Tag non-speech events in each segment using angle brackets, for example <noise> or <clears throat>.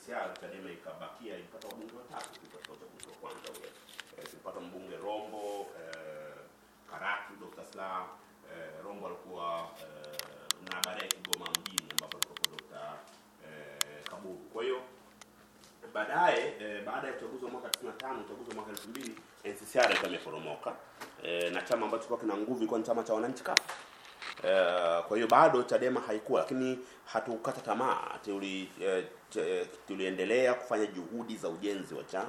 NCCR Chadema ikabakia ilipata wabunge watatu tatu katika uchaguzi wa kwanza ule. Eh, tulipata mbunge Rombo eh, Karatu Dr. Slaa eh, Rombo alikuwa eh, na baadaye Kigoma mjini ambapo alikuwa Dr. eh, Kaburu. Kwa hiyo baadaye eh, baada ya uchaguzi wa mwaka 95 uchaguzi wa mwaka 2000 NCCR imeporomoka eh, na chama ambacho kilikuwa kina nguvu ilikuwa ni chama cha wananchi CUF. Eh, kwa hiyo bado Chadema haikuwa, lakini hatukata tamaa. Tuli, uh, tuliendelea kufanya juhudi za ujenzi wa chama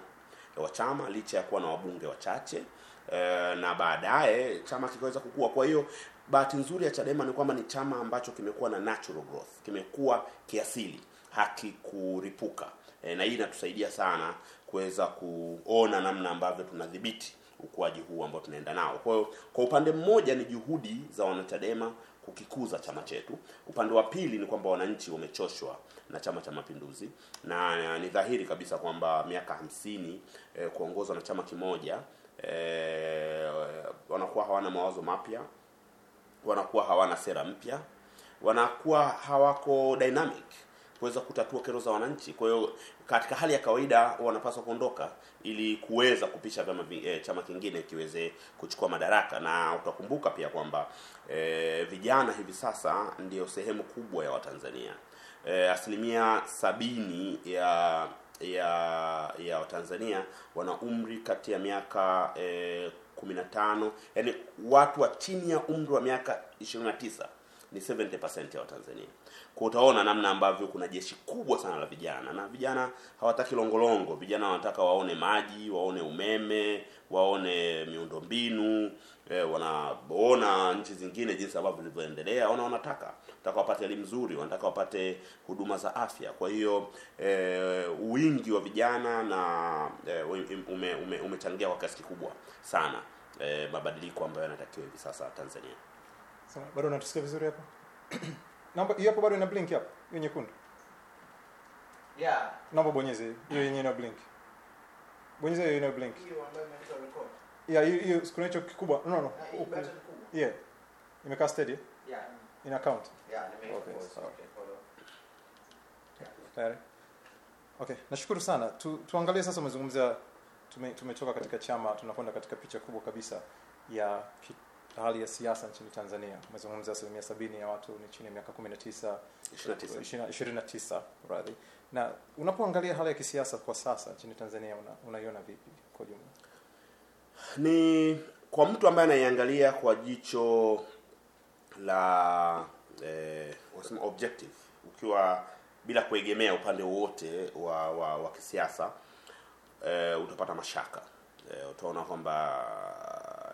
wa chama licha ya kuwa na wabunge wachache uh, na baadaye chama kikaweza kukua. Kwa hiyo bahati nzuri ya Chadema ni kwamba ni chama ambacho kimekuwa na natural growth, kimekuwa kiasili, hakikuripuka e, na hii inatusaidia sana kuweza kuona namna ambavyo tunadhibiti ukuaji huu ambao tunaenda nao. Kwa hiyo kwa upande mmoja ni juhudi za wanachadema kukikuza chama chetu. Upande wa pili ni kwamba wananchi wamechoshwa na Chama cha Mapinduzi, na ni dhahiri kabisa kwamba miaka hamsini eh, kuongozwa na chama kimoja eh, wanakuwa hawana mawazo mapya, wanakuwa hawana sera mpya, wanakuwa hawako dynamic kuweza kutatua kero za wananchi. Kwa hiyo katika hali ya kawaida wanapaswa kuondoka ili kuweza kupisha vyama eh, chama kingine kiweze kuchukua madaraka, na utakumbuka pia kwamba e, vijana hivi sasa ndiyo sehemu kubwa ya Watanzania. e, asilimia sabini ya ya ya Watanzania wana umri kati ya miaka e, 15 yani watu wa chini ya umri wa miaka 29 ni 70% ya Watanzania. Kwa utaona namna ambavyo kuna jeshi kubwa sana la vijana, na vijana hawataki longolongo. Vijana wanataka waone maji, waone umeme, waone miundombinu eh, wanaona nchi zingine jinsi ambavyo zilivyoendelea, wana wanataka wanataka wapate elimu nzuri, wanataka wapate huduma za afya. Kwa hiyo eh, wingi wa vijana na eh, ume, ume, umechangia kwa kiasi kikubwa sana eh, mabadiliko ambayo yanatakiwa hivi sasa Tanzania. Sawa, bado unatusikia vizuri hapo? <clears throat> Naomba hiyo hapo bado ina blink hapo. Hiyo nyekundu. Yeah, Naomba bonyeze hiyo yenyewe ina blink. Bonyeza hiyo ina blink. hiyo ambayo imeandikwa record. Yeah, hiyo hiyo kuna hicho kikubwa. No no. uh, button kubwa. Yeah. Imekaa steady Yeah, ina count. yeah, nimeweka Okay, pause. Okay, follow. Tayari. Okay, nashukuru sana. Tu, tuangalie sasa umezungumzia tume, tumetoka katika chama tunakwenda katika picha kubwa kabisa ya hali ya siasa nchini Tanzania. Umezungumzia asilimia sabini ya watu ni chini ya miaka 19 29. 29 radhi. Na unapoangalia hali ya kisiasa kwa sasa nchini Tanzania una, unaiona vipi kwa jumla? ni kwa mtu ambaye anaiangalia kwa jicho la eh, wanasema objective ukiwa bila kuegemea upande wote wa, wa, wa kisiasa eh, utapata mashaka eh, utaona kwamba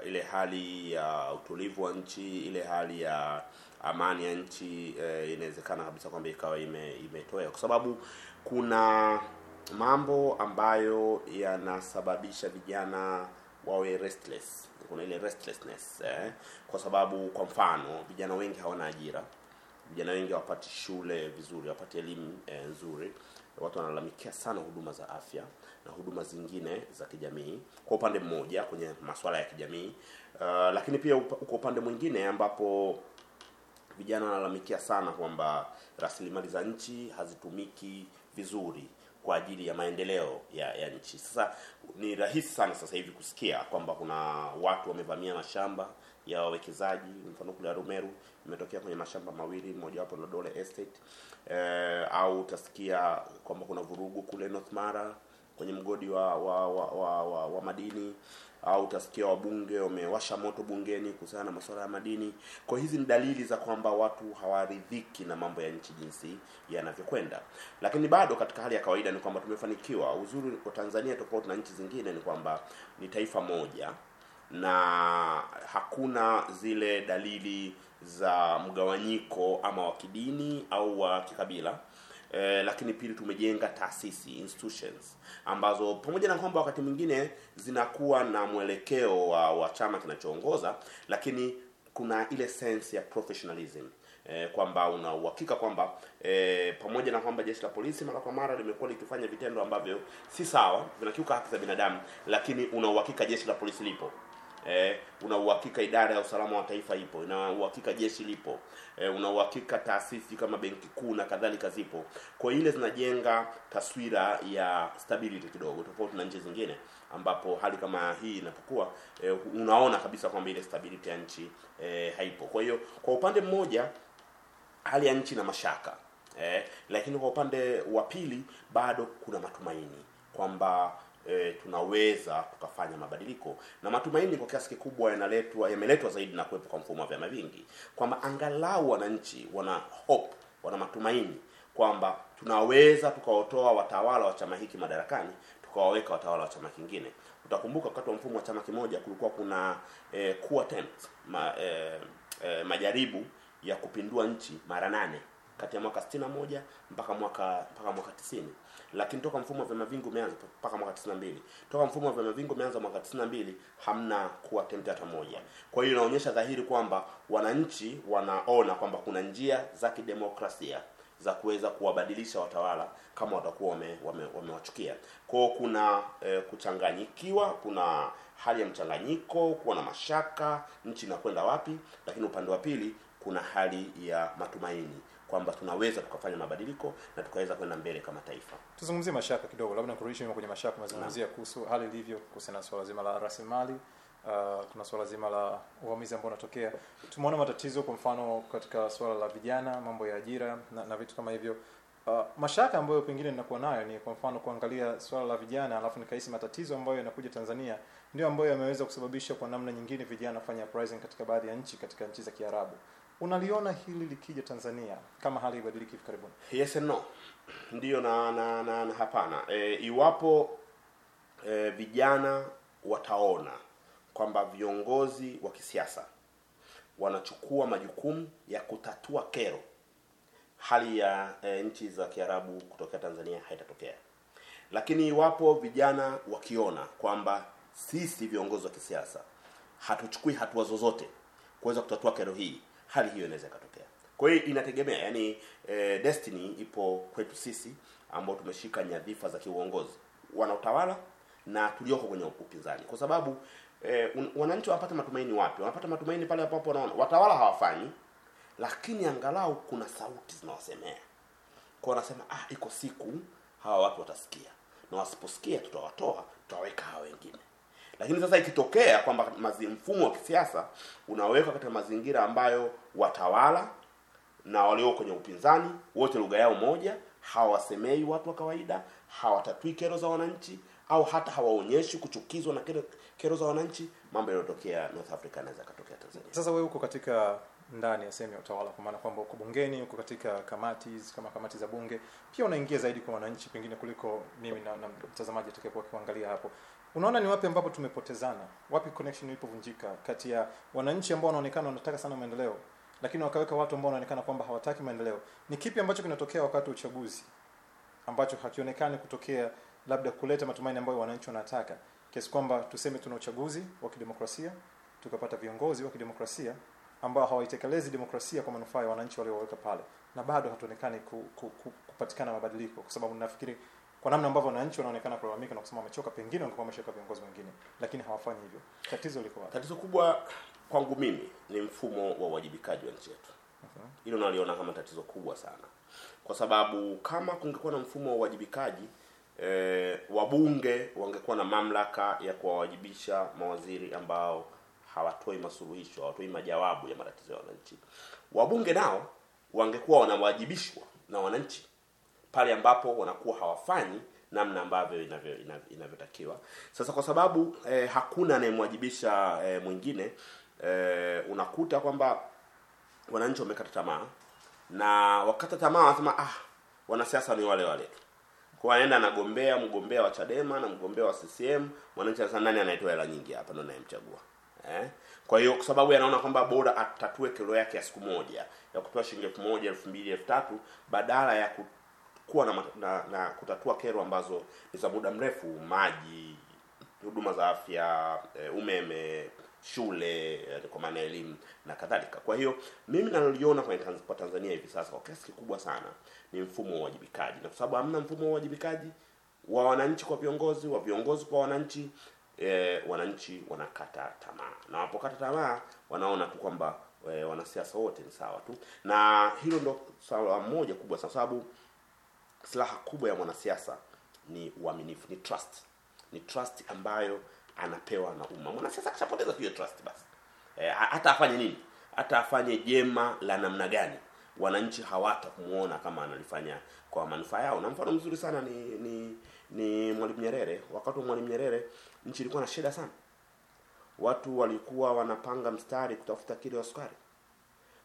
ile hali ya utulivu wa nchi ile hali ya amani ya nchi eh, inawezekana kabisa kwamba ikawa ime, kwa sababu kuna mambo ambayo yanasababisha vijana wawe restless. Kuna ile restlessness eh? kwa sababu kwa mfano vijana wengi hawana ajira. Vijana wengi hawapati shule vizuri hawapati elimu eh, nzuri. Watu wanalalamikia sana huduma za afya na huduma zingine za kijamii kwa upande mmoja kwenye masuala ya kijamii uh, lakini pia uko upande mwingine ambapo vijana wanalalamikia sana kwamba rasilimali za nchi hazitumiki vizuri kwa ajili ya maendeleo ya, ya nchi. Sasa ni rahisi sana sasa hivi kusikia kwamba kuna watu wamevamia mashamba ya wawekezaji, mfano kule Arumeru imetokea kwenye mashamba mawili, mojawapo la Dole Estate eh, au utasikia kwamba kuna vurugu kule North Mara kwenye mgodi wa wa, wa, wa, wa, wa madini au utasikia wabunge wamewasha moto bungeni kuhusiana na masuala ya madini. Kwa hizi ni dalili za kwamba watu hawaridhiki na mambo ya nchi jinsi yanavyokwenda, lakini bado katika hali ya kawaida ni kwamba tumefanikiwa. Uzuri wa Tanzania tofauti na nchi zingine ni kwamba ni taifa moja na hakuna zile dalili za mgawanyiko ama wa kidini au wa kikabila eh, lakini pili tumejenga taasisi institutions ambazo pamoja na kwamba wakati mwingine zinakuwa na mwelekeo wa, wa chama kinachoongoza lakini kuna ile sense ya professionalism. Eh, kwamba una uhakika kwamba eh, pamoja na kwamba jeshi la polisi mara kwa mara limekuwa likifanya vitendo ambavyo si sawa vinakiuka haki za binadamu lakini una uhakika jeshi la polisi lipo eh, una uhakika idara ya usalama wa taifa ipo, una uhakika jeshi lipo, eh, una uhakika taasisi kama benki kuu na kadhalika zipo. Kwa ile zinajenga taswira ya stability kidogo, tofauti na nchi zingine ambapo hali kama hii inapokuwa eh, unaona kabisa kwamba ile stability ya nchi eh, haipo. Kwa hiyo kwa upande mmoja hali ya nchi na mashaka eh, lakini kwa upande wa pili bado kuna matumaini kwamba eh, tunaweza tukafanya mabadiliko. Na matumaini kwa kiasi kikubwa yanaletwa yameletwa zaidi na kuwepo kwa mfumo wa vyama vingi. Kwamba angalau wananchi wana hope wana matumaini kwamba tunaweza tukaotoa watawala wa chama hiki madarakani tukawaweka watawala wa chama kingine. Utakumbuka wakati wa mfumo wa chama kimoja kulikuwa kuna e, attempt ma, e, e, majaribu ya kupindua nchi mara nane kati ya mwaka 61 mpaka mwaka mpaka mwaka 90 lakini toka mfumo wa vyama vingi umeanza mpaka mwaka 92 toka mfumo wa vyama vingi umeanza mwaka 92 hamna kuwa attempt hata moja. Kwa hiyo inaonyesha dhahiri kwamba wananchi wanaona kwamba kuna njia za kidemokrasia za kuweza kuwabadilisha watawala kama watakuwa wamewachukia wame, wame, kwao kuna e, kuchanganyikiwa kuna hali ya mchanganyiko kuwa na mashaka nchi inakwenda wapi lakini upande wa pili kuna hali ya matumaini kwamba tunaweza tukafanya mabadiliko na tukaweza kwenda mbele kama taifa. Tuzungumzie mashaka kidogo labda kurudisha nyuma kwenye mashaka umezungumzia kuhusu hali ilivyo kuhusiana na swala zima la rasilimali. Uh, kuna swala zima la uhamizi ambao unatokea. Tumeona matatizo kwa mfano katika swala la vijana mambo ya ajira na, na vitu kama hivyo. Uh, mashaka ambayo pengine ninakuwa nayo ni kwa mfano kuangalia swala la vijana alafu nikahisi matatizo ambayo yanakuja tanzania ndio ambayo yameweza kusababisha kwa namna nyingine vijana kufanya uprising katika baadhi ya nchi katika nchi za kiarabu unaliona hili likija tanzania kama hali ibadiliki hivi karibuni? Yes and no. Ndiyo na na, na, na hapana. E, iwapo e, vijana wataona kwamba viongozi wa kisiasa wanachukua majukumu ya kutatua kero hali ya e, nchi za kiarabu kutokea tanzania haitatokea. Lakini iwapo vijana wakiona kwamba sisi viongozi wa kisiasa hatuchukui hatua zozote kuweza kutatua kero hii hali hiyo inaweza ikatokea. Kwa hiyo inategemea yani e, destiny ipo kwetu sisi ambao tumeshika nyadhifa za kiuongozi. Wanaotawala na tulioko kwenye upinzani. Kwa sababu e, wananchi wanapata matumaini wapi? Wanapata matumaini pale ambapo wanaona watawala hawafanyi lakini angalau kuna sauti zinawasemea. Kwa wanasema ah iko siku hawa watu watasikia. Na wasiposikia tutawatoa tutaweka hawa wengine lakini sasa ikitokea kwamba mfumo wa kisiasa unawekwa katika mazingira ambayo watawala na walio kwenye upinzani wote lugha yao moja hawasemei watu wa kawaida hawatatui kero za wananchi au hata hawaonyeshi kuchukizwa na kero, kero za wananchi mambo yanayotokea north africa yanaweza katokea tanzania. Sasa wewe uko katika ndani ya sehemu ya utawala kwa maana kwamba uko bungeni uko katika kamati kama kamati za bunge pia unaingia zaidi kwa wananchi pengine kuliko mimi na, na mtazamaji atakayekuwa akiangalia hapo unaona ni wapi ambapo tumepotezana? Wapi connection ilipovunjika? Kati ya wananchi ambao wanaonekana wanataka sana maendeleo lakini wakaweka watu ambao wanaonekana kwamba hawataki maendeleo. Ni kipi ambacho kinatokea wakati wa uchaguzi ambacho hakionekani kutokea labda kuleta matumaini ambayo wananchi wanataka? Kiasi kwamba tuseme tuna uchaguzi wa kidemokrasia tukapata viongozi wa kidemokrasia ambao hawaitekelezi demokrasia kwa manufaa ya wananchi walioweka pale na bado hatuonekani ku, ku, ku, kupatikana mabadiliko kwa sababu nafikiri kwa namna ambavyo wananchi wanaonekana kulalamika na kusema wamechoka pengine wangekuwa wameshaweka viongozi wengine lakini hawafanyi hivyo. Tatizo liko wapi? Tatizo kubwa kwangu mimi ni mfumo wa uwajibikaji wa nchi yetu. Hilo hilo naliona kama tatizo kubwa sana. Kwa sababu kama kungekuwa na mfumo wa uwajibikaji e, wabunge wangekuwa na mamlaka ya kuwawajibisha mawaziri ambao hawatoi masuluhisho hawatoi majawabu ya matatizo ya wananchi. Wabunge nao wangekuwa wanawajibishwa na wananchi pale ambapo wanakuwa hawafanyi namna ambavyo inavyo- inavyo- inavyotakiwa. Sasa kwa sababu eh, hakuna anayemwajibisha eh, mwingine eh, unakuta kwamba wananchi wamekata tamaa na wakata tamaa wanasema ah wanasiasa ni wale wale tu. Kwa anaenda anagombea mgombea wa Chadema na mgombea wa CCM mwananchi anasema nani anaitoa hela nyingi hapa ndo nayemchagua eh? Kwa hiyo kwa sababu anaona kwamba bora atatue kero yake ya siku moja ya kutoa shilingi elfu moja elfu mbili elfu tatu badala ya kuwa na, na, na kutatua kero ambazo ni za muda mrefu. Maji huduma za afya eh, umeme shule eh, kwa maana ya elimu na kadhalika. Kwa hiyo mimi naloliona kwa tanzania hivi sasa kwa kiasi kikubwa sana ni mfumo wa uwajibikaji. Na kwa sababu hamna mfumo wa uwajibikaji wa wananchi kwa viongozi wa viongozi kwa wananchi e, wananchi wanakata tamaa. Na wapokata tamaa wanaona tu kwamba e, wanasiasa wote ni sawa tu. Na hilo ndo sawa moja kubwa kwa sababu silaha kubwa ya mwanasiasa ni uaminifu ni trust. Ni trust ambayo anapewa na umma. Mwanasiasa akishapoteza hiyo trust basi e, hata afanye nini? Hata afanye jema la namna gani? Wananchi hawata kumuona kama analifanya kwa manufaa yao. Na mfano mzuri sana ni ni ni mwalimu nyerere. Wakati wa mwalimu nyerere nchi ilikuwa na shida sana. Watu walikuwa wanapanga mstari kutafuta kile wa sukari.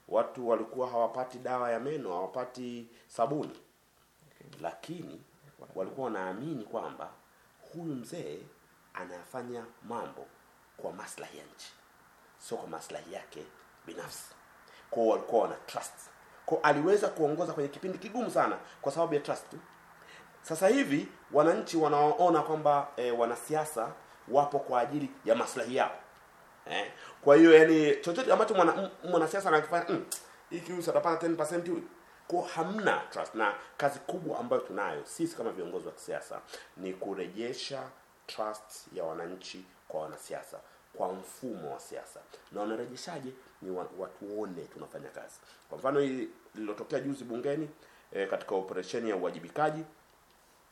Watu walikuwa hawapati dawa ya meno hawapati sabuni lakini walikuwa wanaamini kwamba huyu mzee anafanya mambo kwa maslahi ya nchi sio kwa maslahi yake binafsi. Kwao walikuwa wana trust. Kwao aliweza kuongoza kwenye kipindi kigumu sana kwa sababu ya trust. Tu sasa hivi wananchi wanaona kwamba e, wanasiasa wapo kwa ajili ya maslahi yao. Eh? kwa hiyo yani chochote ambacho mwana- mwanasiasa anakifanya mm, huyu atapata 10% huyu kwa hamna trust. Na kazi kubwa ambayo tunayo sisi kama viongozi wa kisiasa ni kurejesha trust ya wananchi kwa wanasiasa kwa mfumo wa siasa. Na wanarejeshaje? Ni watu watuone tunafanya kazi. Kwa mfano hili lililotokea juzi bungeni e, katika operesheni ya uwajibikaji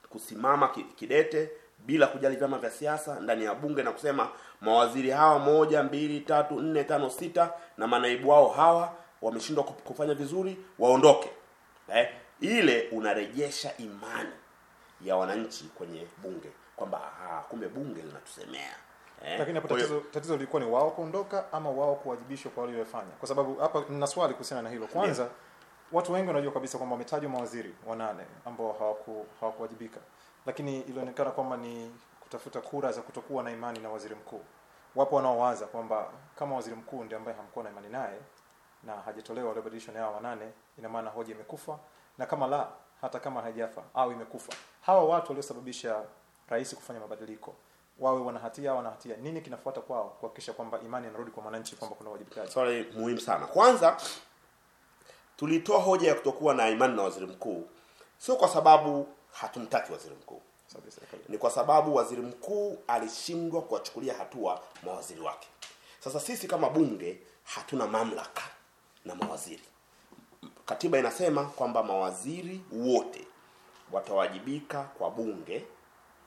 kusimama kidete bila kujali vyama vya siasa ndani ya bunge na kusema mawaziri hawa moja mbili tatu nne tano sita na manaibu wao hawa wameshindwa kufanya vizuri waondoke eh, ile unarejesha imani ya wananchi kwenye bunge kwamba kumbe bunge linatusemea. Eh, lakini hapo tatizo tatizo lilikuwa ni wao kuondoka ama wao kuwajibishwa kwa waliofanya? Kwa sababu hapa nina swali kuhusiana na hilo. Kwanza yeah. watu wengi wanajua kabisa kwamba wametajwa mawaziri wanane ambao hawaku hawakuwajibika. Lakini ilionekana kwamba ni kutafuta kura za kutokuwa na imani na waziri mkuu. Wapo wanaowaza kwamba kama waziri mkuu ndiye ambaye hamkuwa na imani naye na hajatolewa waliobadilishwa na hao wanane ina maana hoja imekufa na kama la hata kama haijafa au imekufa. Hawa watu waliosababisha rais kufanya mabadiliko wawe wana hatia wana hatia nini kinafuata kwao kuhakikisha kwamba imani inarudi kwa mwananchi kwamba kuna uwajibikaji? Swali muhimu sana. Kwanza tulitoa hoja ya kutokuwa na imani na waziri mkuu. Sio kwa sababu hatumtaki waziri mkuu. Ni kwa sababu waziri mkuu alishindwa kuwachukulia hatua mawaziri wake. Sasa sisi kama bunge hatuna mamlaka na mawaziri. Katiba inasema kwamba mawaziri wote watawajibika kwa bunge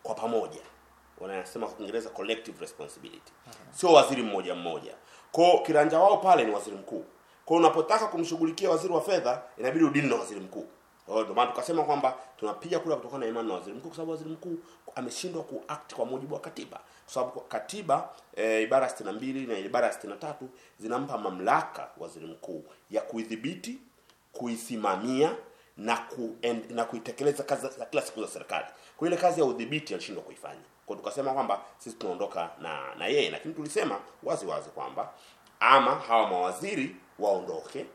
kwa pamoja. Wanasema kwa kiingereza collective responsibility. Sio waziri mmoja mmoja. Kwao kiranja wao pale ni waziri mkuu. Kwao unapotaka kumshughulikia waziri wa fedha inabidi udili na waziri mkuu. Kwa ndio maana tukasema kwamba tunapiga kura kutokana na imani na waziri mkuu kwa sababu waziri mkuu ameshindwa kuact kwa mujibu wa katiba. Kwa sababu katiba e, ibara ya 62 na ibara ya 63 zinampa mamlaka waziri mkuu ya kuidhibiti kuisimamia na ku, and, na kuitekeleza kazi za kila siku za serikali. Kwa ile kazi ya udhibiti alishindwa kuifanya. Kwa tukasema kwamba sisi tunaondoka na na yeye. Lakini tulisema wazi wazi kwamba ama hawa mawaziri waondoke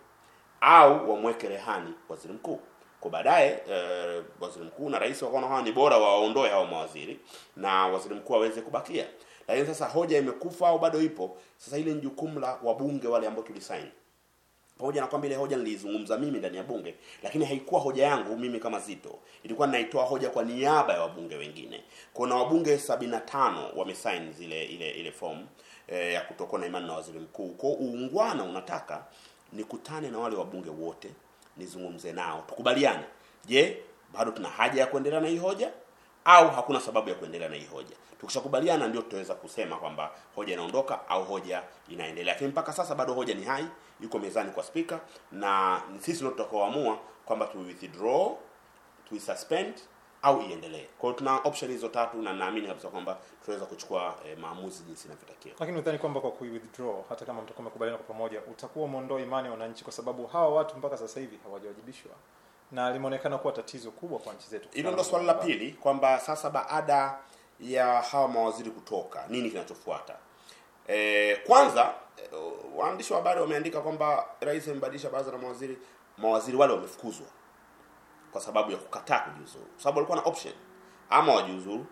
au wamweke rehani waziri mkuu kwa baadaye eh, waziri mkuu na rais wakaona hawa ni bora waondoe hao mawaziri na waziri mkuu aweze kubakia. Lakini sasa hoja imekufa au bado ipo? Sasa ile ni jukumu la wabunge wale ambao tulisaini. Pamoja na kwamba ile hoja nilizungumza mimi ndani ya bunge lakini haikuwa hoja yangu mimi kama Zito ilikuwa naitoa hoja kwa niaba ya wabunge wengine. Kuna wabunge 75 wamesign zile ile ile form eh, ya kutokuwa na imani na waziri mkuu. Kwa uungwana unataka nikutane na wale wabunge wote nizungumze nao. Tukubaliane. Je bado tuna haja ya kuendelea na hii hoja? Au hakuna sababu ya kuendelea na hii hoja? Tukishakubaliana ndio tutaweza kusema kwamba hoja inaondoka au hoja inaendelea. Lakini mpaka sasa bado hoja ni hai yuko mezani kwa spika na sisi ndio tutakaoamua kwamba tu withdraw tuisuspend au iendelee. Kwa hiyo tuna option hizo tatu na naamini kabisa kwamba tunaweza kuchukua eh, maamuzi jinsi inavyotakiwa. Lakini udhani kwamba kwa kuwithdraw hata kama mtakuwa mmekubaliana kwa pamoja utakuwa umeondoa imani ya wananchi kwa sababu hawa watu mpaka sasa hivi hawajawajibishwa. Na limeonekana kuwa tatizo kubwa kwa nchi zetu. Hilo ndo swali la pili kwamba sasa baada ya hawa mawaziri kutoka nini kinachofuata? E, kwanza e, waandishi wa habari wameandika kwamba rais amebadilisha baraza la mawaziri mawaziri wale wamefukuzwa kwa sababu ya kukataa kujiuzuru. Kwa sababu walikuwa na option. Ama wajiuzuru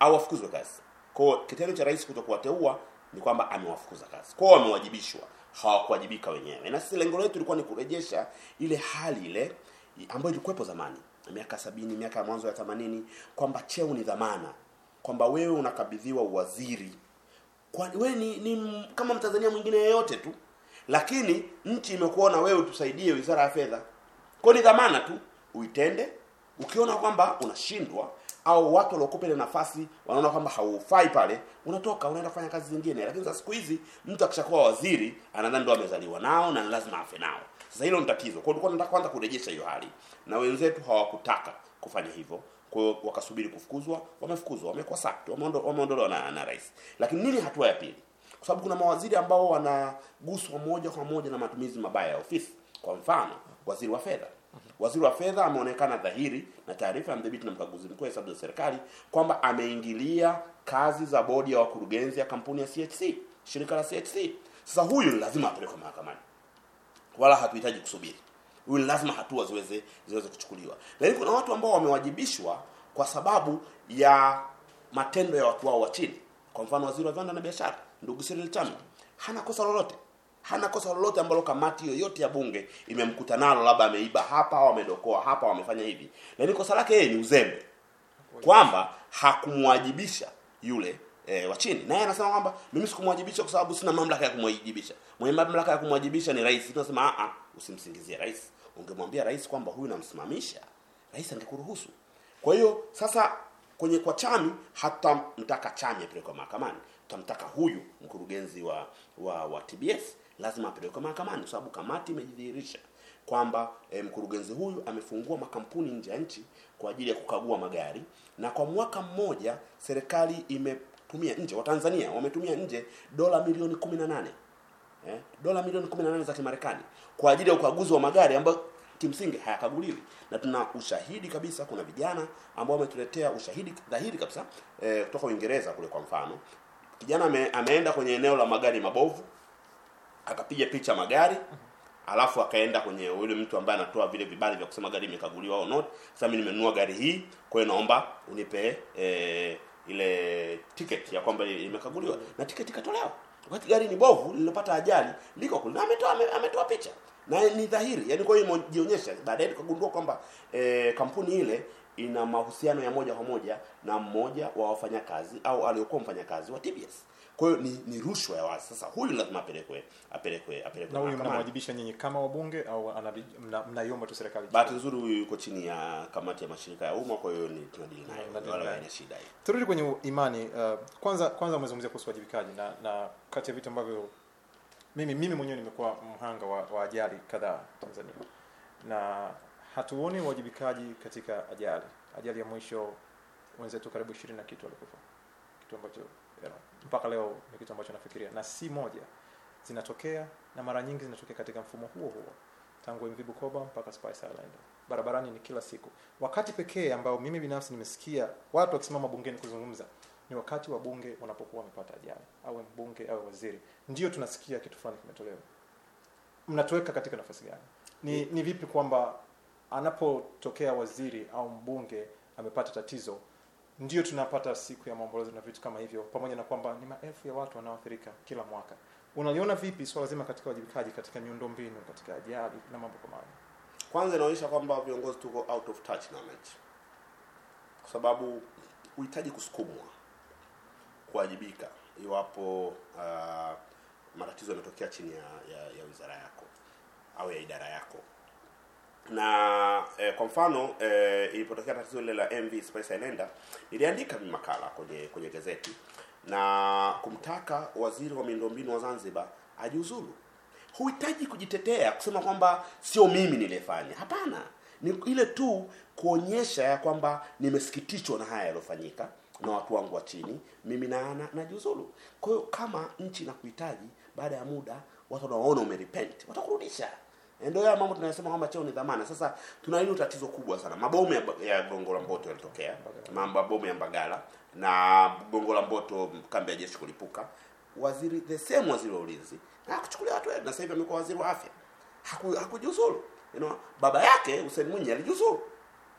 au wafukuzwe kazi. Kwao kitendo cha rais kuto kuwateua ni kwamba amewafukuza kazi. Kwao wamewajibishwa. Hawakuwajibika wenyewe. Na sisi lengo letu ilikuwa ni kurejesha ile hali ile ambayo ilikuwepo zamani. Miaka sabini miaka ya mwanzo ya themanini kwamba cheo ni dhamana. Kwamba wewe unakabidhiwa uwaziri. Kwa wewe ni, ni kama mtanzania mwingine yeyote tu. Lakini nchi imekuona wewe tusaidie wizara ya fedha. Kwa ni dhamana tu uitende ukiona kwamba unashindwa au watu waliokupa ile nafasi wanaona kwamba haufai pale unatoka unaenda kufanya kazi zingine. Lakini za siku hizi mtu akishakuwa waziri anadhani ndo amezaliwa nao na lazima afe nao. Sasa hilo ni tatizo. Kwa hiyo tulikuwa tunataka kwanza kurejesha hiyo hali. Na wenzetu hawakutaka kufanya hivyo. Kwa hiyo wakasubiri kufukuzwa wamefukuzwa wamekuwa wameondolewa wameondolewa na, na rais. Lakini nini hatua ya pili. Kwa sababu kuna mawaziri ambao wanaguswa moja kwa moja na matumizi mabaya ya ofisi. Kwa mfano waziri wa fedha waziri wa fedha ameonekana dhahiri na taarifa ya mdhibiti na mkaguzi mkuu wa hesabu za serikali kwamba ameingilia kazi za bodi ya wakurugenzi ya kampuni ya CHC shirika la CHC sasa huyu ni lazima apelekwe mahakamani. Wala hatuhitaji kusubiri. Huyu ni lazima hatua ziweze ziweze kuchukuliwa. Lakini kuna watu ambao wamewajibishwa kwa sababu ya matendo ya watu wao wa chini. Kwa mfano waziri wa viwanda na biashara ndugu Cyril Chambi hana kosa lolote hana kosa lolote ambalo kamati yoyote ya bunge imemkuta nalo labda ameiba hapa au amedokoa hapa au amefanya hivi. Lakini kosa lake yeye ni uzembe. Kwamba hakumwajibisha yule e, wa chini. Naye anasema kwamba mimi sikumwajibisha kwa sababu sina mamlaka ya kumwajibisha. Mwenye mamlaka ya kumwajibisha ni rais. Tunasema a usimsingizie rais. Ungemwambia rais kwamba huyu namsimamisha rais angekuruhusu. Kwa hiyo sasa kwenye kwa chami hatamtaka chami apelekwe mahakamani. Tutamtaka huyu mkurugenzi wa wa, wa tbs lazima apelekwe mahakamani kwa sababu kamati imejidhihirisha kwamba e, mkurugenzi huyu amefungua makampuni nje ya nchi kwa ajili ya kukagua magari na kwa mwaka mmoja serikali imetumia nje watanzania wametumia nje dola milioni 18 eh, dola milioni 18 za kimarekani kwa ajili ya ukaguzi wa magari ambayo kimsingi hayakaguliwi. Na tuna ushahidi kabisa kuna vijana ambao wametuletea ushahidi dhahiri kabisa eh, kutoka uingereza kule kwa mfano. Kijana ame, ameenda kwenye eneo la magari mabovu akapiga picha magari alafu akaenda kwenye yule mtu ambaye anatoa vile vibali vya kusema gari imekaguliwa au not. Sasa mimi nimenunua gari hii kwa hiyo naomba unipe e, ile ticket ya kwamba imekaguliwa. Na ticket ikatolewa. Wakati gari ni bovu lililopata ajali liko kule. Na ametoa ametoa picha. Na ni dhahiri yani kwa hiyo imejionyesha. Baadaye tukagundua kwamba e, kampuni ile ina mahusiano ya moja kwa moja na mmoja wa wafanyakazi au aliyokuwa mfanyakazi wa TBS kwa hiyo ni, ni rushwa ya wazi. Sasa huyu lazima apelekwe apelekwe apelekwe na huyu mnamwajibisha nyinyi kama wabunge au mnaiomba tu serikali bahati nzuri huyu yuko chini ya kamati ya mashirika ya umma kwa hiyo ni tunadili naye. Wala haina shida hiyo turudi kwenye imani uh, kwanza kwanza umezungumzia kuhusu wajibikaji na na kati ya vitu ambavyo mimi mimi mwenyewe nimekuwa mhanga wa, wa ajali kadhaa Tanzania. Na hatuoni uwajibikaji katika ajali. Ajali ya mwisho wenzetu karibu ishirini na kitu walikufa. Kitu ambacho you know, mpaka leo ni kitu ambacho nafikiria. Na si moja. Zinatokea na mara nyingi zinatokea katika mfumo huo huo. Tangu MV Bukoba mpaka Spice Island. Barabarani ni kila siku. Wakati pekee ambao mimi binafsi nimesikia watu wakisimama bungeni kuzungumza ni wakati wa bunge wanapokuwa wamepata ajali. Awe mbunge awe waziri. Ndio tunasikia kitu fulani kimetolewa. Mnatuweka katika nafasi gani? Ni, ni vipi kwamba anapotokea waziri au mbunge amepata tatizo ndio tunapata siku ya maombolezo na vitu kama hivyo pamoja na kwamba ni maelfu ya watu wanaoathirika kila mwaka. Unaliona vipi swala zima katika wajibikaji katika miundombinu katika ajali na mambo kama hayo? Kwanza inaonyesha kwamba viongozi tuko out of touch na wananchi kwa sababu uhitaji kusukumwa kuwajibika iwapo uh, matatizo yametokea chini ya, ya, ya wizara yako au ya idara yako na eh, kwa mfano eh, ilipotokea tatizo lile la MV Spice Islander niliandika makala kwenye kwenye gazeti na kumtaka waziri wa miundombinu wa Zanzibar ajiuzulu. Huhitaji kujitetea kusema kwamba sio mimi niliyefanya. Hapana, ni ile tu kuonyesha ya kwamba nimesikitishwa na haya yaliyofanyika na watu wangu wa chini, mimi na na- najiuzulu. Kwa hiyo kama nchi inakuhitaji, baada ya muda watu wanaona umerepent, watakurudisha. Ndio haya mambo tunayosema kwamba cheo ni dhamana. Sasa tuna hilo tatizo kubwa sana. Mabomu ya, ya gongo la mboto yalitokea. Mabomu ya mbagala na gongo la mboto kambi ya jeshi kulipuka. Waziri the same waziri wa ulinzi na hakuchukulia watu na sasa hivi amekuwa waziri wa afya. Haku, you know, baba yake Hussein Mwinyi alijiuzuru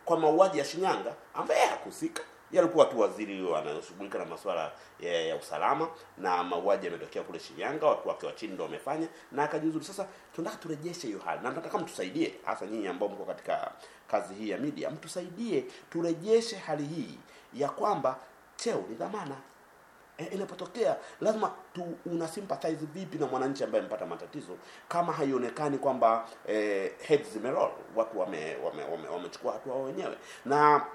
kwa mauaji ya Shinyanga ambaye hakuhusika yeye alikuwa tu waziri anayoshughulika na masuala ya, ya usalama na mauaji yametokea kule Shinyanga, watu wake wa chini ndio wamefanya na akajiuzuru. Sasa tunataka turejeshe hiyo hali, na nataka mtusaidie, hasa nyinyi ambao mko katika kazi hii ya media, mtusaidie turejeshe hali hii ya kwamba cheo ni dhamana. e, inapotokea lazima tu una sympathize vipi na mwananchi ambaye amepata matatizo kama haionekani kwamba e, heads zimeroll watu wamechukua wame, wame, wame hatua wenyewe na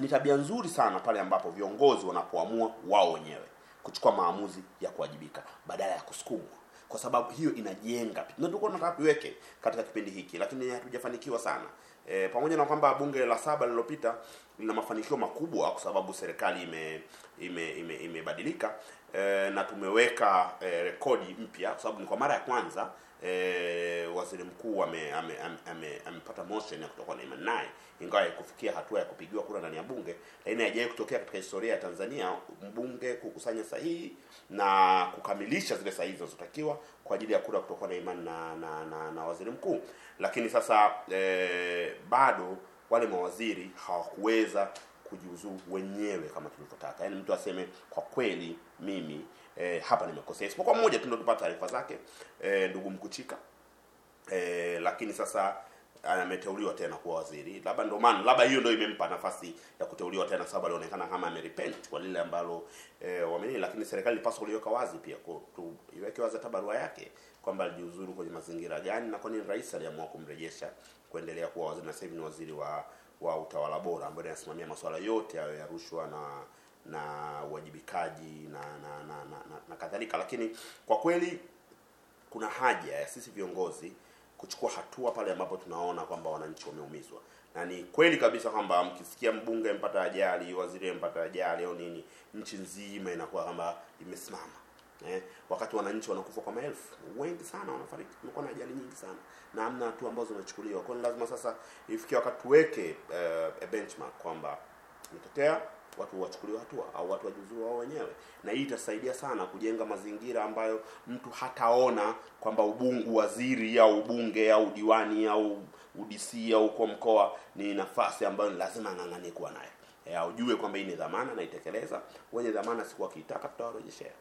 ni tabia nzuri sana pale ambapo viongozi wanapoamua wao wenyewe kuchukua maamuzi ya kuwajibika badala ya kusukumwa. Kwa sababu hiyo inajenga na tulikuwa tunataka tuweke katika kipindi hiki lakini hatujafanikiwa sana. E, pamoja na kwamba bunge la saba lililopita lina mafanikio makubwa kwa sababu serikali ime ime ime- imebadilika e, na tumeweka e, rekodi mpya kwa sababu ni kwa mara ya kwanza e, waziri mkuu ame- ame- ame- ame- amepata motion ya kutokuwa na imani naye. Ingawa kufikia hatua ya kupigiwa kura ndani ya bunge lakini haijawahi kutokea katika historia ya Tanzania mbunge kukusanya sahihi na kukamilisha zile sahihi zinazotakiwa kwa ajili ya kura kutokuwa na imani na, na, na, na waziri mkuu. Lakini sasa e, bado wale mawaziri hawakuweza kujiuzuru wenyewe kama tulivyotaka. Yaani mtu aseme kwa kweli mimi e, hapa nimekosea. Isipokuwa mmoja tu ndo tupata taarifa zake. E, ndugu mkuchika. E, lakini sasa ameteuliwa tena kuwa waziri. Labda ndo maana labda hiyo ndio imempa nafasi ya kuteuliwa tena sababu alionekana kama amerepent kwa lile ambalo e, wamenini lakini serikali ilipaswa kuliweka wazi pia iweke wazi hata barua yake kwamba alijiuzuru kwenye mazingira gani na kwa nini rais aliamua kumrejesha kuendelea kuwa waziri. Na sasa hivi ni waziri wa wa utawala bora ambaye anasimamia masuala yote hayo ya rushwa na na uwajibikaji na na, na, na, na, na kadhalika. Lakini kwa kweli kuna haja ya sisi viongozi kuchukua hatua pale ambapo tunaona kwamba wananchi wameumizwa. Na ni kweli kabisa kwamba mkisikia mbunge mpata ajali waziri mpata ajali au nini nchi nzima inakuwa kwamba imesimama. Eh, wakati wananchi wanakufa kwa maelfu wengi sana wanafariki. Kumekuwa na ajali nyingi sana na hamna hatua ambazo zimechukuliwa. Kwa lazima sasa ifikie wakati tuweke uh, benchmark kwamba imetokea watu wachukuliwe hatua au watu wajiuzuru wao wenyewe. Na hii itasaidia sana kujenga mazingira ambayo mtu hataona kwamba ubungu waziri au ubunge au diwani au udc au kwa mkoa ni nafasi ambayo ni lazima ang'ang'anie kuwa nayo. E, ujue kwamba hii ni dhamana na itekeleza. Wenye dhamana siku wakiitaka tutawarejeshea.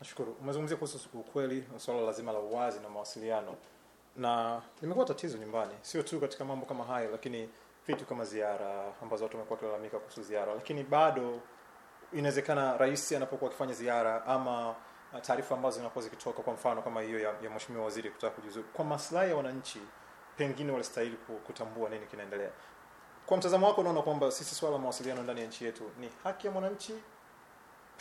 Nashukuru. Umezungumzia kuhusu ukweli, swala lazima la uwazi na mawasiliano, na limekuwa tatizo nyumbani, sio tu katika mambo kama haya, lakini vitu kama ziara ambazo watu wamekuwa wakilalamika kuhusu ziara, lakini bado inawezekana rais anapokuwa akifanya ziara ama uh, taarifa ambazo zinakuwa zikitoka, kwa mfano kama hiyo ya, ya mheshimiwa waziri kutaka kujiuzuru, kwa maslahi ya wananchi, pengine walistahili kutambua nini kinaendelea. Kwa mtazamo wako, unaona kwamba sisi swala la mawasiliano ndani ya nchi yetu ni haki ya mwananchi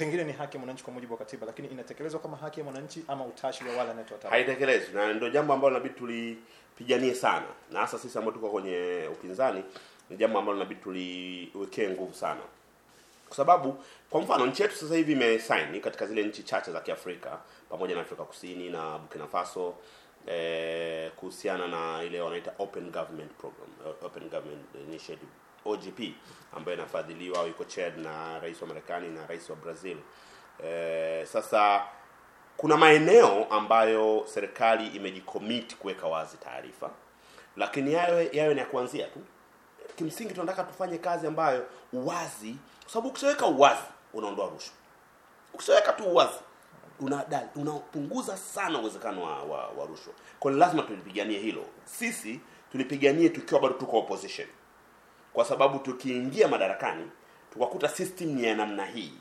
pengine ni haki ya mwananchi kwa mujibu wa katiba, lakini inatekelezwa kama haki ya mwananchi ama utashi wa wale haitekelezwi na ndio jambo ambalo inabidi tulipiganie sana. Na hasa sisi ambao tuko kwenye upinzani ni jambo ambalo inabidi tuliwekee nguvu sana. Kwa sababu kwa mfano nchi yetu sasa hivi imesaini katika zile nchi chache za kiafrika pamoja na afrika kusini na burkina faso eh, kuhusiana na ile wanaita open government program eh, open government initiative ogp ambayo inafadhiliwa au iko chaired na rais wa marekani na rais wa brazil. E, sasa kuna maeneo ambayo serikali imejikomiti kuweka wazi taarifa lakini yayo yayo ni ya kuanzia tu. Kimsingi tunataka tufanye kazi ambayo uwazi kwa sababu ukishaweka uwazi unaondoa rushwa. Ukishaweka tu uwazi unadai unapunguza sana uwezekano wa, wa, wa rushwa. Kwa hiyo lazima tulipiganie hilo. Sisi tulipiganie tukiwa bado tuko opposition kwa sababu tukiingia madarakani tukakuta system ni ya namna hii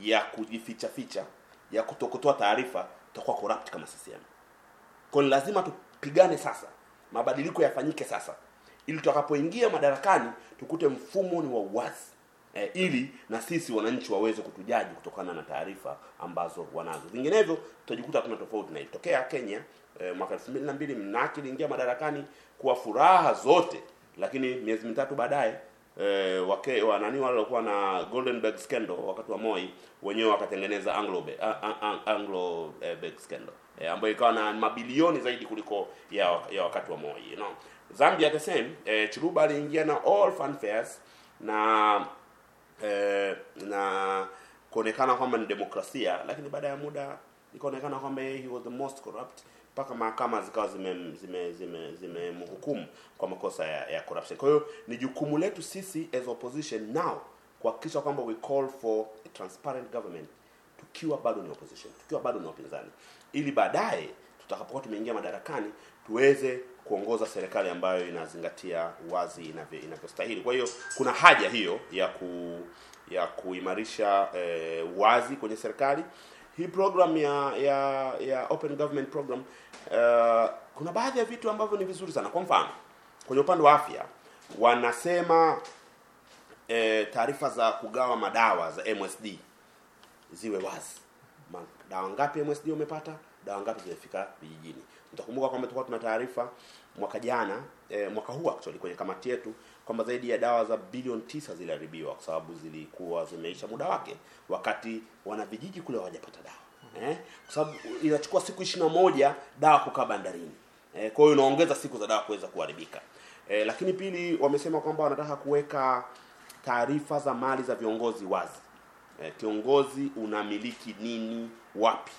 ya kujificha ficha ya kutokutoa taarifa tutakuwa corrupt kama CCM kwa lazima tupigane sasa mabadiliko yafanyike sasa ili tutakapoingia madarakani tukute mfumo ni wa uwazi. E, ili na sisi wananchi waweze kutujaji kutokana na taarifa ambazo wanazo. Vinginevyo tutajikuta hatuna tofauti na ilitokea kenya e, mwaka elfu mbili na mbili mnaki iliingia madarakani kwa furaha zote lakini miezi mitatu baadaye e, wake wanani wale walikuwa na goldenberg scandal wakati wa moi wenyewe wakatengeneza anglo a- a- a- anglo eh, Berg scandal e, ambayo ikawa na mabilioni zaidi kuliko ya, ya wakati wa moi you know. zambia the same e, chiluba aliingia na all fanfares na eh, na kuonekana kwamba ni demokrasia lakini baada ya muda ikaonekana kwamba he was the most corrupt mpaka mahakama zikawa zimemhukumu zime, zime, zime kwa makosa ya, ya corruption kwa hiyo ni jukumu letu sisi as opposition now kuhakikisha kwamba we call for a transparent government tukiwa bado ni opposition tukiwa bado ni wapinzani ili baadaye tutakapokuwa tumeingia madarakani tuweze kuongoza serikali ambayo inazingatia wazi inavyostahili kwa hiyo kuna haja hiyo ya ku ya kuimarisha eh, wazi kwenye serikali. Hii program ya ya ya Open Government Program uh, kuna baadhi ya vitu ambavyo ni vizuri sana. Kwa mfano, kwenye upande wa afya wanasema e, taarifa za kugawa madawa za MSD ziwe wazi. Dawa ngapi MSD umepata? Dawa ngapi zimefika vijijini? utakumbuka kwamba tulikuwa tuna taarifa mwaka jana e, mwaka huu actually kwenye kamati yetu kwamba zaidi ya dawa za bilioni tisa ziliharibiwa kwa sababu zilikuwa zimeisha muda wake, wakati wana vijiji kule hawajapata dawa. Eh? Kwa sababu inachukua siku ishirini na moja dawa kukaa bandarini. Eh, kwa hiyo inaongeza siku za dawa kuweza kuharibika. Eh, lakini pili wamesema kwamba wanataka kuweka taarifa za mali za viongozi wazi. Eh, kiongozi unamiliki nini wapi?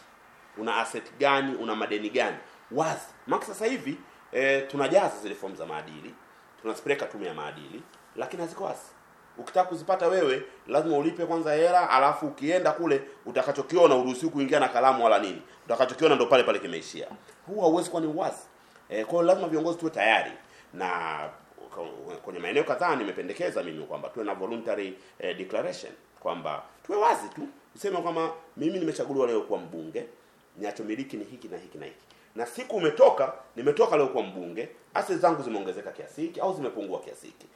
Una asset gani una madeni gani? Wazi. Maana sasa hivi eh, tunajaza zile fomu za maadili tunazipeleka tume ya maadili lakini hazikwasi. ukitaka kuzipata wewe lazima ulipe kwanza hela alafu ukienda kule utakachokiona uruhusiwi kuingia na kalamu wala nini. Utakachokiona ndo pale pale kimeishia. Huu hauwezi kuwa ni uwazi. E. kwa hiyo lazima viongozi tuwe tayari. Na kwenye maeneo kadhaa nimependekeza mimi kwamba tuwe na voluntary eh, declaration. Kwamba tuwe wazi tu. Useme kwamba mimi nimechaguliwa leo kuwa mbunge ninachomiliki ni hiki na hiki na hiki na siku umetoka nimetoka leo kwa mbunge asi zangu zimeongezeka kiasi hiki au zimepungua kiasi hiki.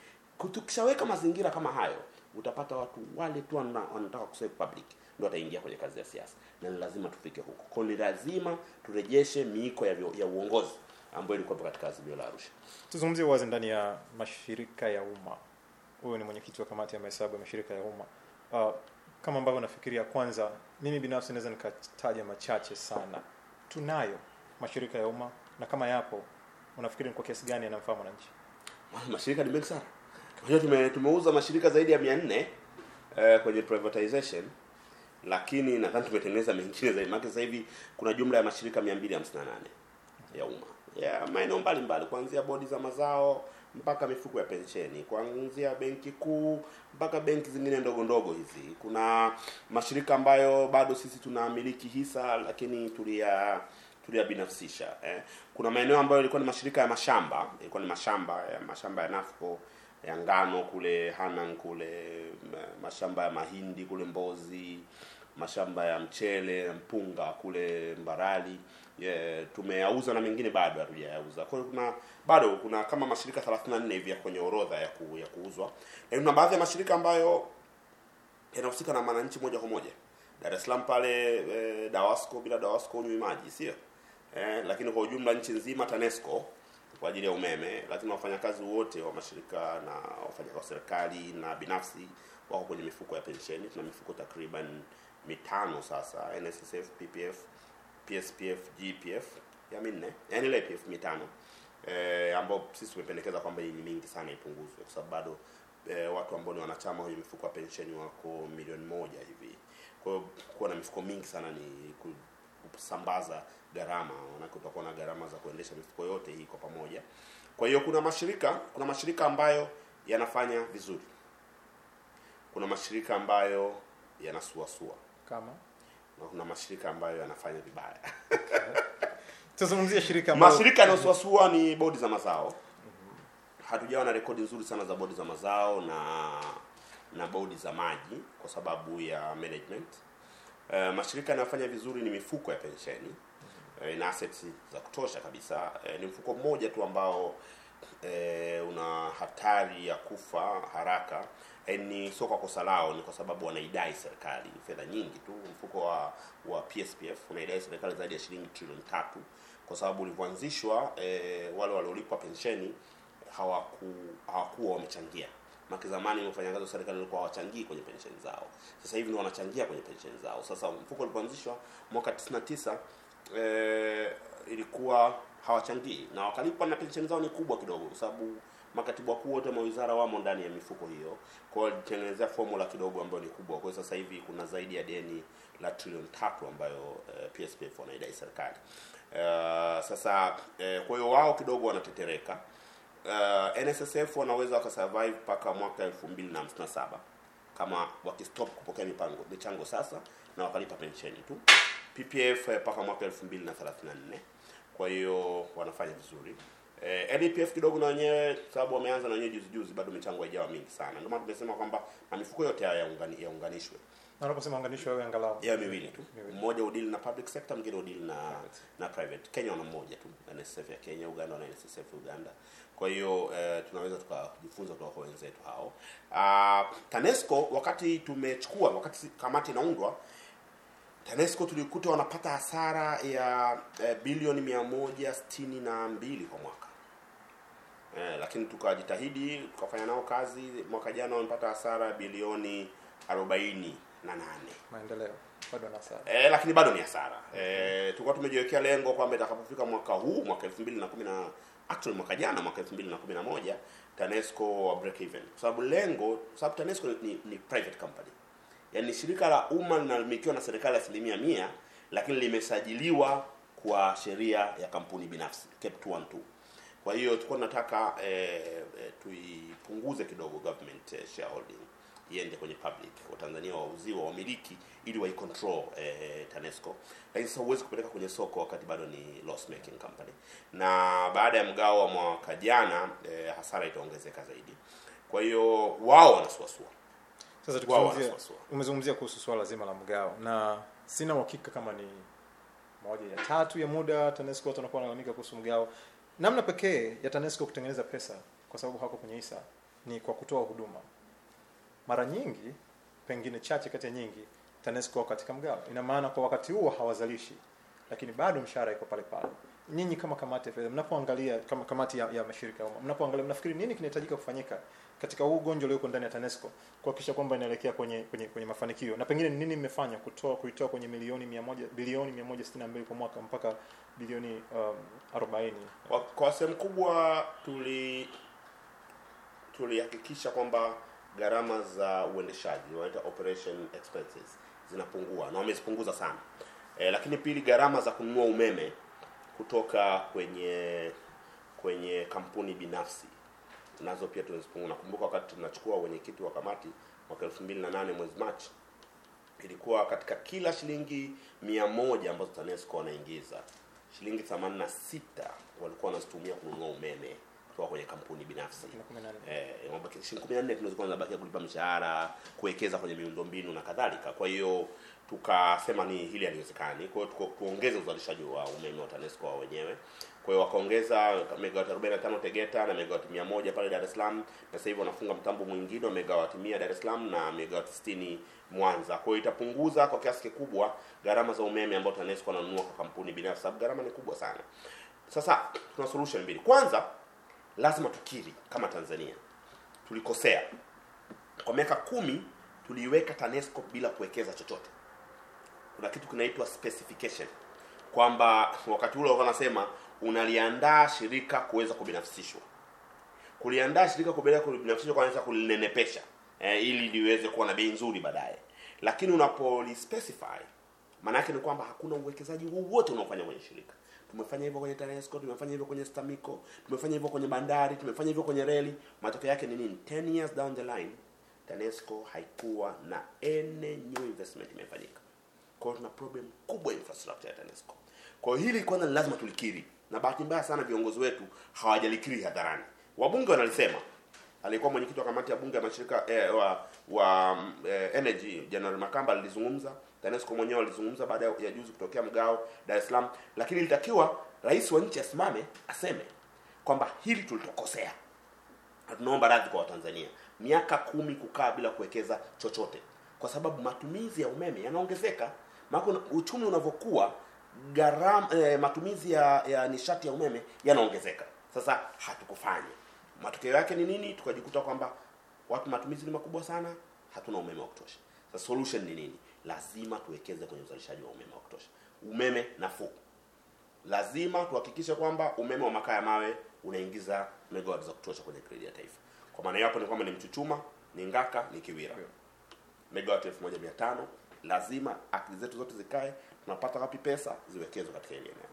Tukishaweka mazingira kama hayo utapata watu wale tu wana- wanataka public ndio wataingia kwenye kazi ya siasa. Na ni lazima tufike huko. Kwa ni lazima turejeshe miiko ya, ya uongozi ambayo ilikuwa katika azimio la Arusha. Tuzungumzie wazi ndani ya mashirika ya umma. Huyo ni mwenyekiti wa kamati ya mahesabu ya mashirika ya umma. Uh, kama ambavyo nafikiria kwanza mimi binafsi naweza nikataja machache sana. Tunayo mashirika ya umma na kama yapo unafikiri ni kwa kiasi gani yanamfaa mwananchi? Mashirika ni mengi sana. Kwa tume, tumeuza mashirika zaidi ya mia nne eh, kwenye privatization lakini nadhani tumetengeneza mengine zaidi. Maana sasa hivi kuna jumla ya mashirika 258 ya umma. Ya maeneo mbalimbali kuanzia bodi za mazao mpaka mifuko ya pensheni kuanzia benki kuu mpaka benki zingine ndogo ndogo hizi. Kuna mashirika ambayo bado sisi tunamiliki hisa lakini tulia tuliyabinafsisha eh. kuna maeneo ambayo ilikuwa ni mashirika ya mashamba ilikuwa ni mashamba ya mashamba ya nafco ya ngano kule Hanang kule mashamba ya mahindi kule Mbozi mashamba ya mchele mpunga kule Mbarali yeah, tumeyauza na mengine bado hatujayauza. Kwa hiyo kuna bado kuna kama mashirika 34 hivi ya kwenye orodha ya, ku, ya kuuzwa. Lakini kuna baadhi ya mashirika ambayo yanahusika na wananchi moja kwa moja. Dar es Salaam pale eh, Dawasco, bila Dawasco unywi maji, sio? Eh, lakini kwa ujumla nchi nzima TANESCO kwa ajili ya umeme, lakini wafanyakazi wote wa mashirika na wafanyakazi wa serikali na binafsi wako kwenye mifuko ya pensheni. Tuna mifuko takriban mitano sasa, NSSF, PPF, PSPF, GPF ya minne, yani ile PF mitano eh, ambao sisi tumependekeza kwamba ni mingi sana ipunguzwe, kwa sababu bado e, watu ambao ni wanachama kwenye mifuko ya pensheni wako milioni moja hivi. Kwa hiyo kuwa na mifuko mingi sana ni kusambaza gharama, maanake utakuwa na gharama za kuendesha mifuko yote hii kwa pamoja. Kwa hiyo kuna mashirika kuna mashirika ambayo yanafanya vizuri, kuna mashirika ambayo yanasuasua kama na kuna mashirika ambayo yanafanya vibaya. <laughs> tuzungumzie shirika ambayo Mashirika yanayosuasua ni bodi za mazao. Hatujawa na rekodi nzuri sana za bodi za mazao na na bodi za maji kwa sababu ya management. Uh, mashirika yanayofanya vizuri ni mifuko ya pensheni uh, na assets za kutosha kabisa. E, ni mfuko mmoja tu ambao e, una hatari ya kufa haraka Eh, ni sio kwa kosa lao, ni kwa sababu wanaidai serikali fedha nyingi tu. Mfuko wa wa PSPF unaidai serikali zaidi ya shilingi trilioni tatu kwa sababu ulivyoanzishwa eh, wale waliolipwa pensheni hawaku hawakuwa wamechangia. Maki zamani wafanyakazi wa serikali walikuwa hawachangii kwenye pensheni zao, sasa hivi ndio wanachangia kwenye pensheni zao. Sasa mfuko ulipoanzishwa mwaka 99 eh, ilikuwa hawachangii na wakalipwa na pensheni zao ni kubwa kidogo, kwa sababu makatibu wakuu wote mawizara wamo ndani ya mifuko hiyo. Kwa hiyo walitengenezea formula kidogo ambayo ni kubwa. Kwa sasa hivi kuna zaidi ya deni la trilioni tatu ambayo eh, PSPF wanaidai serikali. Uh, sasa eh, kwa hiyo wao kidogo wanatetereka. Uh, NSSF wanaweza wakasurvive mpaka mwaka 2057 kama wakistop kupokea mipango michango sasa na wakalipa pensheni tu. PPF eh, mpaka mwaka 2034 kwa hiyo wanafanya vizuri Eh, NEPF kidogo na wenyewe sababu wameanza na wenyewe juzi juzi, bado michango haijawa mingi sana. Ndio maana tumesema kwamba na mifuko yote haya yaungani- yaunganishwe na unaposema unganishwe wewe angalau ya miwili tu, mmoja udili na public sector, mwingine udili na na private. Kenya wana mmoja tu, NSSF ya Kenya, Uganda wana NSSF Uganda. Kwa hiyo eh, tunaweza tukajifunza kutoka kwa wenzetu hao. Ah, TANESCO wakati tumechukua, wakati kamati inaundwa, TANESCO tulikuta wanapata hasara ya eh, bilioni mia moja sitini na mbili kwa mwaka. Eh, lakini tukajitahidi tukafanya nao kazi. Mwaka jana wamepata hasara ya bilioni arobaini na nane. Maendeleo bado na hasara. Eh, lakini bado ni hasara. Eh, tulikuwa tumejiwekea lengo kwamba itakapofika mwaka huu mwaka 2010 actually mwaka jana mwaka 2011 TANESCO wa break even, kwa sababu lengo, kwa sababu TANESCO ni, ni private company, yaani ni shirika la umma linalomilikiwa na serikali asilimia mia, lakini limesajiliwa kwa sheria ya kampuni binafsi cap 212. Kwa hiyo tulikuwa tunataka eh, eh, tuipunguze kidogo government eh, shareholding iende kwenye public, Watanzania wauziwa wamiliki ili waicontrol eh, TANESCO, lakini sasa huwezi kupeleka kwenye soko wakati bado ni loss making company, na baada ya mgao wa mwaka jana eh, hasara itaongezeka zaidi. Kwa hiyo wao wanasuasua sasa tukizungumzia umezungumzia kuhusu swala zima la mgao na sina uhakika kama ni moja ya tatu ya muda TANESCO watu wanakuwa wanalalamika kuhusu mgao. Namna pekee ya TANESCO kutengeneza pesa kwa sababu hako kwenye hisa ni kwa kutoa huduma. Mara nyingi, pengine chache kati ya nyingi, TANESCO katika mgao. Ina maana kwa wakati huo hawazalishi, lakini bado mshahara iko pale pale. Nyinyi kama kamati ya fedha, mnapoangalia kama kamati ya, ya mashirika ya umma, mnapoangalia, mnafikiri nini kinahitajika kufanyika katika huu ugonjwa ulioko ndani ya TANESCO kuhakikisha kwamba inaelekea kwenye, kwenye kwenye mafanikio. Na pengine nini mmefanya kutoa kuitoa kwenye milioni 100 bilioni 162 kwa mwaka mpaka bilioni um, 40 Kwa, kwa sehemu kubwa tuli tulihakikisha kwamba gharama za uendeshaji wanaita operation expenses zinapungua na wamezipunguza sana. E, lakini pili gharama za kununua umeme kutoka kwenye kwenye kampuni binafsi nazo pia tunazipunguza. Nakumbuka wakati tunachukua wenyekiti wa kamati mwaka 2008 mwezi Machi, ilikuwa katika kila shilingi mia moja ambazo TANESCO wanaingiza shilingi 86 walikuwa wanazitumia kununua umeme kutoka kwenye kampuni binafsi. na 18 Eh, mabaki shilingi 14 tunazokuwa zinabakia kulipa mishahara, kuwekeza kwenye miundombinu na kadhalika. Kwa hiyo tukasema ni hili haliwezekani. Kwa hiyo tuongeze uzalishaji wa umeme wa TANESCO wao wenyewe. Kwa hiyo wakaongeza megawati 45 Tegeta na megawati 100 pale Dar es Salaam, na sasa hivi wanafunga mtambo mwingine wa megawati 100 Dar es Salaam na megawati 60 Mwanza. Kwa hiyo itapunguza kwa kiasi kikubwa gharama za umeme ambao TANESCO wananunua kwa kampuni binafsi, sababu gharama ni kubwa sana. Sasa tuna solution mbili. Kwanza lazima tukiri kama Tanzania tulikosea. Kwa miaka kumi tuliiweka TANESCO bila kuwekeza chochote. Kuna kitu kinaitwa specification, kwamba wakati ule wanasema unaliandaa shirika kuweza kubinafsishwa. Kuliandaa shirika kuweza kubinafsishwa kwanza kulinenepesha eh, ili liweze kuwa na bei nzuri baadaye, lakini unapolispecify maana yake ni kwamba hakuna uwekezaji wowote unaofanya kwenye shirika. Tumefanya hivyo kwenye TANESCO, tumefanya hivyo kwenye STAMICO, tumefanya hivyo kwenye bandari, tumefanya hivyo kwenye reli. Matokeo yake ni nini? 10 years down the line TANESCO haikuwa na any new investment imefanyika. Kwa tuna problem kubwa infrastructure ya TANESCO. Kwa hiyo hili kwanza ni lazima tulikiri, na bahati mbaya sana viongozi wetu hawajalikiri hadharani. Wabunge wanalisema, alikuwa mwenyekiti wa kamati ya bunge ya mashirika eh, wa wa eh, energy General Makamba alizungumza, TANESCO mwenyewe alizungumza baada ya juzi kutokea mgao Dar es Salaam, lakini ilitakiwa rais wa nchi asimame aseme kwamba hili tulitokosea na tunaomba radhi kwa Watanzania. Miaka kumi kukaa bila kuwekeza chochote, kwa sababu matumizi ya umeme yanaongezeka. Maana uchumi unavyokuwa, gharama eh, matumizi ya, ya nishati ya umeme yanaongezeka. Sasa hatukufanya. Matokeo yake ni nini? Tukajikuta kwamba watu matumizi ni makubwa sana, hatuna umeme wa kutosha. Sasa solution ni nini? Lazima tuwekeze kwenye uzalishaji wa umeme wa kutosha, umeme nafuu lazima tuhakikishe kwamba umeme wa makaa ya mawe unaingiza megawati za kutosha kwenye gridi ya taifa. Kwa maana hiyo hapo ni kwamba ni Mchuchuma, ni Ngaka, ni Kiwira, megawati 1500 lazima akili zetu zote zikae, tunapata wapi pesa ziwekezwe katika ile eneo.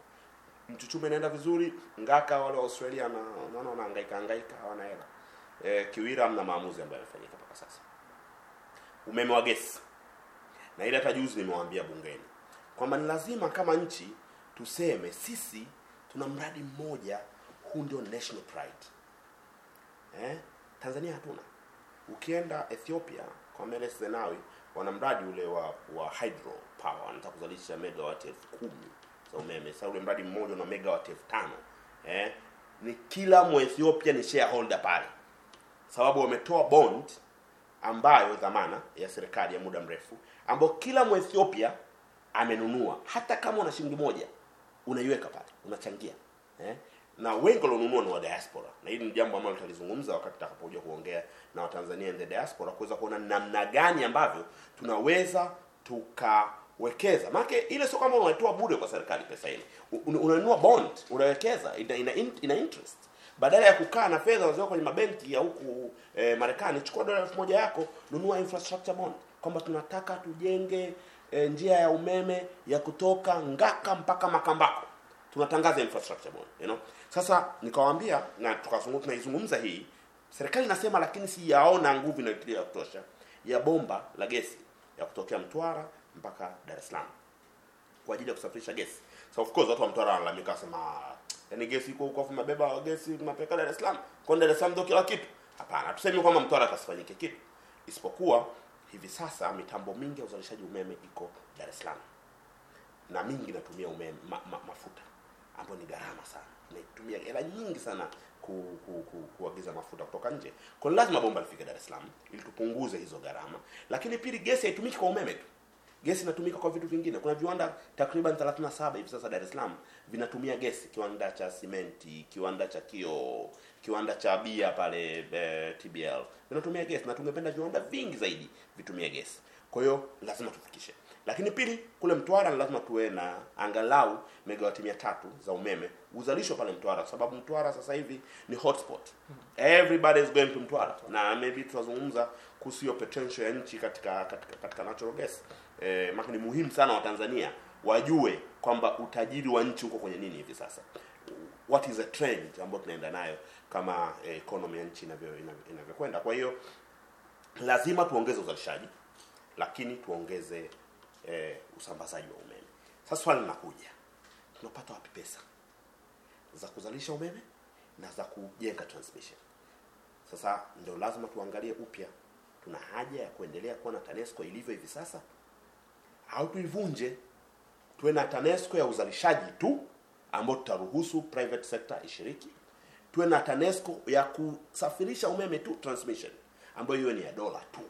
Mchuchuma inaenda vizuri, Ngaka wale wa Australia na naona wanahangaika hangaika hawana hela. E, Kiwira mna maamuzi ambayo yamefanyika mpaka sasa. Umeme wa gesi na ile hata juzi nimewaambia bungeni kwamba ni lazima kama nchi tuseme sisi tuna mradi mmoja huu ndio national pride eh? tanzania hatuna ukienda ethiopia kwa meles zenawi wana mradi ule wa wa hydro power wanataka kuzalisha megawati elfu kumi za umeme sasa ule mradi mmoja una megawati elfu tano eh? ni kila mwethiopia ni shareholder pale sababu wametoa bond ambayo dhamana ya serikali ya muda mrefu ambayo kila mwethiopia amenunua hata kama una shilingi moja unaiweka pale unachangia eh? Na wengi walionunua ni wa diaspora. Na hili ni jambo ambalo tutalizungumza wakati tutakapokuja kuongea na watanzania in the diaspora kuweza kuona namna gani ambavyo tunaweza tukawekeza. Maana ile sio kama unatoa bure kwa serikali pesa ile. Un- unanunua bond unawekeza ina, ina, ina interest. Badala ya kukaa na fedha unazoweka kwenye mabenki ya huku eh, marekani chukua dola elfu moja yako nunua infrastructure bond. Kwamba tunataka tujenge eh, njia ya umeme ya kutoka ngaka mpaka makambako. Tunatangaza infrastructure bond you know? Sasa nikawambia na tunaizungumza hii. Serikali inasema lakini siyaona nguvu inayotilia ya kutosha ya bomba la gesi ya kutokea mtwara mpaka dar es salaam kwa ajili ya kusafirisha gesi. So of course watu wa mtwara wanalalamika wasema "Ah, yaani gesi iko huko afu mabeba gesi mapeka dar es salaam. Kwa dar es salaam ndio kila kitu? Hapana tuseme kwamba mtwara kasifanyike kitu. Isipokuwa hivi sasa mitambo mingi ya uzalishaji umeme iko dar es salaam. Na mingi inatumia umeme ma, ma, mafuta. Ambayo ni gharama sana inatumia hela nyingi sana ku, ku, ku, kuagiza mafuta kutoka nje. Kwa lazima bomba lifike dar es salaam ili tupunguze hizo gharama. Lakini pili gesi haitumiki kwa umeme tu. Gesi inatumika kwa vitu vingine. Kuna viwanda takriban 37 hivi sasa dar es salaam vinatumia gesi. Kiwanda cha simenti kiwanda cha kioo kiwanda cha bia pale e, tbl vinatumia gesi na tungependa viwanda vingi zaidi vitumie gesi. Kwa hiyo lazima tufikishe lakini pili kule mtwara lazima tuwe na angalau megawati mia tatu za umeme. Uzalishwa pale mtwara kwa sababu mtwara sasa hivi ni hotspot. Everybody is going to mtwara. Na maybe tutazungumza kuhusu hiyo potential ya nchi katika katika, katika natural gas. Eh, ni muhimu sana watanzania wajue kwamba utajiri wa nchi uko kwenye nini hivi sasa. What is a trend ambayo tunaenda nayo kama eh, economy ya nchi inavyo- inavyo- inavyokwenda. Kwa hiyo lazima tuongeze uzalishaji lakini tuongeze eh, usambazaji wa umeme. Sasa swali linakuja tunapata wapi pesa? Za kuzalisha umeme na za kujenga transmission. Sasa ndio lazima tuangalie upya tuna haja ya kuendelea kuwa na tanesco ilivyo hivi sasa au tuivunje tuwe na tanesco ya uzalishaji tu ambayo tutaruhusu private sector ishiriki tuwe na tanesco ya kusafirisha umeme tu transmission ambayo hiyo ni ya dola tu.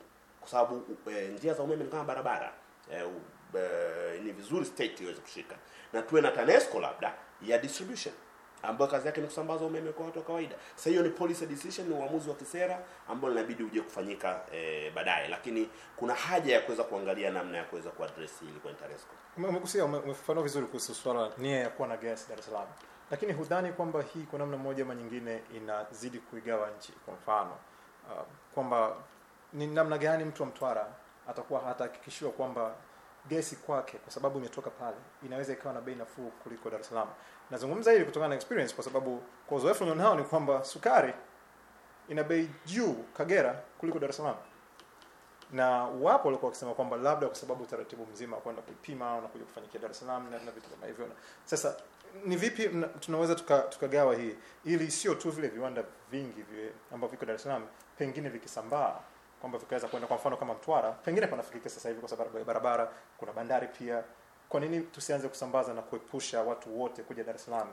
Kwa sababu e, njia za umeme ni kama barabara e, u, e, ni vizuri state iweze kushika. Na tuwe na tanesco labda ya distribution ambayo kazi yake ni kusambaza umeme kwa watu wa kawaida. Sasa hiyo ni policy decision ni uamuzi wa kisera ambao inabidi uje kufanyika e, baadaye. Lakini kuna haja ya kuweza kuangalia namna ya kuweza kuaddress hili kwa tanesco. Umekusia umefafanua vizuri kuhusu swala nia ya kuwa na gas Dar es Salaam, lakini hudhani kwamba hii kwa namna moja ama nyingine inazidi kuigawa nchi? Kwa mfano uh, kwamba ni namna gani mtu wa Mtwara atakuwa hatahakikishiwa kwamba gesi kwake kwa sababu imetoka pale inaweza ikawa na bei nafuu kuliko Dar es Salaam. Nazungumza hili kutokana na experience, kwa sababu kwa uzoefu nilionao ni kwamba sukari ina bei juu Kagera kuliko Dar es Salaam na wapo walikuwa wakisema kwamba labda kwa sababu utaratibu mzima kwenda kuipima na kuja kufanyikia Dar es Salaam na, vitu kama hivyo. Sasa ni vipi tunaweza tunaweza tuka- tukagawa hii ili sio tu vile viwanda vingi vile ambavyo viko Dar es Salaam pengine vikisambaa kwamba vikaweza kwenda kwa mfano kama Mtwara pengine panafikika sasa hivi kwa sababu ya barabara, kuna bandari pia. Kwa nini tusianze kusambaza na kuepusha watu wote kuja Dar es Salaam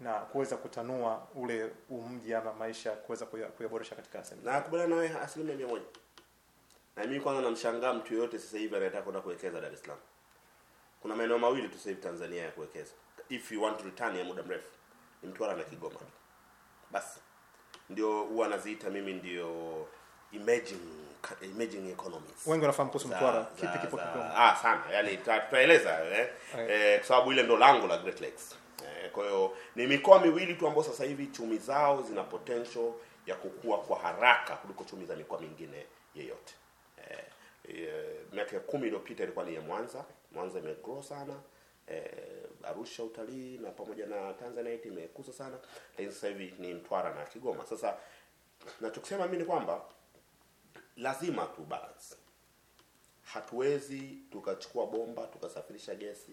na kuweza kutanua ule umji ama maisha kuweza kuyaboresha katika sehemu na kubaliana nawe asilimia mia moja. Na mimi kwanza namshangaa mtu yoyote sasa hivi anayetaka kwenda kuwekeza dar es salaam. Kuna maeneo mawili tu sasa hivi tanzania ya kuwekeza if you want to return ya muda mrefu ni mtwara na kigoma basi. Ndio huwa anaziita mimi ndio emerging emerging economies. Wengi wanafahamu kuhusu Mtwara, kipi kipo Kigoma? ah sana. Yaani tutaeleza eh, eh, kwa sababu ile ndo lango la Great Lakes. Eh, kwa hiyo ni mikoa miwili tu ambayo sasa hivi chumi zao zina potential ya kukua kwa haraka kuliko chumi za mikoa mingine yeyote. Eh, eh, miaka kumi iliyopita ilikuwa ni ya Mwanza. Mwanza imegrow sana. Eh, Arusha utalii na pamoja na Tanzanite imekuza sana. Lakini sasa hivi ni Mtwara na Kigoma. Sasa nachokisema mimi ni kwamba lazima tu balance. Hatuwezi tukachukua bomba tukasafirisha gesi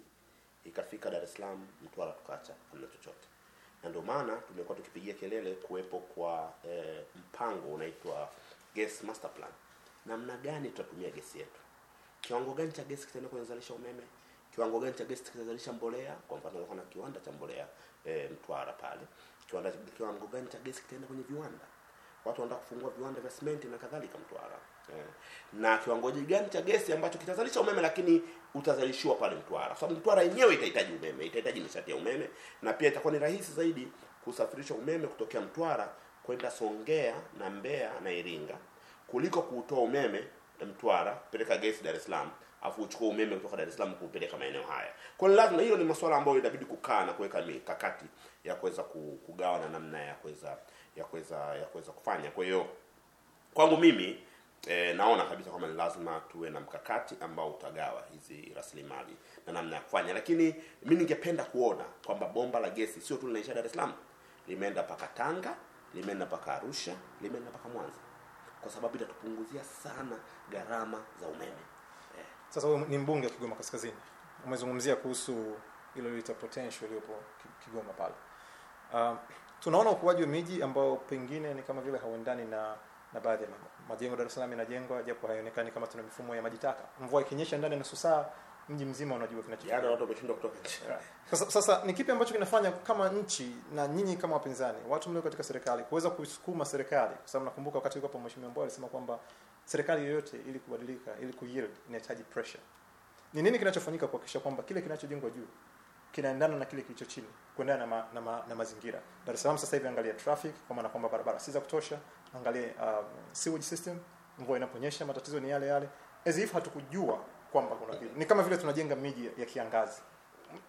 ikafika Dar es Salaam Mtwara tukaacha hamna chochote. Na ndio maana tumekuwa tukipigia kelele kuwepo kwa eh, mpango unaitwa gas master plan. Namna gani tutatumia gesi yetu? Kiwango gani cha gesi kitaenda kuzalisha umeme? Kiwango gani cha gesi kitazalisha mbolea? Kwa mfano kuna kiwanda cha mbolea e, mtwara pale. Kiwanda kiwango gani cha gesi kitaenda kwenye viwanda watu wanataka kufungua viwanda vya simenti na kadhalika mtwara yeah. na kiwango gani cha gesi ambacho kitazalisha umeme lakini utazalishiwa pale mtwara kwa sababu mtwara yenyewe itahitaji umeme itahitaji nishati ya umeme na pia itakuwa ni rahisi zaidi kusafirisha umeme kutokea mtwara kwenda songea na mbeya na iringa kuliko kuutoa umeme Mtwara kupeleka gesi Dar es Salaam afu uchukue umeme kutoka Dar es Salaam kuupeleka maeneo haya. Kwa hiyo lazima, hilo ni masuala ambayo inabidi kukaa na kuweka mikakati ya kuweza kugawa na namna ya kuweza ya kuweza ya kuweza kufanya. Kwa hiyo kwangu mimi e, naona kabisa kwamba ni lazima tuwe na mkakati ambao utagawa hizi rasilimali na namna ya kufanya, lakini mi ningependa kuona kwamba bomba la gesi sio tu linaisha Dar es Salaam, limeenda mpaka Tanga, limeenda mpaka Arusha, limeenda mpaka Mwanza kwa sababu itatupunguzia sana gharama za umeme eh. Sasa ni mbunge wa Kigoma Kaskazini, umezungumzia kuhusu lita potential iliyopo Kigoma pale. Uh, tunaona ukuaji wa miji ambao pengine ni kama vile hauendani na na baadhi ya majengo Dar es Salaam yanajengwa japo haionekani kama tuna mifumo ya maji taka. Mvua ikinyesha ndani ya nusu saa mji mzima unajua kinachotokea. Yaani watu wameshindwa kutoka nje. <laughs> Sasa, sasa ni kipi ambacho kinafanya kama nchi na nyinyi kama wapinzani, watu mlio katika serikali kuweza kusukuma serikali, kwa sababu nakumbuka wakati yuko hapo Mheshimiwa Mbowe alisema kwamba serikali yoyote ili kubadilika, ili kuyield inahitaji pressure. Ni nini kinachofanyika kuhakikisha kwamba kile kinachojengwa juu kinaendana na kile kilicho chini, kuendana na, ma, na, ma, na mazingira. Dar es Salaam sasa hivi angalia traffic, kwa maana kwamba barabara si za kutosha, angalia um, sewage system, mvua inaponyesha matatizo ni yale yale, as if hatukujua kwamba kuna kitu. Ni kama vile tunajenga miji ya kiangazi.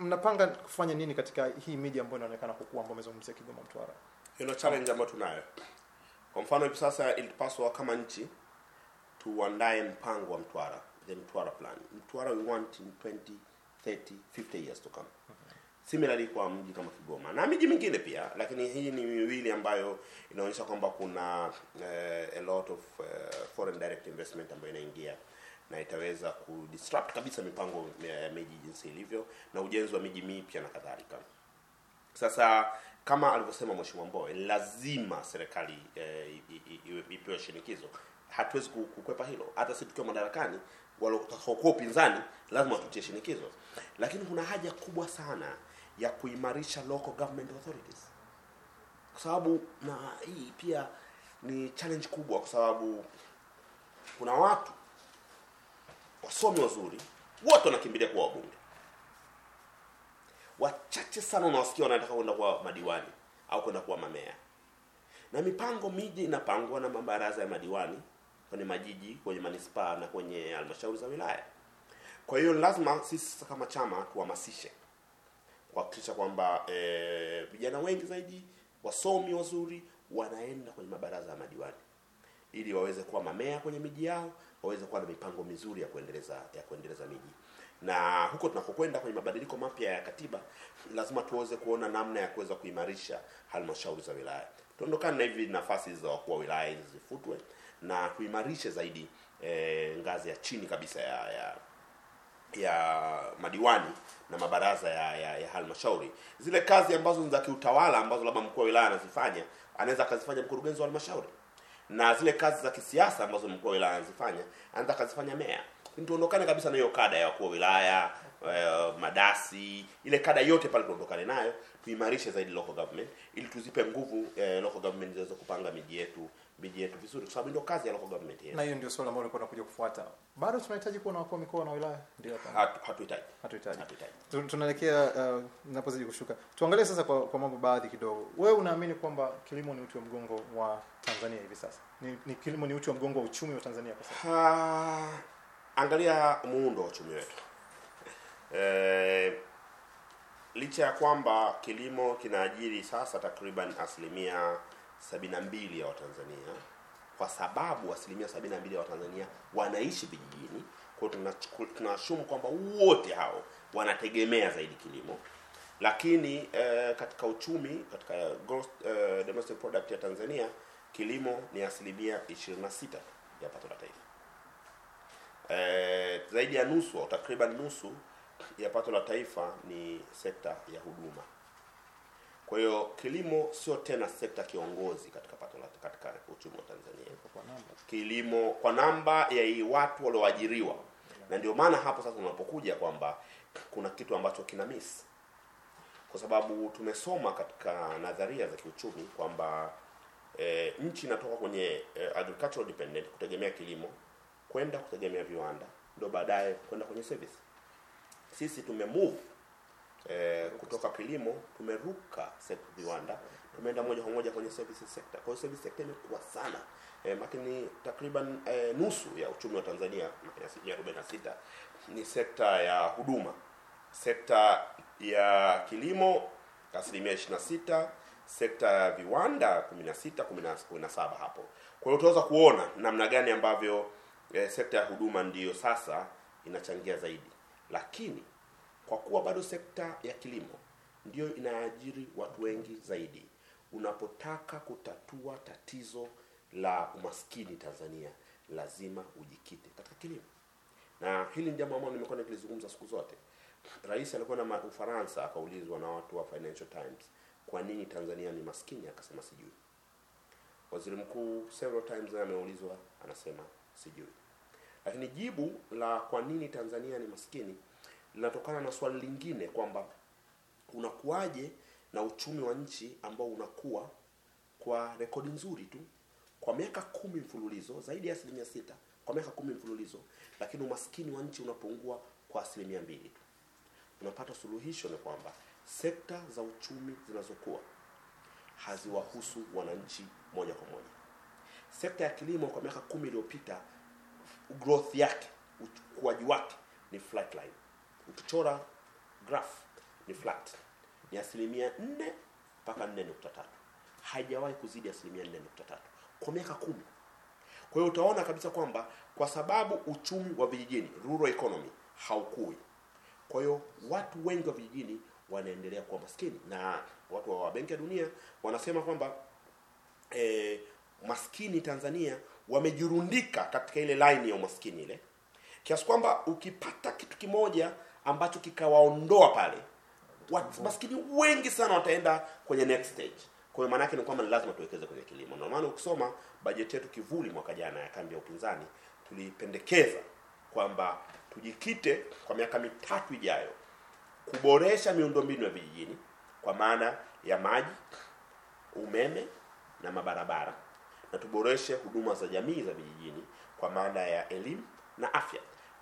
Mnapanga kufanya nini katika hii miji ambayo inaonekana kukua, ambayo umezungumzia Kigoma, Mtwara? Hilo challenge ambayo tunayo. Kwa mfano hivi sasa ilipaswa kama nchi tuandae mpango wa Mtwara, the Mtwara plan. Mtwara we want in 20, 30, 50 years to come. Similarly kwa mji kama Kigoma na miji mingine pia, lakini hii ni miwili ambayo inaonyesha kwamba kuna uh, a lot of uh, foreign direct investment ambayo inaingia na itaweza kudisrupt kabisa mipango ya uh, miji jinsi ilivyo na ujenzi wa miji mipya na kadhalika. Sasa kama alivyosema Mheshimiwa Mbowe, lazima serikali uh, ipewe shinikizo. Hatuwezi kukwepa hilo, hata sisi tukiwa madarakani, watakaokuwa upinzani lazima watutie shinikizo, lakini kuna haja kubwa sana ya kuimarisha local government authorities, kwa sababu na hii pia ni challenge kubwa, kwa sababu kuna watu wasomi wazuri wote wanakimbilia kuwa wabunge. Wachache sana unawasikia wanataka kwenda kuwa madiwani au kwenda kuwa mamea na mipango miji inapangwa na mabaraza ya madiwani kwenye majiji kwenye manispaa na kwenye halmashauri za wilaya. Kwa hiyo lazima sisi kama chama tuhamasishe kuhakikisha kwamba vijana e, wengi zaidi wasomi wazuri wanaenda kwenye mabaraza ya madiwani. Ili waweze kuwa mamea kwenye miji yao waweze kuwa na mipango mizuri ya kuendeleza ya kuendeleza miji. Na huko tunakokwenda kwenye mabadiliko mapya ya katiba lazima tuweze kuona namna ya kuweza kuimarisha halmashauri za wilaya. Tuondokane na hivi nafasi za wakuu wa wilaya hizi zifutwe na tuimarishe zaidi e, ngazi ya chini kabisa ya, ya ya madiwani na mabaraza ya, ya, ya halmashauri. Zile kazi ambazo ni za kiutawala ambazo labda mkuu wa wilaya anazifanya anaweza akazifanya mkurugenzi wa halmashauri. Na zile kazi za kisiasa ambazo mkuu wa wilaya anazifanya anaweza akazifanya meya. Tuondokane kabisa na hiyo kada ya wakuu wa wilaya uh, madasi ile kada yote pale tuondokane nayo tuimarishe zaidi local government ili tuzipe nguvu uh, local government ziweze kupanga miji yetu miji yetu vizuri kwa sababu ndio kazi ya local government yetu Na hiyo ndio swali ambalo nilikuwa nakuja kufuata. Bado tunahitaji kuwa na wakuu wa mikoa na wilaya? Ndio hapa. Hatu- hatuhitaji Hatuhitaji. hatuhitaji Tu- Tunaelekea uh, napozidi kushuka. Tuangalie sasa kwa, kwa mambo baadhi kidogo. Wewe unaamini kwamba kilimo ni uti wa mgongo wa Tanzania hivi sasa? Ni, ni kilimo ni uti wa mgongo wa uchumi wa Tanzania kwa sasa? Ah, angalia muundo wa uchumi wetu eh, licha ya kwamba kilimo kinaajiri sasa takriban asilimia sabini na mbili ya watanzania kwa sababu asilimia sabini na mbili ya watanzania wanaishi vijijini. Kwa hiyo tunashumu kwamba wote hao wanategemea zaidi kilimo. Lakini eh, katika uchumi katika gross eh, domestic product ya tanzania kilimo ni asilimia 26 ya pato la taifa. Eh, zaidi ya nusu au takriban nusu ya pato la taifa ni sekta ya huduma Kwa hiyo kilimo sio tena sekta kiongozi katika pato la katika uchumi wa Tanzania Kwa namba. kilimo kwa namba ya hii watu walioajiriwa, na ndio maana hapo sasa unapokuja kwamba kuna kitu ambacho kina miss, kwa sababu tumesoma katika nadharia za kiuchumi kwamba e, nchi inatoka kwenye e, agricultural dependent kutegemea kilimo kwenda kutegemea viwanda, ndio baadaye kwenda kwenye service. Sisi tumemove e, kutoka kilimo tumeruka sekta viwanda. Tumeenda moja kwa moja kwenye services sector. Kwa service sector imekuwa sana. Eh, makini takriban eh, nusu ya uchumi wa Tanzania asilimia 46 ni sekta ya huduma, sekta ya kilimo asilimia 26, sekta ya viwanda 16 17 hapo. Kwa hiyo utaweza kuona namna gani ambavyo eh, sekta ya huduma ndiyo sasa inachangia zaidi, lakini kwa kuwa bado sekta ya kilimo ndiyo inaajiri watu wengi zaidi, unapotaka kutatua tatizo la umaskini Tanzania, lazima ujikite katika kilimo, na hili ni jambo ambalo nimekuwa nikilizungumza siku zote. Rais alikuwa na Ufaransa, akaulizwa na watu wa Financial Times, kwa nini Tanzania ni maskini? Akasema sijui. Waziri mkuu several times ameulizwa, anasema sijui. Lakini jibu la kwa nini Tanzania ni maskini linatokana na swali lingine kwamba unakuwaje na uchumi wa nchi ambao unakuwa kwa rekodi nzuri tu kwa miaka kumi mfululizo zaidi ya asilimia sita kwa miaka kumi mfululizo, lakini umaskini wa nchi unapungua kwa asilimia mbili tu. Unapata suluhisho ni kwamba sekta za uchumi zinazokuwa haziwahusu wananchi moja kwa moja. Sekta ya kilimo kwa miaka kumi iliyopita growth yake ukuaji wake ni flatline. Ukichora graph ni flat, ni asilimia nne mpaka nne nukta tatu. Haijawahi kuzidi asilimia nne nukta tatu kwa miaka kumi. Kwa hiyo utaona kabisa kwamba kwa sababu uchumi wa vijijini rural economy haukui, kwa hiyo watu wengi wa vijijini wanaendelea kuwa maskini, na watu wa Benki ya Dunia wanasema kwamba eh, maskini Tanzania wamejirundika katika ile line ya umaskini ile, kiasi kwamba ukipata kitu kimoja ambacho kikawaondoa pale, maskini wengi sana wataenda kwenye next stage. Kwa maana yake ni kwamba ni lazima tuwekeze kwenye kilimo. Ndio maana ukisoma bajeti yetu kivuli mwaka jana ya kambi ya upinzani, tulipendekeza kwamba tujikite kwa miaka mitatu ijayo kuboresha miundombinu ya vijijini kwa maana ya maji, umeme na mabarabara, na tuboreshe huduma za jamii za vijijini kwa maana ya elimu na afya.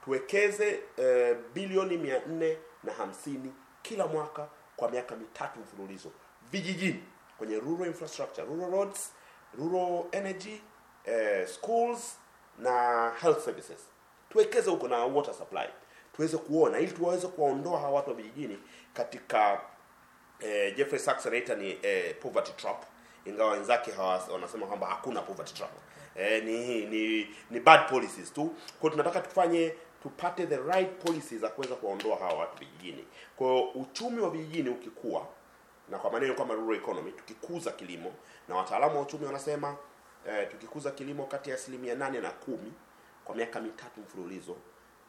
Tuwekeze eh, bilioni mia nne na hamsini kila mwaka kwa miaka mitatu mfululizo vijijini kwenye rural infrastructure, rural roads, rural energy, eh, schools na health services. Tuwekeze huko na water supply, tuweze kuona ili tuweze kuwaondoa hawa watu wa vijijini katika eh, Jeffrey Sachs anaita ni eh, poverty trap, ingawa wenzake wanasema kwamba hakuna poverty trap. Eh, ni ni ni bad policies tu. Kwa tunataka tufanye tupate the right policies za kuweza kuwaondoa hawa watu vijijini. Kwa hiyo uchumi wa vijijini ukikua na kwa maneno kama rural economy, tukikuza kilimo na wataalamu wa uchumi wanasema eh, tukikuza kilimo kati ya asilimia nane na kumi kwa miaka mitatu mfululizo,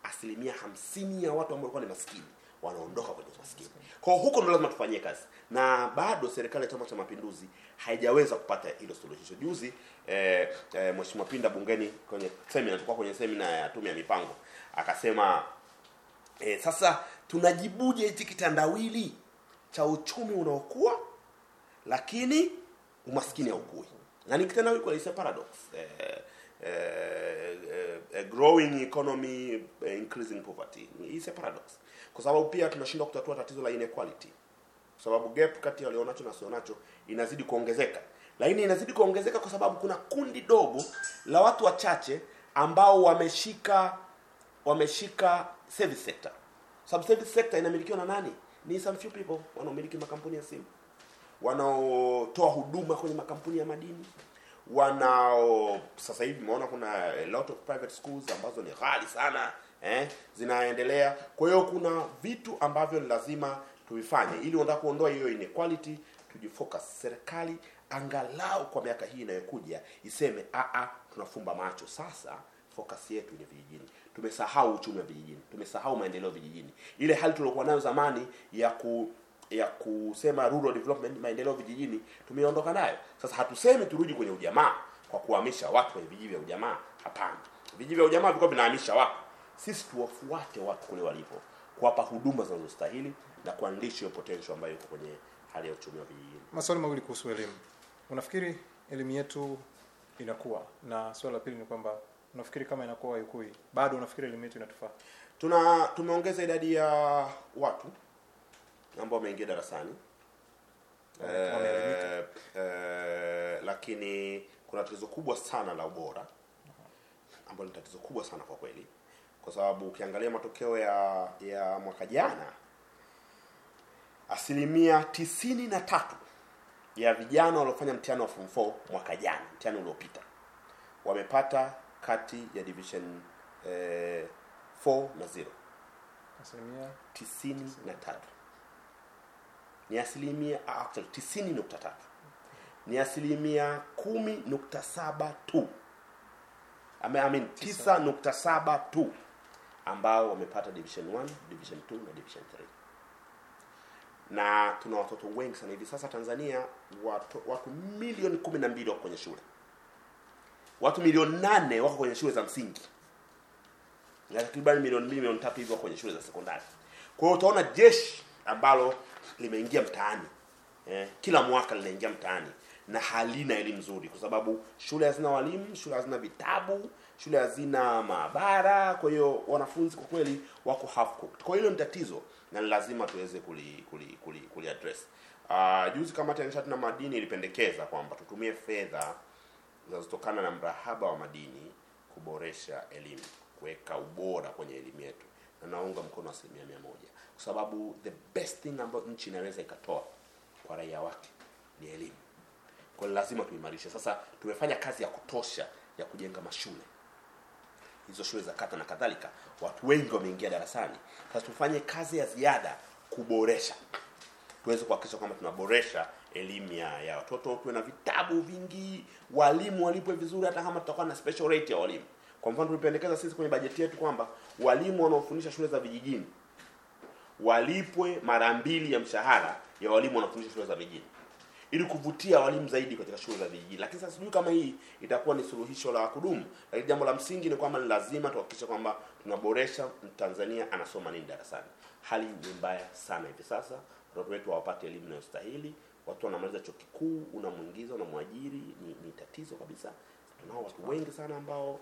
asilimia hamsini ya watu ambao walikuwa ni maskini wanaondoka kwenye umaskini. Kwa huko ndo lazima tufanyie kazi, na bado serikali ya Chama cha Mapinduzi haijaweza kupata hilo suluhisho. Juzi eh, eh, Mheshimiwa Pinda bungeni kwenye semina, tulikuwa kwenye semina ya Tume ya Mipango, akasema e, sasa tunajibuje hichi kitandawili cha uchumi unaokuwa lakini umaskini haukui, na ni kitandawili kwa, it's paradox. Eh, eh, eh, a growing economy eh, increasing poverty. Is a paradox, kwa sababu pia tunashindwa kutatua tatizo la inequality, kwa sababu gap kati ya walionacho na sionacho inazidi kuongezeka, lakini inazidi kuongezeka kwa sababu kuna kundi dogo la watu wachache ambao wameshika wameshika service sector. Some service sector inamilikiwa na nani? Ni some few people wanaomiliki makampuni ya simu, wanaotoa huduma kwenye makampuni ya madini, wanao sasa hivi umeona kuna a lot of private schools ambazo ni ghali sana eh, zinaendelea. Kwa hiyo kuna vitu ambavyo ni lazima tuvifanye ili unataka kuondoa hiyo inequality, tujifocus. Serikali angalau kwa miaka hii inayokuja iseme a a, tunafumba macho sasa focus yetu ni vijijini. Tumesahau uchumi wa vijijini, tumesahau maendeleo vijijini. Ile hali tuliokuwa nayo zamani ya ku ya kusema rural development maendeleo vijijini tumeondoka nayo. Sasa hatusemi turudi kwenye ujamaa kwa kuhamisha watu kwenye vijiji vya ujamaa. Hapana. Vijiji vya ujamaa vilikuwa vinahamisha watu. Sisi tuwafuate watu kule walipo kuwapa huduma zinazostahili na kuandisha hiyo potential ambayo iko kwenye hali ya uchumi wa vijijini. Maswali mawili kuhusu elimu. Unafikiri elimu yetu inakuwa? Na swali la pili ni kwamba unafikiri kama inakuwa haikui? Bado unafikiri elimu yetu inatufaa? Tuna tumeongeza idadi ya watu ambao wameingia darasani. Eh, eh, lakini kuna tatizo kubwa sana la ubora ambalo ni tatizo kubwa sana kwa kweli. Kwa sababu ukiangalia matokeo ya ya mwaka jana asilimia tisini na tatu ya vijana waliofanya mtihani wa form 4 mwaka jana mtihani uliopita wamepata kati ya division eh, 4 na 0 asilimia tisini na tatu. Ni asilimia ah, actually tisini nukta tatu. Ni asilimia kumi nukta saba tu. I mean, tisa. nukta saba tu ambao wamepata division 1 division 2 na division 3 na tuna watoto wengi sana. Hivi sasa tanzania watu, watu milioni kumi na mbili wako kwenye shule watu milioni nane wako kwenye shule za msingi. Na takriban milioni mbili milioni tatu hivyo kwenye shule za sekondari. Kwa hiyo utaona jeshi ambalo limeingia mtaani eh, kila mwaka linaingia mtaani na halina elimu nzuri kwa sababu shule hazina walimu shule hazina vitabu shule hazina maabara. Kwa hiyo wanafunzi kwa kweli wako half cooked. Kwa hilo ni tatizo na ni lazima tuweze kuli kuli kuli, kuli address. Uh, juzi kamati ya nishati na madini ilipendekeza kwamba tutumie fedha zinazotokana na mrahaba wa madini kuboresha elimu kuweka ubora kwenye elimu yetu. Na naunga mkono asilimia mia moja. Kwa sababu the best thing ambayo nchi inaweza ikatoa kwa raia wake ni elimu. Kwa hiyo lazima tuimarishe. Sasa tumefanya kazi ya kutosha ya kujenga mashule. Hizo shule za kata na kadhalika watu wengi wameingia darasani. Sasa tufanye kazi ya ziada kuboresha. Tuweze kuhakikisha kwamba tunaboresha elimu ya, ya watoto kuwe na vitabu vingi walimu walipwe vizuri hata kama tutakuwa na special rate ya walimu. Kwa mfano tulipendekeza sisi kwenye bajeti yetu kwamba walimu wanaofundisha shule za vijijini walipwe mara mbili ya mshahara ya walimu wanaofundisha shule za vijijini ili kuvutia walimu zaidi katika shule za vijijini. Lakini sasa sijui kama hii itakuwa ni suluhisho la kudumu. Lakini jambo la msingi ni kwamba ni lazima tuhakikishe kwamba tunaboresha mtanzania anasoma nini darasani. Hali ni mbaya sana hivi sasa watoto wetu hawapati elimu inayostahili watu wanamaliza chuo kikuu unamwingiza unamwajiri ni, ni tatizo kabisa. Tunao watu wengi sana ambao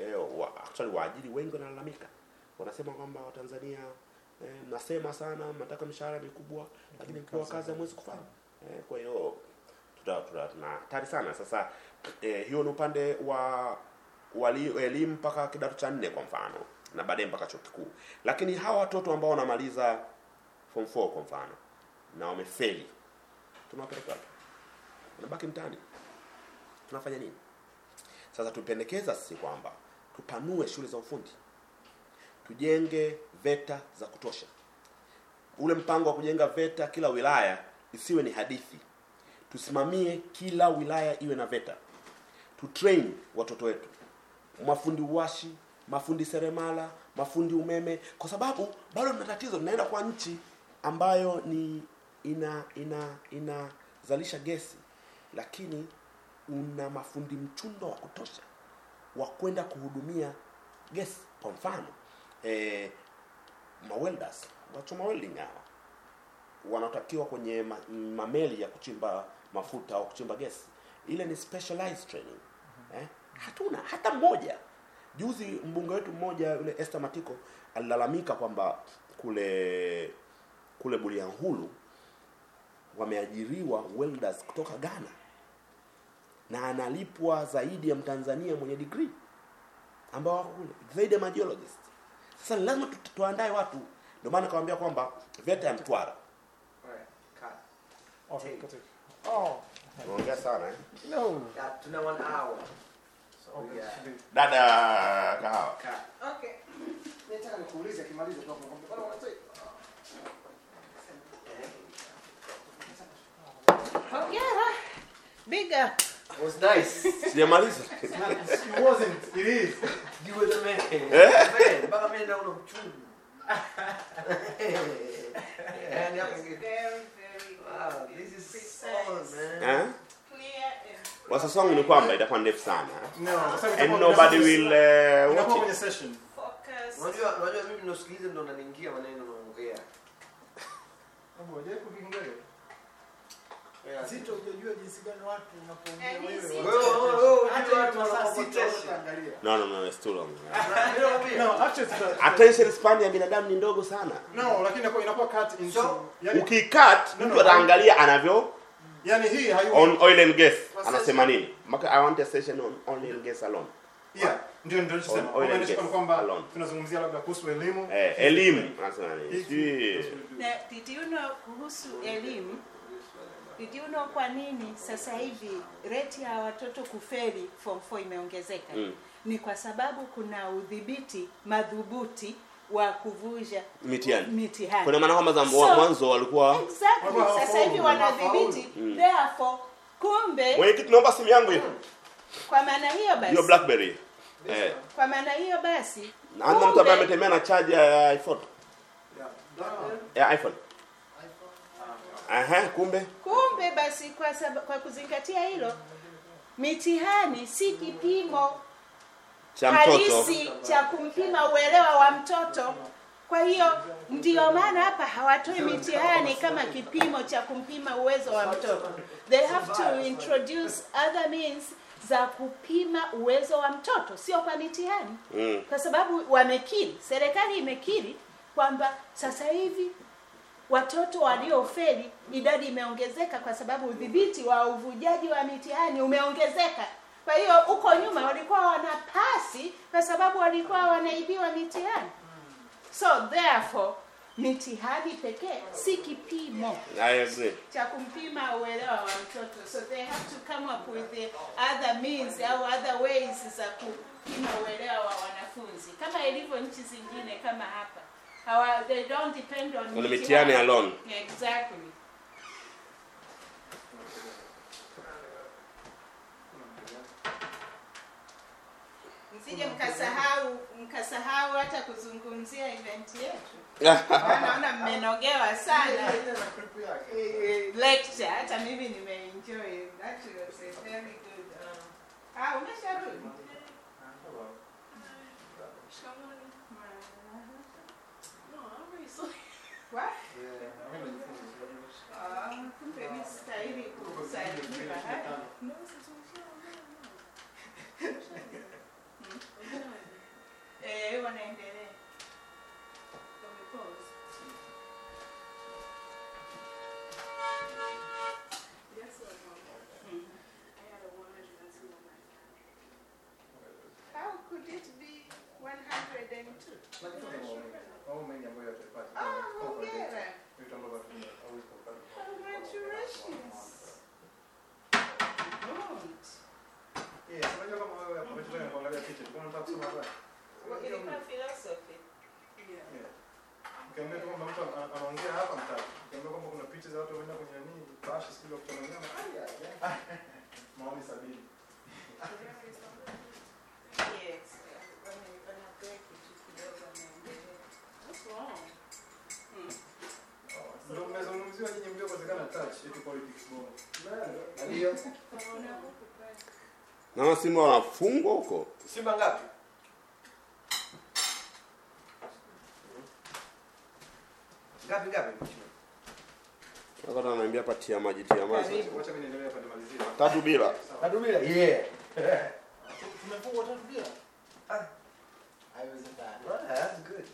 eh, wa, actually waajiri wengi wanalalamika. Wanasema kwamba watanzania eh, mnasema sana mnataka mishahara mikubwa lakini mkiwa kazi. hamwezi kufanya. Eh, kwa hiyo tuna hatari sana. Sasa eh, hiyo ni upande wa wali elimu mpaka kidato cha nne kwa mfano na baadaye mpaka chuo kikuu. Lakini hawa watoto ambao wanamaliza form 4 kwa mfano na wamefeli tunawapeleka wapi wanabaki mtaani. Tunafanya nini? Sasa tupendekeza sisi kwamba tupanue shule za ufundi. Tujenge veta za kutosha. Ule mpango wa kujenga veta kila wilaya isiwe ni hadithi. Tusimamie kila wilaya iwe na veta. Tutrain watoto wetu. Mafundi uwashi mafundi seremala mafundi umeme. Kwa sababu bado tuna tatizo tunaenda kwa nchi ambayo ni ina ina inazalisha gesi lakini una mafundi mchundo wa kutosha wa kwenda kuhudumia gesi. Kwa mfano eh, mawelders wachoma welding hawa wanatakiwa kwenye ma, mameli ya kuchimba mafuta au kuchimba gesi. Ile ni specialized training eh? hatuna hata mmoja. Juzi mbunge wetu mmoja yule Esther Matiko alilalamika kwamba kule kule Bulyanhulu wameajiriwa welders kutoka Ghana na analipwa zaidi ya Mtanzania mwenye degree ambao wako kule zaidi ya geologist. Sasa ni lazima tu- tuandae watu, ndio maana kawambia kwamba VETA ya Mtwara Oh, unaongea sana eh? no. Got tuna one hour. So Okay, Yeah. Dada kahawa. Okay. Nataka nikuulize akimaliza tu hapo nakwambia, bwana unasema Hongera. Big up. It was nice. sijamaliza <laughs> it wasn't, it is. you were the man. Eh? Man, mpaka mimi naona uchungu. Hapo inge- very, very Wow, this is Precise, man. eh? clear and wasa song ni kwamba itakuwa ndefu sana No, and nobody will uh, watch it session. focused. Unajua unajua mimi ninasikiliza ndo naniingia maneno naongea. Hebu hujai kukiingia? Zito hujajua jinsi gani watu unapoongea wewe. Wewe wewe wewe unajua watu angalia. no no no it's too long. <laughs> No, actually attention span ya binadamu ni ndogo sana. No, lakini inakuwa inakuwa cut in So, yani, mtu ataangalia anavyo yani hii hayu on oil and gas anasema nini? Maka, i want a session on oil and gas alone. Yeah, ndio ndio tunasema. Kwamba tunazungumzia labda kuhusu elimu. eh, elimu anasema nini? Sijui- Na did you know kuhusu elimu? Did you know kwa nini sasa hivi rate ya watoto kufeli form 4 imeongezeka? Mm. Ni kwa sababu kuna udhibiti madhubuti wa kuvuja mitihani mitihani. kuna maana kwamba So- mwanzo walikuwa Exactly. Sasa hivi wanadhibiti. Mm. Therefore, kumbe mwenyekiti naomba simu yangu hiyo kwa maana hiyo basi hiyo blackberry eh kwa maana hiyo basi na mtu ambaye ametembea na charge ya iphone ya iphone Aha, kumbe. Kumbe basi kwa, sab- kwa kuzingatia hilo mitihani si kipimo cha mtoto. halisi cha kumpima uelewa wa mtoto. Kwa hiyo ndio maana hapa hawatoi mitihani kama kipimo cha kumpima uwezo wa mtoto. They have to introduce other means za kupima uwezo wa mtoto sio kwa mitihani. Mm. kwa sababu wamekiri serikali imekiri kwamba sasa hivi watoto waliofeli idadi imeongezeka kwa sababu udhibiti wa uvujaji wa mitihani umeongezeka. Kwa hiyo huko nyuma walikuwa wanapasi kwa sababu walikuwa wanaibiwa mitihani. So therefore mitihani pekee si kipimo cha kumpima uelewa wa mtoto. So they have to come up with the other means au other ways za kupima uelewa wa wanafunzi. Kama ilivyo nchi zingine kama hapa Hawa, they don't depend on On mitihani alone. exactly. Msije mkasahau mkasahau hata kuzungumzia event yetu. <laughs> Naona mmenogewa sana. Lecture hata mimi nimeenjoy. That was a very good um, ah umesharudi What? Ah, kumbe mimi sistahili kusalimia haya. Eh, wanaendelea. How could it be 102? Ah, hongera. Congratulations. Good. Ilikuwa philosophy. Ukiambia tu kwamba mtu ana- anaongea hapa mtatu. Ukiambia kwamba kuna picha za watu wameenda kwenye nini, bahasha siku ile ya kutana nyama. Ai, ai, ai. Maoni sabini. Yes. Wana- wanapea kitu kidogo naendelea. What's wrong? Ndio mmezungumziwa nyinyi mliokosekana touch yetu politics bora. Ndio. naona simba wanafungwa huko Simba ngapi? Ngapi ngapi? wakati anaambia hapa tia maji tia maji Acha mimi niendelee hapa nimalizie. tatu bila Tatu bila. Yeah. Tumefungwa tatu bila. Ah. Haiwezekani. Well, that's good.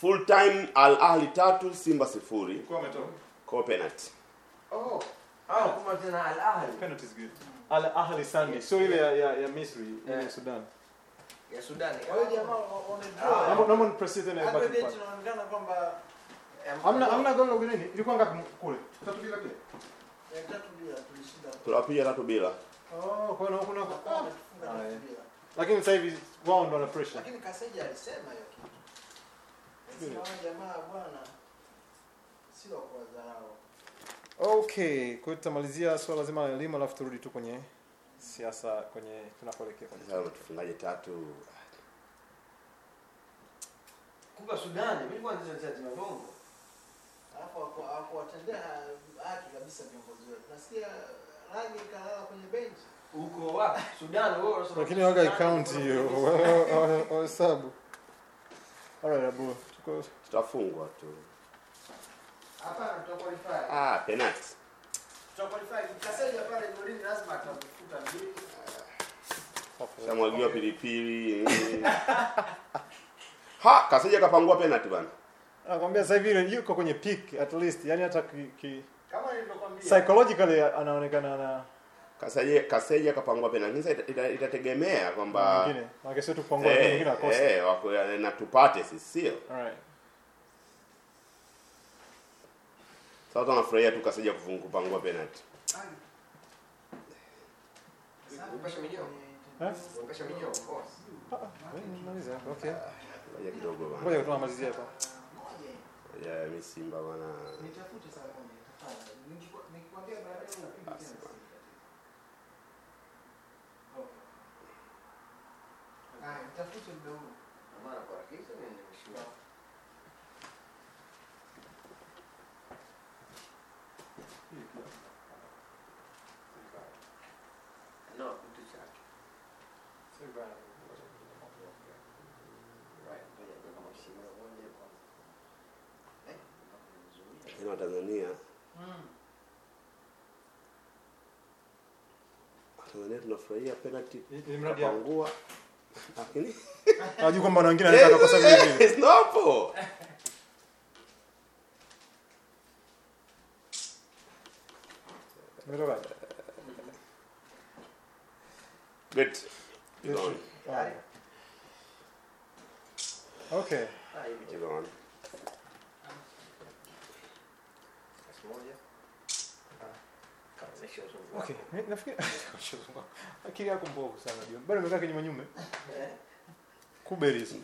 full time al ahli tatu simba sifuri Kwa umetoka. Kwa penalty Oh. Ah, kuma tena Al Ahly. Penalty is good. Al Ahli Sunday, sio ile ya, ya, ya Misri, ile ya Sudan. Ya Sudan. Wale jamaa wana Ah. Naomba naomba nipress tena Hapo ndio pale. tunaonekana kwamba Hamna hamna goli la ugenini. Ilikuwa ngapi kule? Tatu bila kile. ya tatu bila tulishinda. tunapiga tatu bila Oh, kwa hiyo kuna Ah, tatu bila. Lakini sasa hivi wao ndo wana pressure. Lakini Kaseja alisema hiyo kitu. Sasa jamaa bwana sio wa. Okay, kwa hiyo tutamalizia swala zima la elimu alafu turudi tu kwenye siasa kwenye tunapoelekea kwenye sasa tufungaje tatu Kwa Sudani, mimi kwa ndio cha Bongo. Alafu hapo hakuwatendea haki kabisa viongozi wetu. Nasikia rangi kalala kwenye benchi. Huko wapi? Sudan wewe unasema. lakini waga ikaunti hiyo wa- <laughs> wa- wahesabu alright abu tuko tutafungwa tu Hapana, tutaqualify. ah penalty Tutaqualify. Kaseja pale golini lazima atafuta mbili. shamwagiwa pilipili eh. <laughs> ha kaseja kapangua penalty bana nakwambia sasa hivi yuko kwenye peak at least yani hata ki, ki, Kama nilivyokuambia. psychologically anaonekana na kaseja kaseja kapangua penalty Sasa ita- ita- itategemea kwamba mwingine maana sio tu kupangua eh, mwingine akose eh, wako- na tupate sisi sio alright sasa tunafurahia tu kaseja kufunga kupangua penalty Mpesha minyoo. Eh? Mpesha minyoo, of course. Ah, ah, wewe maliza okay ngoja kidogo tu ngoja tunamalizia kupangua ya mi simba bwana, Nitafute saa moja. tafadhali. Nikiku- Nikikwambia baadaye upige Basi tena. bwana. Okay. Haya, nitafute muda huu. Na maana kwa hakika mimi nimeshindwa. No, kitu chake. Right, ngoja ndio kama shimo moja kwanza. Eh, watanzania Mm. Tanzania tunafurahia penalty kapangua lakini <laughs> najua kwamba na wengine <laughs> anaweza kukosa vile vile It's Good. Good. good Good. Good. Good. Good. okay Ah, hivi you gone Basi moja. Kama nimeshazungumza. okay mi- nafikiri <laughs> akili yako mbovu sana John bado umekaa kinyume nyume kuberi hizo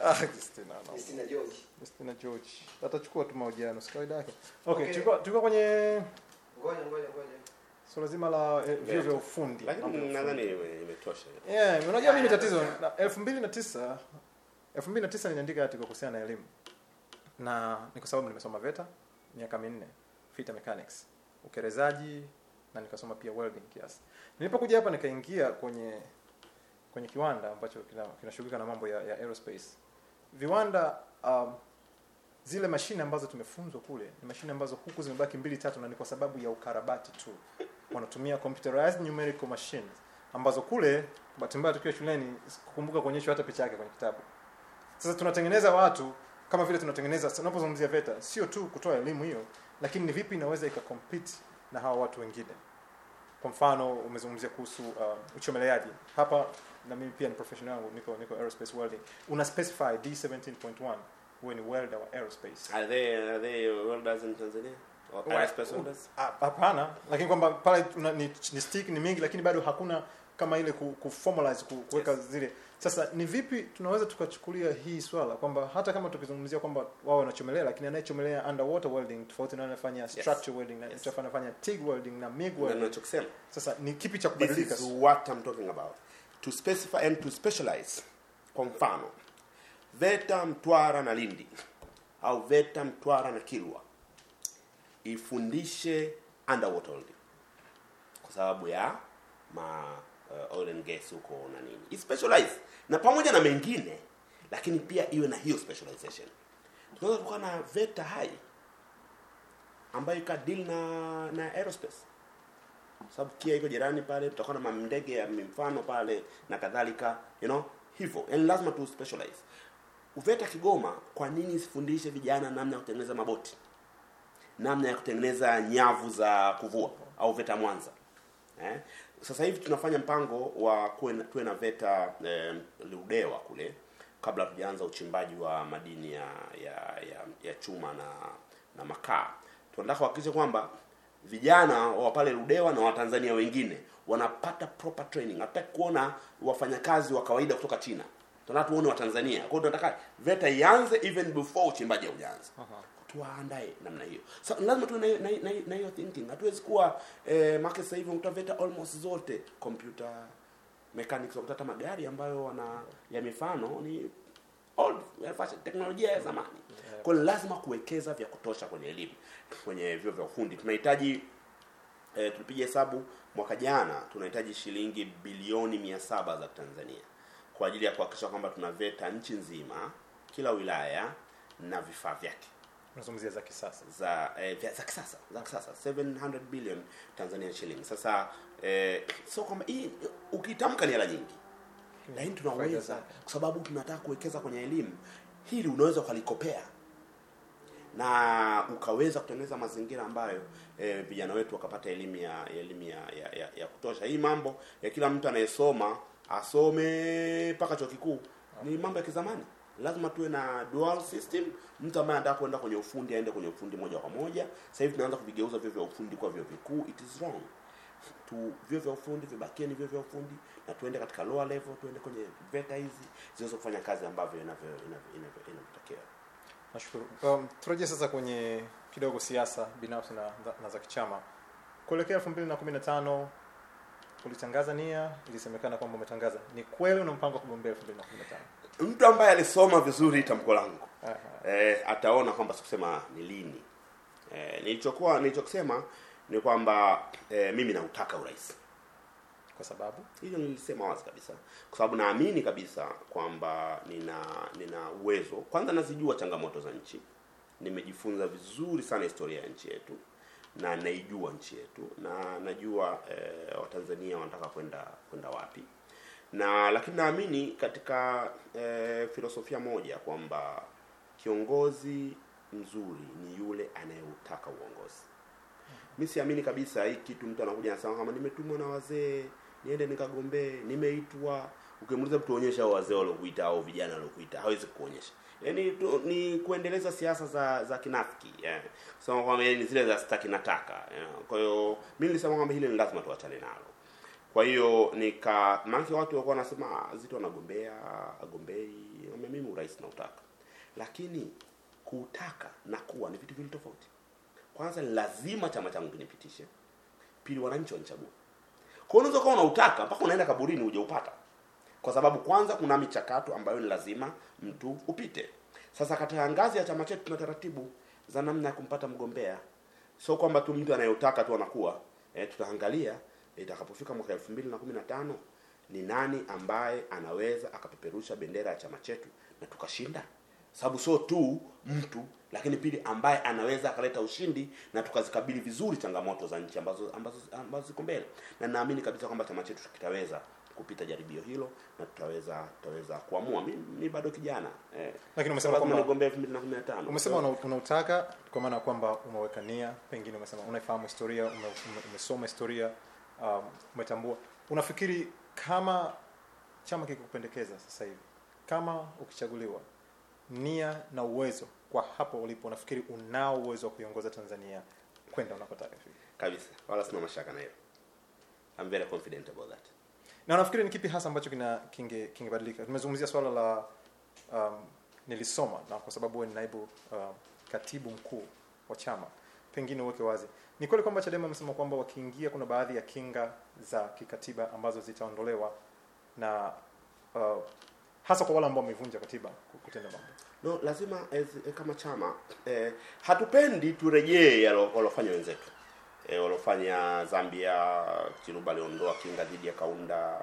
ah Christina no. Destina George. Christina George. Atachukua tu mahojiano si kawaida yake. Okay, Okay. Tuko tuko kwenye Ngoja ngoja ngoja. swala zima la eh, vyo vya ufundi. Lakini nadhani imetosha. Yeah, unajua mimi tatizo na 2009 2009 niliandika article kuhusiana na elimu. Na ni kwa sababu nimesoma VETA miaka minne, fitter mechanics, ukerezaji na nikasoma pia welding kiasi. Nilipokuja hapa nikaingia kwenye kwenye kiwanda ambacho kinashughulika kina- na mambo ya, ya aerospace. Viwanda um, zile mashine ambazo tumefunzwa kule ni mashine ambazo huku zimebaki mbili tatu na ni kwa sababu ya ukarabati tu. Wanatumia computerized numerical machines ambazo kule bahati mbaya tukiwa shuleni kukumbuka kuonyeshwa hata picha yake kwenye kitabu. Sasa tunatengeneza watu kama vile tunatengeneza tunapozungumzia VETA sio tu kutoa elimu hiyo, lakini ni vipi inaweza ikacompete na hawa watu wengine. Kwa mfano umezungumzia kuhusu uh, uchomeleaji. Hapa na mimi pia ni professional yangu niko niko aerospace welding. Una specify D17.1 wewe ni welder wa aerospace. are they are they welders in Tanzania or aerospace welders Ah, Hapana, lakini kwamba pale ni, ni stick ni mingi, lakini bado hakuna kama ile ku, ku formalize ku, kuweka Yes. zile. Sasa ni vipi tunaweza tukachukulia hii swala kwamba hata kama tukizungumzia kwamba wao wanachomelea, lakini anayechomelea underwater welding tofauti na anafanya structure welding na Yes. yes. anafanya TIG welding na MIG welding. ninachokisema Sasa ni kipi cha kubadilika? this is what I'm talking about to specify and to specialize kwa mfano VETA Mtwara na Lindi au VETA Mtwara na Kilwa ifundishe underwater welding kwa sababu ya ma uh, oil and gas huko na nini. Ispecialize na pamoja na mengine lakini pia iwe na hiyo specialization. Tunaweza kuwa na VETA hai ambayo ikadeal na na aerospace. Sababu kia iko jirani pale tutakuwa na mamndege ya mfano pale na kadhalika you know hivyo. Yani lazima tu specialize. Uveta kigoma kwa nini sifundishe vijana namna ya kutengeneza maboti? Namna ya kutengeneza nyavu za kuvua au veta mwanza. Eh? Sasa hivi tunafanya mpango wa tuwe na veta eh, ludewa kule kabla tujaanza uchimbaji wa madini ya ya, ya, ya chuma na na makaa tunataka kuhakikisha kwamba vijana wa pale Ludewa na Watanzania wengine wanapata proper training. Hatutaki kuona wafanyakazi wa kawaida kutoka China, tunataka tuone Watanzania. Kwa hiyo tunataka VETA ianze even before uchimbaji haujaanza tuwaandae namna hiyo. So, lazima tuwe na hiyo- na na hiyo- na hiyo thinking. Hatuwezi kuwa eh, make sasa hivi unakuta VETA almost zote computer mechanics. Wakutata magari ambayo wana ya mifano ni old fashion, teknolojia ya zamani. Kwa hiyo lazima kuwekeza vya kutosha kwenye elimu kwenye vyo vya ufundi. Tunahitaji eh, tulipiga hesabu mwaka jana tunahitaji shilingi bilioni mia saba za Tanzania kwa ajili ya kuhakikisha kwamba tunaveta nchi nzima kila wilaya na vifaa vyake unazungumzia za kisasa za eh, vya- za kisasa za kisasa 700 billion Tanzania shilling. Sasa eh, sio kama hii ukitamka ni hela nyingi, lakini Faida tunaweza kwa sababu tunataka kuwekeza kwenye elimu. Hili unaweza ukalikopea na ukaweza kutengeneza mazingira ambayo vijana e, wetu wakapata elimu ya ya elimu ya, ya, ya, ya kutosha. Hii mambo ya kila mtu anayesoma asome mpaka chuo kikuu ni mambo ya kizamani lazima tuwe na dual system. Mtu ambaye anataka kwenda kwenye ufundi aende kwenye ufundi moja kwa moja. Sasa hivi tunaanza kuvigeuza vyo vya ufundi kwa vyo vikuu, it is wrong. Tu vyo vya ufundi vibakie ni vyo vya ufundi, na tuende katika lower level, tuende kwenye VETA hizi ziweze kufanya kazi ambavyo inavyo inavyotakiwa. Nashukuru. Um, turejee sasa kwenye kidogo siasa binafsi na, na za kichama. Kuelekea 2015 ulitangaza nia, ilisemekana kwamba umetangaza. Ni kweli una mpango wa kugombea 2015? Mtu ambaye alisoma vizuri tamko langu e, ataona kwamba sikusema ni lini. e, nilichokuwa nilichokisema ni kwamba e, mimi nautaka urais. kwa sababu Hilo nilisema wazi kabisa, kwa sababu naamini kabisa kwamba nina nina uwezo. Kwanza nazijua changamoto za nchi, nimejifunza vizuri sana historia ya nchi yetu na naijua nchi yetu na najua e, Watanzania wanataka kwenda kwenda wapi na lakini naamini katika e, filosofia moja kwamba kiongozi mzuri ni yule anayeutaka uongozi. Mi siamini kabisa hii kitu mtu anakuja anasema kama nimetumwa na wazee niende nikagombee, nimeitwa. Ukimuuliza mtu onyesha hao wazee waliokuita au vijana waliokuita, hawezi kuonyesha. Yaani tu, ni kuendeleza siasa za za kinafiki yeah. Sema kwamba ni zile za sitaki nataka yeah. Kwa hiyo mimi nilisema kwamba hili ni lazima tuachane nalo. Kwa hiyo nika maana watu walikuwa wanasema "Ah, Zito anagombea, agombei, mimi urais nautaka. Lakini kutaka na kuwa ni vitu vili tofauti. Kwanza lazima chama changu kinipitishe. Pili wananchi wanichague. Kwa hiyo unaweza kuwa unautaka mpaka unaenda kaburini uje upata. Kwa sababu kwanza kuna michakato ambayo ni lazima mtu upite. Sasa katika ngazi ya chama chetu tuna taratibu za namna ya kumpata mgombea. Sio kwamba tu mtu anayotaka tu anakuwa. E, tutaangalia itakapofika mwaka elfu mbili na kumi na tano ni nani ambaye anaweza akapeperusha bendera ya chama chetu na tukashinda. Sababu sio tu mtu, lakini pili ambaye anaweza akaleta ushindi na tukazikabili vizuri changamoto za nchi ambazo ambazo ambazo ziko mbele, na naamini kabisa kwamba chama chetu kitaweza kupita jaribio hilo na tutaweza tutaweza kuamua. Mimi mi bado kijana eh, lakini umesema kwamba nigombea 2015 umesema so, unautaka kwa maana kwamba umeweka nia pengine umesema unaifahamu historia ume, ume, umesoma historia um, umetambua. Unafikiri kama chama kikupendekeza sasa hivi kama ukichaguliwa nia na uwezo kwa hapo ulipo unafikiri unao uwezo wa kuiongoza tanzania kwenda unakotaka kufika kabisa, wala sina mashaka na hilo. I'm very confident about that. na unafikiri ni kipi hasa ambacho kina kinge kingebadilika? Tumezungumzia swala la um, nilisoma na kwa sababu wewe ni naibu um, katibu mkuu wa chama. Pengine uweke wazi ni kweli kwamba chadema amesema kwamba wakiingia kuna baadhi ya kinga za kikatiba ambazo zitaondolewa na uh, hasa kwa wale ambao wamevunja katiba kutenda mambo No, lazima as, kama chama eh, hatupendi turejee waliofanya wenzetu eh, walofanya Zambia. Chiluba aliondoa kinga dhidi ya Kaunda,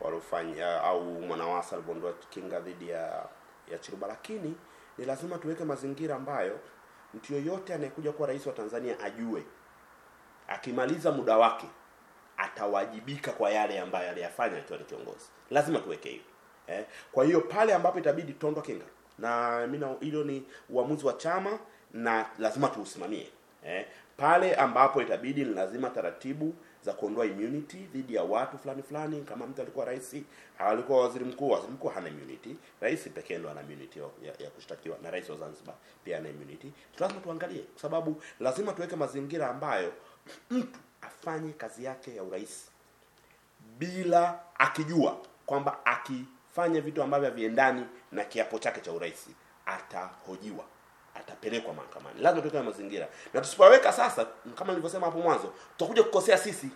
walofanya au Mwanawasa alivyoondoa kinga dhidi ya ya Chiluba, lakini ni lazima tuweke mazingira ambayo mtu yoyote anayekuja kuwa rais wa Tanzania ajue akimaliza muda wake atawajibika kwa yale ambayo aliyafanya akiwa ni kiongozi. Lazima tuweke hiyo eh. Kwa hiyo pale ambapo itabidi tondwa kinga, na mimi hilo ni uamuzi wa chama na lazima tuusimamie eh. Pale ambapo itabidi ni lazima taratibu za kuondoa immunity dhidi ya watu fulani fulani. Kama mtu alikuwa rais, alikuwa waziri mkuu, waziri mkuu hana immunity, rais pekee ndo ana immunity ya, ya kushtakiwa, na rais wa Zanzibar pia ana immunity. Lazima tuangalie, kwa sababu lazima tuweke mazingira ambayo mtu afanye kazi yake ya urais bila akijua kwamba akifanya vitu ambavyo haviendani na kiapo chake cha urais atahojiwa atapelekwa mahakamani. Lazima tuweke mazingira. Na tusipoweka sasa kama nilivyosema hapo mwanzo tutakuja kukosea sisi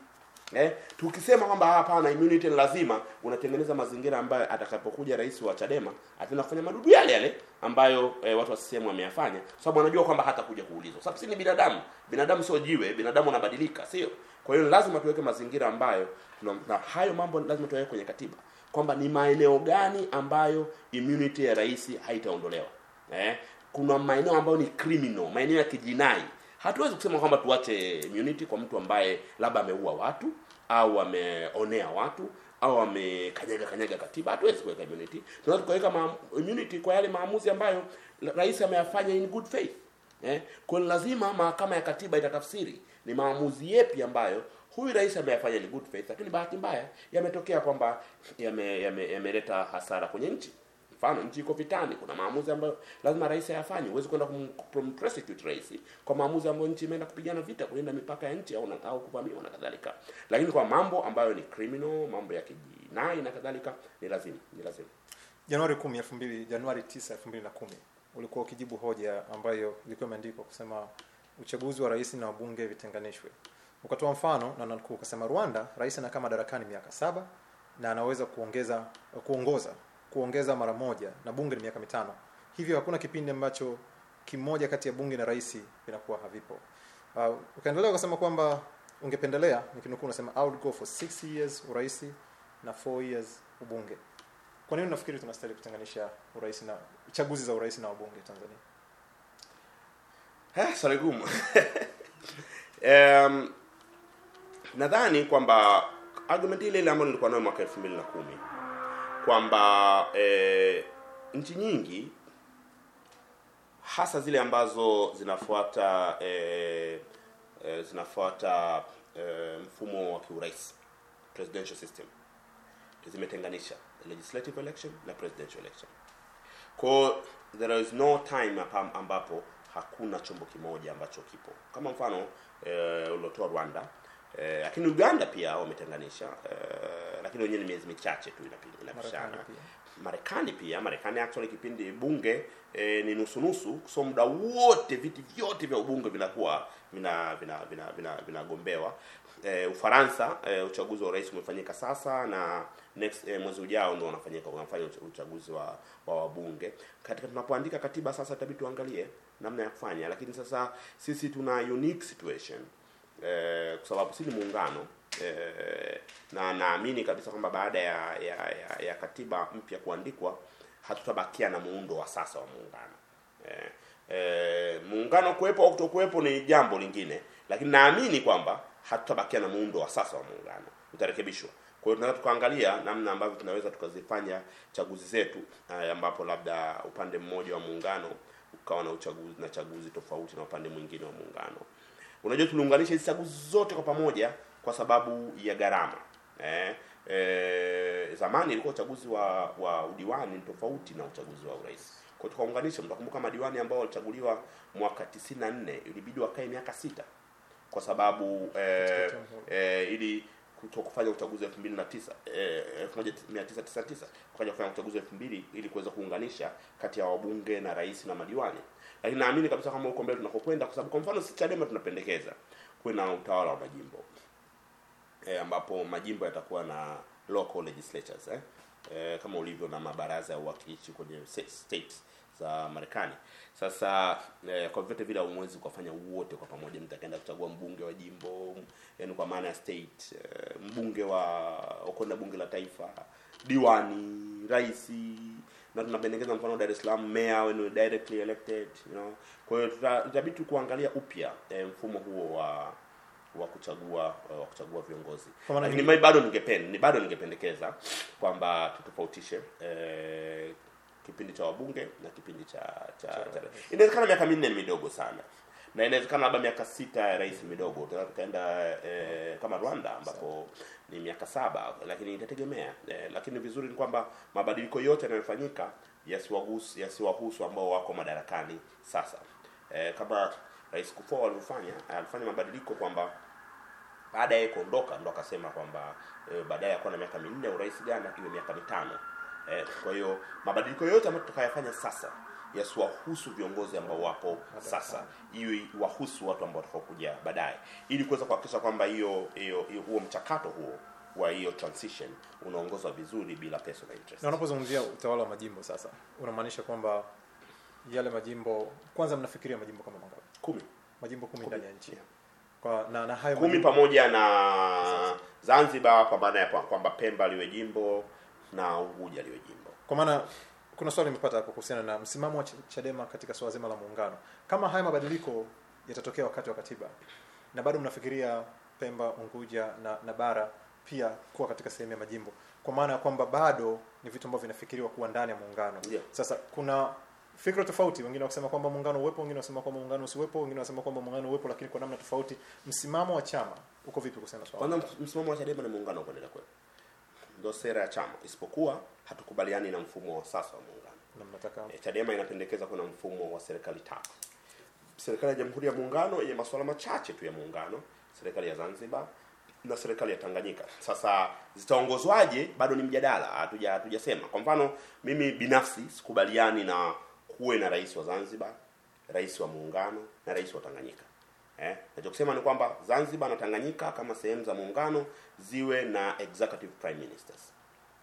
eh, tukisema kwamba hapana immunity ni lazima unatengeneza mazingira ambayo atakapokuja rais wa Chadema ataenda kufanya madudu yale yale ambayo eh, watu wa CCM wameyafanya. Sababu anajua kwamba hatakuja kuulizwa. Sababu si ni binadamu. Binadamu sio jiwe binadamu anabadilika sio? Kwa hiyo lazima tuweke mazingira ambayo na, na hayo mambo lazima tuweke kwenye katiba. Kwamba ni maeneo gani ambayo immunity ya rais haitaondolewa. Eh, kuna maeneo ambayo ni criminal maeneo ya kijinai. Hatuwezi kusema kwamba tuache immunity kwa mtu ambaye labda ameua watu au wameonea watu au amekanyaga kanyaga katiba. Hatuwezi kuweka immunity. Tunaweza tukaweka ma- immunity kwa yale maamuzi ambayo rais ameyafanya in good faith eh? kwa lazima mahakama ya katiba itatafsiri ni maamuzi yepi ambayo huyu rais ameyafanya in good faith. Lakini bahati mbaya yametokea kwamba yameleta yame, yame hasara kwenye nchi mfano nchi iko vitani kuna maamuzi ambayo lazima rais ayafanye. Huwezi kwenda kumprosecute rais kwa maamuzi ambayo nchi imeenda kupigana vita kulinda mipaka ya nchi au au kuvamiwa na kadhalika. Lakini kwa mambo ambayo ni criminal mambo ya kijinai na kadhalika ni lazima ni lazima. Januari 10 2000 Januari 9 2010 ulikuwa ukijibu hoja ambayo ilikuwa imeandikwa kusema uchaguzi wa rais na wabunge vitenganishwe. Ukatoa mfano na nanukuu ukasema Rwanda rais anakaa madarakani miaka saba na anaweza kuongeza kuongoza kuongeza mara moja na bunge ni miaka mitano. Hivyo hakuna kipindi ambacho kimoja kati ya bunge na rais vinakuwa havipo. Uh, ukaendelea ukasema kwamba ungependelea nikinukuu unasema I would go for 6 years urais na 4 years ubunge. Kwa nini unafikiri tunastahili kutenganisha urais na chaguzi za urais na wabunge Tanzania? Eh, swali gumu <laughs> um, nadhani kwamba argument ile ile ambayo nilikuwa nayo mwaka elfu mbili na kumi kwamba e, nchi nyingi hasa zile ambazo zinafuata e, e, zinafuata e, mfumo wa kiurais presidential system zimetenganisha legislative election na presidential election. Kwa there is no time ambapo hakuna chombo kimoja ambacho kipo. Kama mfano e, uliotoa Rwanda e, lakini Uganda pia wametenganisha eh, lakini wenyewe ni miezi michache tu inapishana. Marekani pia. Marekani actually kipindi bunge eh, ni nusu nusu so muda wote viti vyote vya ubunge vinakuwa vina vina vina vina vinagombewa. Eh, Ufaransa eh, uchaguzi wa urais umefanyika sasa na next eh, mwezi ujao ndio unafanyika unafanya uchaguzi wa wa wabunge. Katika tunapoandika katiba sasa itabidi tuangalie namna ya kufanya. Lakini sasa sisi tuna unique situation eh, kwa sababu si ni muungano eh, na naamini kabisa kwamba baada ya, ya, ya, ya katiba mpya kuandikwa hatutabakia na muundo wa sasa wa muungano. Eh, eh, muungano kuwepo au kutokuwepo ni jambo lingine lakini naamini kwamba hatutabakia na muundo wa sasa wa muungano. Utarekebishwa. Kwa hiyo tunaweza tukaangalia namna ambavyo tunaweza tukazifanya chaguzi zetu ambapo labda upande mmoja wa muungano ukawa na uchaguzi na chaguzi tofauti na upande mwingine wa muungano. Unajua tuliunganisha hizi chaguzi zote kwa pamoja kwa sababu ya gharama. Eh, eh, zamani ilikuwa uchaguzi wa wa udiwani ni tofauti na uchaguzi wa urais. Kwa tukaunganisha mtakumbuka madiwani ambao walichaguliwa mwaka 94 ilibidi wakae miaka sita. Kwa sababu eh, eh, ili kuto kufanya uchaguzi 2009 eh, 1999 wakaja kufanya uchaguzi 2000 ili kuweza kuunganisha kati ya wabunge na rais na madiwani. Lakini naamini kabisa kama huko mbele tunakokwenda kwa sababu kwa mfano sisi Chadema tunapendekeza kuwe na utawala wa majimbo eh, ambapo majimbo yatakuwa na local legislatures eh? Eh, kama ulivyo na mabaraza ya uwakilishi kwenye states za Marekani. Sasa eh, kwa vyote vile hamwezi kufanya wote kwa pamoja, mtakaenda kuchagua mbunge wa jimbo, yani kwa maana ya state, eh, mbunge wa ukwenda bunge la taifa, diwani, rais na tunapendekeza mfano Dar es Salaam mayor when directly elected, you know. Kwa hiyo tutabidi kuangalia upya eh, mfumo huo wa wa kuchagua wa kuchagua viongozi. Lakini mimi bado ningependa ni bado ningependekeza kwamba tutofautishe eh, kipindi cha wabunge na kipindi cha cha, cha inawezekana miaka minne ni midogo sana. Na inawezekana labda miaka sita ya rais midogo. Tukaenda eh, kama Rwanda ambapo ni miaka saba lakini itategemea. Eh, lakini vizuri ni kwamba mabadiliko yote yanayofanyika yasiwahusu yasiwahusu ambao wako madarakani sasa. Eh, kama rais Kufuor alivyofanya alifanya mabadiliko kwamba baada ya kuondoka ndo akasema kwamba e, baadaye ya kuwa na miaka minne urais gana iwe miaka mitano. E, kwa hiyo mabadiliko yote ambayo tutakayafanya sasa yasiwahusu viongozi ambao wapo sasa, iwe wahusu watu ambao watakaokuja baadaye, ili kuweza kuhakikisha kwamba hiyo hiyo huo mchakato huo wa hiyo transition unaongozwa vizuri bila personal interest. na unapozungumzia utawala wa majimbo sasa unamaanisha kwamba yale majimbo kwanza mnafikiria majimbo kama mangapi? Kumi. majimbo kumi. ndani ya nchi kwa na, na hayo kumi pamoja na Zanzibar kwa maana ya kwamba Pemba liwe jimbo na Unguja liwe jimbo. kwa maana kuna swali nimepata hapo kuhusiana na msimamo wa Chadema katika swala zima la muungano. Kama haya mabadiliko yatatokea wakati wa katiba na bado mnafikiria Pemba, Unguja na, na bara pia kuwa katika sehemu ya majimbo, kwa maana ya kwamba bado ni vitu ambavyo vinafikiriwa kuwa ndani ya muungano. Yeah. Sasa kuna fikra tofauti, wengine wakisema kwamba muungano uwepo, wengine wasema kwamba muungano usiwepo, wengine wasema kwamba muungano uwepo, lakini kwa namna tofauti. Msimamo wa chama uko vipi kuhusiana na swala? Kwanza msimamo wa Chadema ni muungano kwenda kwa ndio sera ya chama, isipokuwa hatukubaliani na mfumo wa sasa wa muungano. Na mnataka E, Chadema inapendekeza kuna mfumo wa serikali tatu. Serikali ya Jamhuri ya Muungano yenye masuala machache tu ya muungano, serikali ya Zanzibar na serikali ya Tanganyika. Sasa zitaongozwaje bado ni mjadala, hatuja hatujasema. Kwa mfano, mimi binafsi sikubaliani na kuwe na rais wa Zanzibar, rais wa muungano na rais wa Tanganyika. Eh, nachokisema ni kwamba Zanzibar na Tanganyika kama sehemu za muungano ziwe na executive prime ministers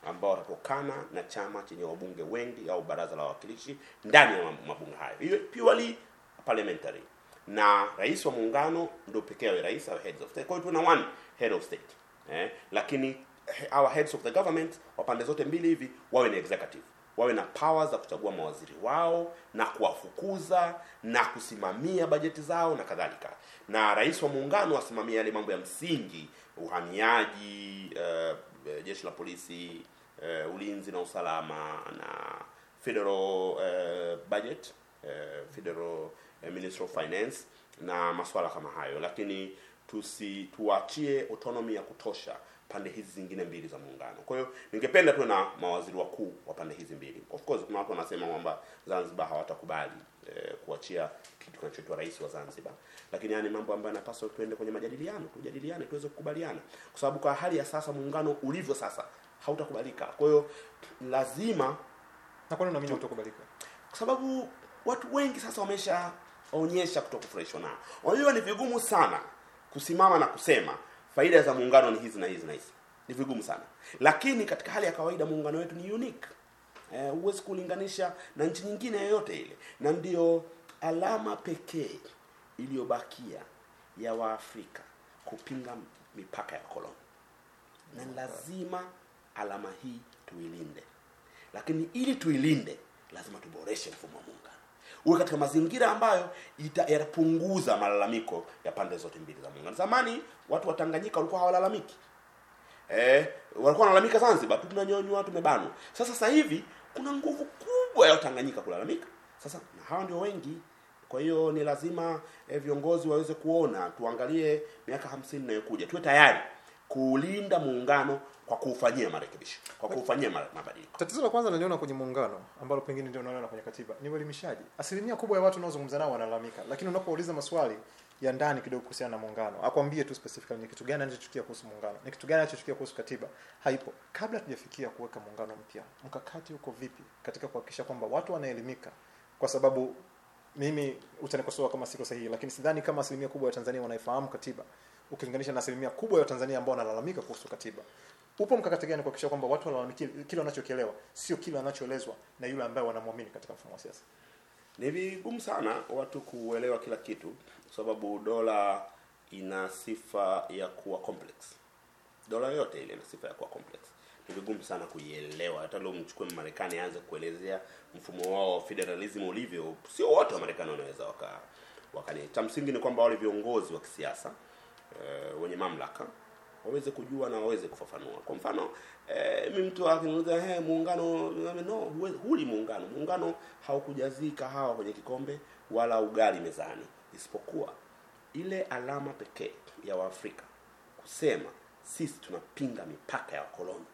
ambao watatokana na chama chenye wabunge wengi au baraza la wawakilishi ndani ya mabunge hayo, hiyo purely parliamentary, na rais wa muungano ndio pekee awe rais au heads of state. Kwa hiyo tuna one head of state eh, lakini our heads of the government wa pande zote mbili hivi wawe ni executive wawe na powers za kuchagua mawaziri wao na kuwafukuza na kusimamia bajeti zao na kadhalika, na rais wa muungano asimamia yale mambo ya msingi, uhamiaji, uh, jeshi la polisi, uh, ulinzi na usalama na federal uh, budget, uh, federal uh, ministry of finance na masuala kama hayo, lakini tusi tuachie autonomy ya kutosha pande hizi zingine mbili za muungano. Kwa hiyo ningependa tuwe na mawaziri wakuu wa pande hizi mbili. Of course kuna watu wanasema kwamba Zanzibar hawatakubali eh, kuachia kitu kinachoitwa rais wa Zanzibar, lakini yani mambo ambayo yanapaswa tuende kwenye majadiliano, tujadiliane tuweze kukubaliana, kwa sababu kwa hali ya sasa muungano ulivyo sasa hautakubalika. Kwa hiyo lazima na kwa nini unaamini utakubalika? kwa sababu watu wengi sasa wameshaonyesha kutokufurahishwa nao. Unajua ni vigumu sana kusimama na kusema faida za muungano ni hizi na hizi na hizi, ni vigumu sana, lakini katika hali ya kawaida muungano wetu ni unique. Eh, huwezi kulinganisha na nchi nyingine yoyote ile, na ndiyo alama pekee iliyobakia ya Waafrika kupinga mipaka ya koloni, na lazima alama hii tuilinde. Lakini ili tuilinde lazima tuboreshe mfumo wa muungano uwe katika mazingira ambayo yatapunguza malalamiko ya pande zote mbili za muungano. Zamani watu wa tanganyika walikuwa hawalalamiki. Eh, walikuwa wanalalamika zanzibar tu tunanyonywa tumebanwa. Sasa sasa hivi kuna nguvu kubwa ya tanganyika kulalamika. Sasa na hawa ndio wengi. Kwa hiyo ni lazima eh, viongozi waweze kuona tuangalie miaka hamsini inayokuja. Tuwe tayari kuulinda muungano kwa kuufanyia marekebisho kwa kuufanyia mabadiliko Tatizo la kwanza naliona kwenye muungano ambalo pengine ndio naona kwenye katiba ni uelimishaji. Asilimia kubwa ya watu unaozungumza nao wanalalamika, lakini unapouliza maswali ya ndani kidogo kuhusiana na muungano, akwambie tu specifically ni kitu gani anachochukia kuhusu muungano, ni kitu gani anachochukia kuhusu katiba, haipo. Kabla tujafikia kuweka muungano mpya, mkakati uko vipi katika kuhakikisha kwamba watu wanaelimika? Kwa sababu mimi utanikosoa kama siko sahihi, lakini sidhani kama asilimia kubwa ya Tanzania wanaifahamu katiba ukilinganisha na asilimia kubwa ya Tanzania ambao wanalalamika kuhusu katiba. Upo mkakati gani kuhakikisha kwamba watu walalamikie kile wanachokielewa, sio kile wanachoelezwa na yule ambaye wanamwamini katika mfumo wa siasa? ni vigumu sana watu kuelewa kila kitu kwa sababu dola ina sifa ya kuwa complex. Dola yote ile ina sifa ya kuwa complex. Ni vigumu sana kuielewa. Hata leo mchukue marekani aanze kuelezea mfumo wao wa federalism ulivyo. Sio wote wa marekani wanaweza waka wakani. Cha msingi ni kwamba wale viongozi wa kisiasa eh, wenye mamlaka waweze kujua na waweze kufafanua. Kwa mfano eh, mi mtu akiniuliza hey, muungano no huli muungano. Muungano haukujazika hawa kwenye kikombe wala ugali mezani. Isipokuwa ile alama pekee ya waafrika kusema sisi tunapinga mipaka ya wakoloni.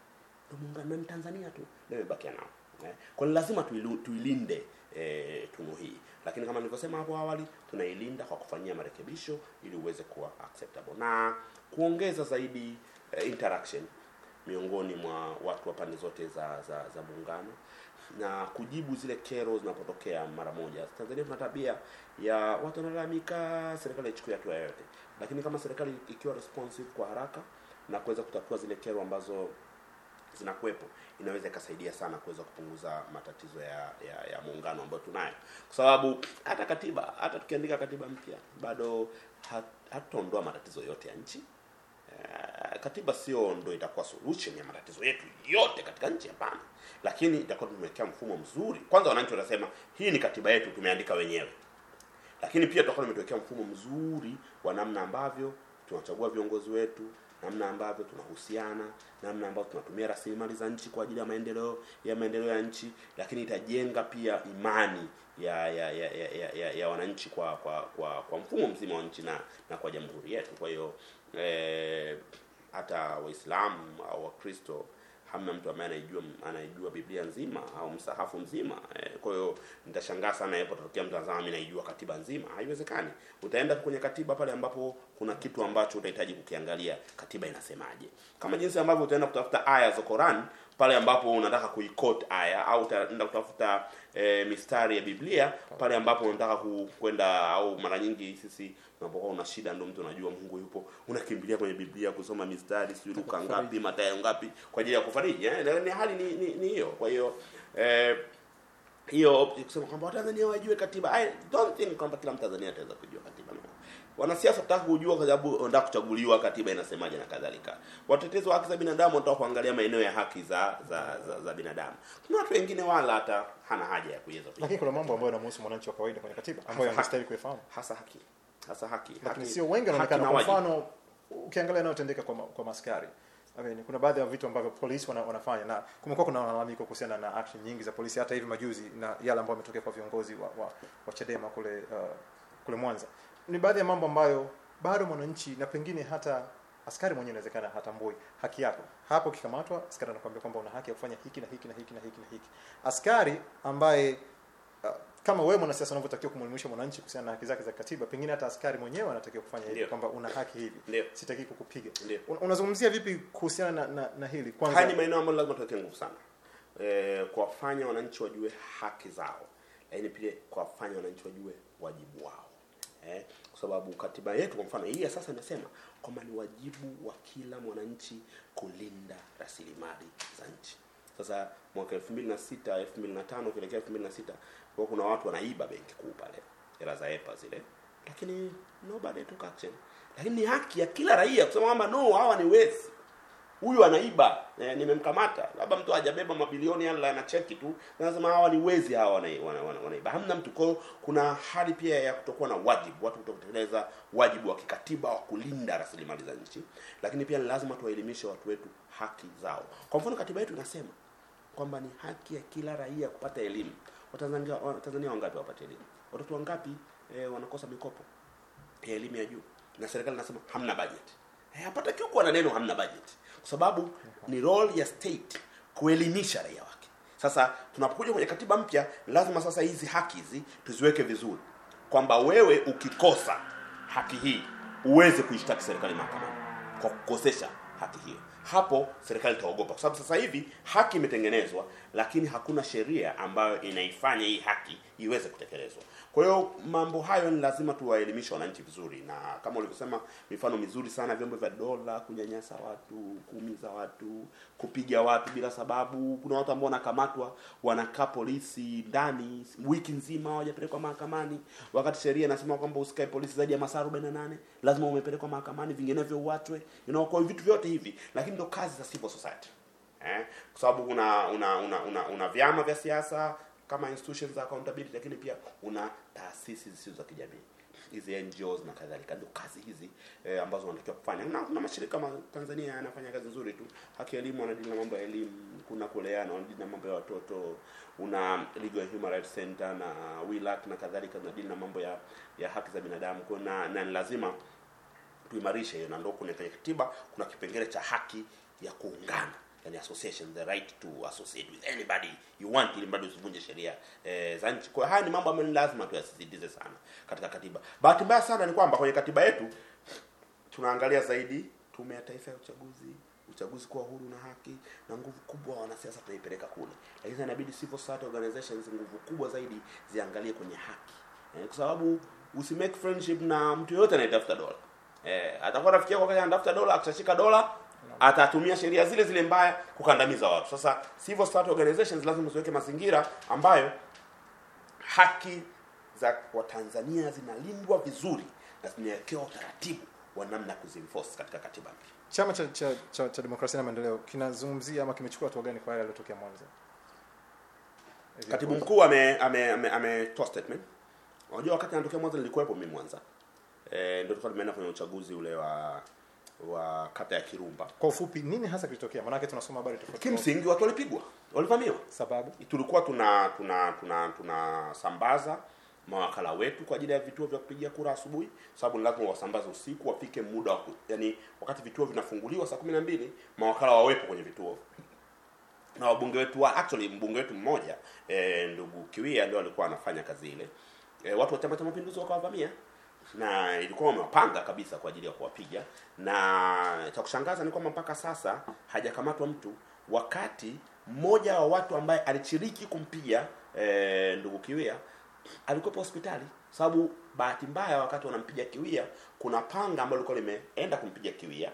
Ndio muungano tanzania tu ndio imebakia nao eh. kwa lazima tuilinde eh, tunu hii. Lakini kama nilivyosema hapo awali tunailinda kwa kufanyia marekebisho ili uweze kuwa acceptable. Na kuongeza zaidi e, interaction miongoni mwa watu wa pande zote za za, za muungano na kujibu zile kero zinapotokea mara moja. Tanzania tuna tabia ya watu wanalalamika, serikali ichukue hatua yoyote, lakini kama serikali ikiwa responsive kwa haraka na kuweza kutatua zile kero ambazo zinakuwepo inaweza ikasaidia sana kuweza kupunguza matatizo ya ya, ya muungano ambayo tunayo, kwa sababu hata katiba, hata tukiandika katiba mpya bado hat- hatutaondoa matatizo yote ya nchi. Eh, katiba sio ndo itakuwa solution ya matatizo yetu yote katika nchi, hapana, lakini itakuwa tumewekea mfumo mzuri. Kwanza wananchi watasema hii ni katiba yetu, tumeandika wenyewe, lakini pia tutakuwa tumetuwekea mfumo mzuri wa namna ambavyo tunachagua viongozi wetu, namna ambavyo tunahusiana, namna ambavyo tunatumia rasilimali za nchi kwa ajili ya maendeleo ya maendeleo ya nchi, lakini itajenga pia imani ya ya ya, ya, ya, ya, ya wananchi kwa kwa kwa kwa mfumo mzima wa nchi na na kwa jamhuri yetu. Kwa hiyo eh, hata Waislamu au Wakristo hamna mtu ambaye anaijua anaijua Biblia nzima au msahafu mzima. Eh, kwa hiyo nitashangaa sana yapo tatokea mtu anasema mimi naijua katiba nzima. Haiwezekani. Utaenda kwenye katiba pale ambapo kuna kitu ambacho utahitaji kukiangalia, katiba inasemaje. Kama jinsi ambavyo utaenda kutafuta aya za Quran pale ambapo unataka kuikot aya au utaenda kutafuta e, mistari ya Biblia pale ambapo unataka kwenda au mara nyingi sisi unapokuwa una shida ndio mtu unajua Mungu yupo, unakimbilia kwenye Biblia kusoma mistari sijui Luka ngapi, matayo ngapi kwa ajili ya kufariji eh? Ni hali ni ni ni hiyo. Kwa hiyo eh, hiyo kusema kwamba Watanzania wajue katiba, I don't think kwamba kila Mtanzania ataweza kujua katiba. Wanasiasa wataka kujua kwa sababu wanataka kuchaguliwa, katiba inasemaje na kadhalika. Watetezi wa haki za binadamu wanataka kuangalia maeneo ya haki za za, za, za binadamu. Kuna watu wengine wala hata hana haja ya kuweza lakini kuna mambo ambayo yanamhusu mwananchi wa kawaida kwenye katiba ambayo anastahili kuifahamu, hasa haki. Hasa haki. Lakini sio wengi wanaonekana. kwa mfano ukiangalia yanayotendeka kwa, kwa maskari. I mean, kuna baadhi ya vitu ambavyo polisi wana, wanafanya na kumekuwa kuna malalamiko kuhusiana na action nyingi za polisi hata hivi majuzi na yale ambayo yametokea kwa viongozi wa, wa, wa Chadema kule uh, kule Mwanza ni baadhi ya mambo ambayo bado mwananchi na pengine hata askari mwenyewe inawezekana hatambui. Haki yako. Hapo ukikamatwa askari anakuambia kwamba una haki ya kufanya hiki na hiki na hiki na hiki na hiki. Askari ambaye uh, kama wewe mwanasiasa unavyotakiwa kumwelimisha mwananchi kuhusiana na haki zake za katiba pengine hata askari mwenyewe anatakiwa kufanya hivyo kwamba una haki hivi. Sitaki kukupiga. Un- unazungumzia vipi kuhusiana na, na, na hili? Haya ni kwanza maeneo ambayo lazima tuweke nguvu sana. E, kuwafanya wananchi wajue haki zao, lakini pia kuwafanya wananchi wajue wajibu wao eh, kwa sababu katiba yetu kwa mfano hii ya sasa inasema kwamba ni wajibu wa kila mwananchi kulinda rasilimali za nchi. Sasa mwaka 2006 2005 kuelekea 2006 kwa kuna watu wanaiba benki kuu pale hela za EPA zile, lakini nobody took action. Lakini ni haki ya kila raia kusema kwamba no, hawa ni wezi huyu anaiba. Eh, nimemkamata. Labda mtu hajabeba mabilioni yala ana cheki tu. Nasema hawa ni wezi hawa wanaiba wana, wana, wana hamna mtu. Kwao kuna hali pia ya kutokuwa na wajibu. Watu kutokutekeleza wajibu wa kikatiba wa kulinda rasilimali za nchi. Lakini pia ni lazima tuwaelimishe watu wetu haki zao. Kwa mfano katiba yetu inasema kwamba ni haki ya kila raia kupata elimu. Watanzania watanzania wangapi wapate elimu? Watoto wangapi eh, wanakosa mikopo ya elimu ya juu? Na serikali inasema hamna budget. Hapatakiwa hapatakiwi kuwa na neno hamna budget kwa sababu ni role ya state kuelimisha raia wake. Sasa tunapokuja kwenye katiba mpya lazima sasa hizi haki hizi tuziweke vizuri. Kwamba wewe ukikosa haki hii uweze kuishtaki serikali mahakamani kwa kukosesha haki hiyo. Hapo serikali itaogopa. Kwa sababu sasa hivi haki imetengenezwa lakini hakuna sheria ambayo inaifanya hii haki iweze kutekelezwa. Kwa hiyo mambo hayo ni lazima tuwaelimishe wananchi vizuri na kama ulivyosema mifano mizuri sana vyombo vya dola kunyanyasa watu kuumiza watu kupiga watu bila sababu. Kuna watu ambao wanakamatwa wanakaa polisi ndani wiki nzima hawajapelekwa mahakamani. Wakati sheria inasema kwamba usikae polisi zaidi ya masaa 48 lazima umepelekwa mahakamani vinginevyo know, kwa vitu vyote hivi. Lakini ndo kazi za civil society eh? kwa sababu una una, una, una una vyama vya siasa kama institutions za accountability lakini pia una taasisi zisizo za kijamii. Hizi NGOs na kadhalika ndio kazi hizi e, ambazo wanatakiwa kufanya. Na kuna mashirika ma Tanzania yanafanya kazi nzuri tu. Haki ya elimu wanadili na mambo ya elimu kuna kuleana wanadili na mambo ya watoto una Legal and Human Rights Center na WILAC na kadhalika zinadili na mambo ya ya haki za binadamu. Kwa na, na ni lazima tuimarishe hiyo na ndio kuna katiba kuna kipengele cha haki ya kuungana yani association the right to associate with anybody you want ili mradi usivunje sheria eh, za nchi. Kwa haya ni mambo ambayo lazima tuyasisitize sana katika katiba. Bahati mbaya sana ni kwamba kwenye katiba yetu tunaangalia zaidi tume ya taifa ya uchaguzi uchaguzi kuwa huru na haki na nguvu kubwa wanasiasa tunaipeleka kule. Lakini inabidi civil society organizations nguvu kubwa zaidi ziangalie kwenye haki. Eh, kwa sababu usimake friendship na mtu yoyote anayetafuta dola. Eh, atakuwa rafiki yako wakati anatafuta dola akishashika dola atatumia sheria zile zile mbaya kukandamiza watu. Sasa civil society organizations lazima ziweke mazingira ambayo haki za watanzania zinalindwa vizuri na zinawekewa utaratibu wa namna ya kuzienforce katika katiba mpya. Chama cha, cha, cha, cha demokrasia na maendeleo kinazungumzia ama kimechukua hatua gani kwa yale yaliyotokea mwanza katibu mkuu mkuu ame ame ame, ametoa statement. Unajua wakati anatokea mwanza nilikuwepo mimi mwanza. Eh ndio tulikuwa tumeenda kwenye uchaguzi ule wa wa kata ya kirumba. Kwa ufupi nini hasa kilitokea? Maanake tunasoma habari tofauti tofauti. kimsingi watu walipigwa walivamiwa. Sababu? Tulikuwa tuna tuna tuna tunasambaza mawakala wetu kwa ajili ya vituo vya kupigia kura asubuhi. Sababu ni lazima wasambaze usiku wafike muda wa yani wakati vituo vinafunguliwa saa kumi na mbili mawakala wawepo kwenye vituo. Na wabunge wetu wa actually mbunge wetu mmoja e, ndugu kiwia ndio alikuwa anafanya kazi ile. E, watu wa chama cha mapinduzi wakawavamia na ilikuwa wamewapanga kabisa kwa ajili ya kuwapiga. Na cha kushangaza ni kwamba mpaka sasa hajakamatwa mtu wakati mmoja wa watu ambaye alishiriki kumpiga e, ndugu kiwia alikuwepo hospitali. Sababu bahati mbaya wakati wanampiga kiwia kuna panga ambalo lilikuwa limeenda kumpiga kiwia.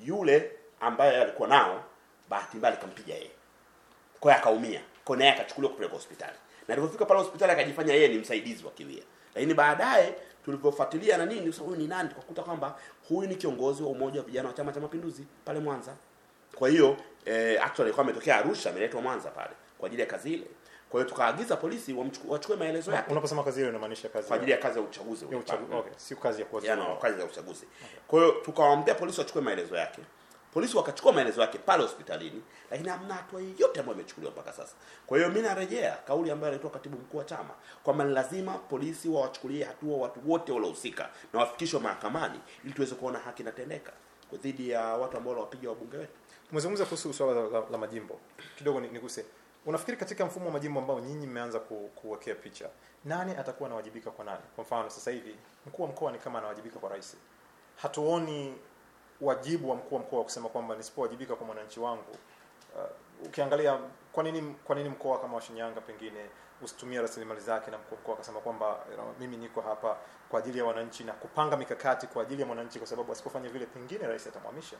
Yule ambaye alikuwa nao bahati mbaya likampiga yeye. Kwa hiyo akaumia. Kwa naye akachukuliwa kupeleka hospitali. Na alipofika pale hospitali akajifanya yeye ni msaidizi wa kiwia. Lakini baadaye tulivyofuatilia na nini huyu ni nani tukakuta kwamba huyu ni kiongozi wa umoja wa vijana wa chama cha mapinduzi pale mwanza. Kwa hiyo eh, actually alikuwa ametokea arusha ameletwa mwanza pale kwa ajili ya kazi ile. Kwa hiyo tukaagiza polisi wachukue maelezo yake. Unaposema kazi hiyo inamaanisha kazi kwa ajili ya kazi ya uchaguzi okay, sio kazi ya kuwazuia. Kazi ya uchaguzi. Kwa hiyo tukawaambia polisi wachukue maelezo yake polisi wakachukua maelezo yake pale hospitalini lakini hamna hatua yoyote ambayo imechukuliwa mpaka sasa. Kwa hiyo mi narejea kauli ambayo alitoa katibu mkuu wa chama kwamba ni lazima polisi wawachukulie hatua watu wote waliohusika na wafikishwe mahakamani ili tuweze kuona haki inatendeka dhidi ya watu ambao wanawapiga wabunge wetu. Umezungumza kuhusu swala la, la, la majimbo. Kidogo ni- niguse. Unafikiri katika mfumo wa majimbo ambao nyinyi mmeanza ku, kuwekea picha nani atakuwa anawajibika kwa nani? Kwa mfano sasa hivi mkuu wa mkoa ni kama anawajibika kwa rais. Hatuoni wajibu wa mkuu wa mkoa wa kusema kwamba nisipowajibika kwa mwananchi wangu uh, ukiangalia kwa nini kwa nini mkoa kama washinyanga pengine usitumie rasilimali zake na mkuu mkoa akasema kwamba you know, mimi niko hapa kwa ajili ya wananchi na kupanga mikakati kwa ajili ya mwananchi kwa sababu asipofanya vile pengine rais atamhamisha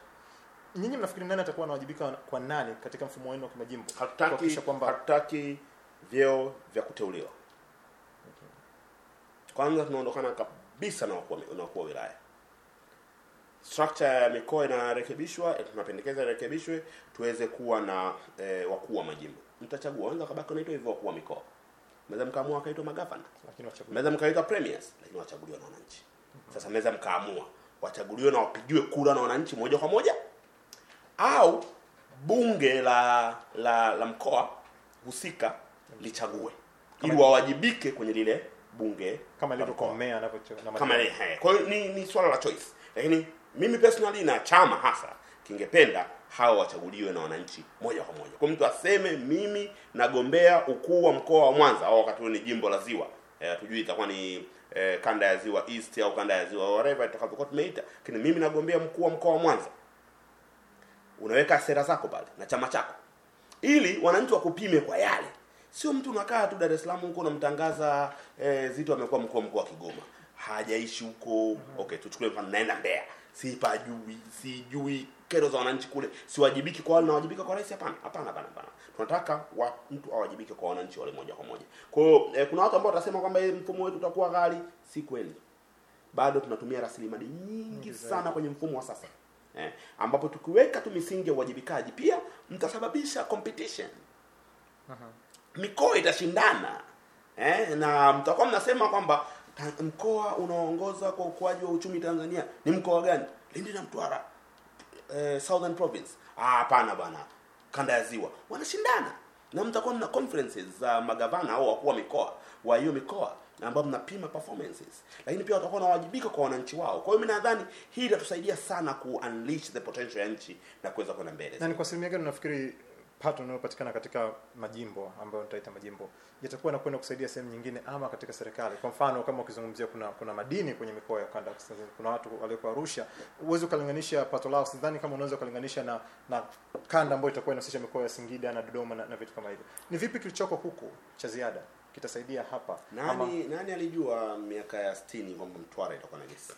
nyinyi mnafikiri nani atakuwa anawajibika kwa nani katika mfumo wenu wa kimajimbo hatutaki kuhakikisha kwamba hatutaki vyeo vya kuteuliwa? Kwanza tunaondokana kabisa na wakuu wa wilaya structure ya mikoa inarekebishwa eh, tunapendekeza irekebishwe tuweze kuwa na e, wakuu wa majimbo. Mtachagua. Wanza kabaki unaitwa hivyo wakuu wa mikoa. Mnaweza mkaamua wakaitwa magavana. Mnaweza mkaitwa premiers lakini wachaguliwe na wananchi. Sasa mnaweza mkaamua wachaguliwe na wapigiwe kura na wananchi moja kwa moja. Au bunge la la, la mkoa husika lichague. Ili wawajibike kwenye lile bunge kama la ilivyo meya anavyocho kama ni kwa hiyo ni, ni swala la choice. Lakini mimi personally na chama hasa kingependa hawa wachaguliwe na wananchi moja kwa moja. Kwa mtu aseme mimi nagombea ukuu wa mkoa wa mwanza au wakati huo ni jimbo la ziwa. Hatujui tujui itakuwa ni e, kanda ya ziwa east au kanda ya ziwa whatever itakavyokuwa tumeita lakini mimi nagombea mkuu wa mkoa wa mwanza. Unaweka sera zako pale na chama chako. Ili wananchi wakupime kwa yale. Sio mtu unakaa tu dar es salaam huko unamtangaza e, zito amekuwa mkuu wa mkoa wa kigoma. Hajaishi huko. Okay tuchukue mfano naenda mbeya sipajui sijui kero za wananchi kule siwajibiki kwa wale nawajibika kwa rais? Hapana hapana hapana hapana. Tunataka wa, mtu awajibike kwa wananchi wale moja kwa moja. Kwa hiyo eh, kuna watu ambao watasema kwamba eh, mfumo wetu utakuwa ghali. Si kweli. Bado tunatumia rasilimali nyingi sana kwenye mfumo wa sasa. Eh, ambapo tukiweka tu misingi ya uwajibikaji pia mtasababisha competition. Mikoa itashindana. Eh, na mtakuwa mnasema kwamba mkoa unaoongoza kwa ukuaji wa uchumi Tanzania ni mkoa gani? Lindi na Mtwara eh, Southern Province. Ah, hapana bwana, kanda ya ziwa wanashindana, na mtakuwa mna conferences za uh, magavana au wakuu wa mikoa wa hiyo mikoa ambao mnapima performances, lakini pia watakuwa wanawajibika kwa wananchi wao. Kwa hiyo mimi nadhani hii itatusaidia sana ku unleash the potential ya nchi na kuweza kwenda mbele. na ni kwa asilimia gani unafikiri mapato yanayopatikana katika majimbo ambayo nitaita majimbo yatakuwa nakwenda kusaidia sehemu nyingine ama katika serikali. Kwa mfano kama ukizungumzia kuna kuna madini kwenye mikoa ya kanda kaskazini kuna watu walioko arusha huwezi ukalinganisha pato lao sidhani kama unaweza ukalinganisha na na kanda ambayo itakuwa inahusisha mikoa ya singida na dodoma na, na vitu kama hivyo. Ni vipi kilichoko huku cha ziada kitasaidia hapa nani ama... nani alijua miaka ya 60 kwamba mtwara itakuwa na gesi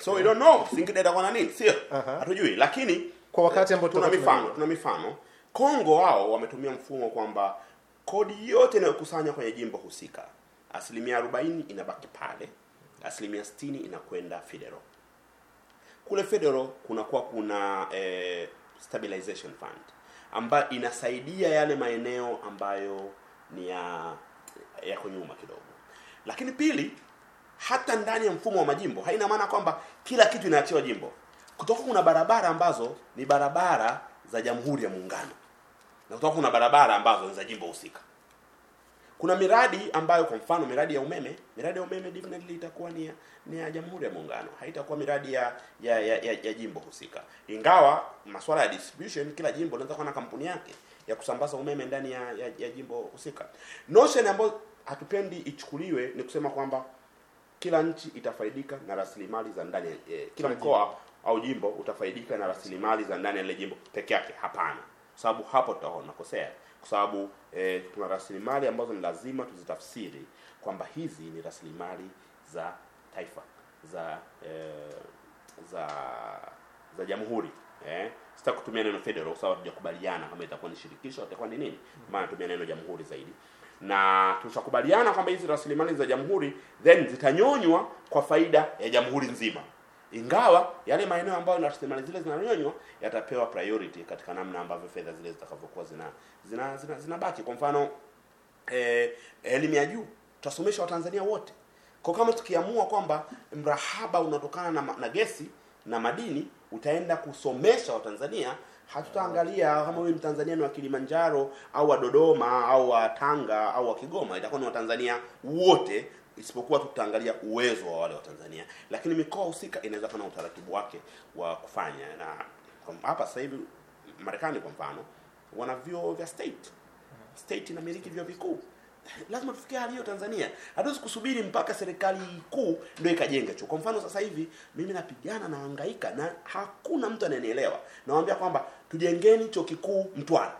so we don't know. Singida itakuwa na nini? Sio. Hatujui. Lakini Kwa wakati ambao tuna mifano tuna mifano kongo wao wametumia mfumo kwamba kodi yote inayokusanywa kwenye jimbo husika asilimia 40 inabaki pale asilimia 60 inakwenda federal. Kule federal kunakuwa kuna eh, stabilization fund ambayo inasaidia yale maeneo ambayo ni ya yako nyuma kidogo. Lakini pili hata ndani ya mfumo wa majimbo haina maana kwamba kila kitu inaachiwa jimbo. Kutoka kuna barabara ambazo ni barabara za jamhuri ya muungano. Na kutoka kuna barabara ambazo ni za jimbo husika. Kuna miradi ambayo kwa mfano miradi ya umeme miradi ya umeme definitely itakuwa ni ya, ni ya jamhuri ya muungano. Haitakuwa miradi ya ya, ya, ya, ya jimbo husika. Ingawa masuala ya distribution kila jimbo linaweza kuwa na kampuni yake ya kusambaza umeme ndani ya, ya, ya jimbo husika. Notion ambayo hatupendi ichukuliwe ni kusema kwamba kila nchi itafaidika na rasilimali za ndani eh, kila mkoa au jimbo utafaidika na rasilimali za ndani ya ile jimbo peke yake? Hapana. Sababu hapo tutakuwa tunakosea. Kwa sababu eh, tuna rasilimali ambazo ni lazima tuzitafsiri kwamba hizi ni rasilimali za taifa za eh, za za jamhuri eh. Sitaki kutumia neno federal kwa sababu hatujakubaliana kama itakuwa ni shirikisho itakuwa ni nini. Maana natumia neno jamhuri zaidi. Na tushakubaliana kwamba hizi rasilimali za jamhuri then zitanyonywa kwa faida ya jamhuri nzima ingawa yale maeneo ambayo rasilimali zile zinanyonywa yatapewa priority katika namna ambavyo fedha zile zitakavyokuwa zina zina zina, zina kwa mfano eh, elimu ya juu tutasomesha watanzania wote. Kwa kama tukiamua kwamba mrahaba unatokana na, na gesi na madini utaenda kusomesha watanzania hatutaangalia kama huyu mtanzania ni wa kilimanjaro au wa dodoma au wa tanga au wa kigoma. Itakuwa ni watanzania wote isipokuwa tutaangalia uwezo wa wale wa tanzania. Lakini mikoa husika inaweza kuwa na utaratibu wake wa kufanya. Na hapa sasa hivi marekani kwa mfano wana vyuo vya state. State inamiliki vyuo vikuu. <laughs> Lazima tufikie hali hiyo tanzania. Hatuwezi kusubiri mpaka serikali kuu ndio ikajenga chuo. Kwa mfano sasa hivi mimi napigana na hangaika na hakuna mtu ananielewa. Nawambia kwamba tujengeni chuo kikuu mtwara.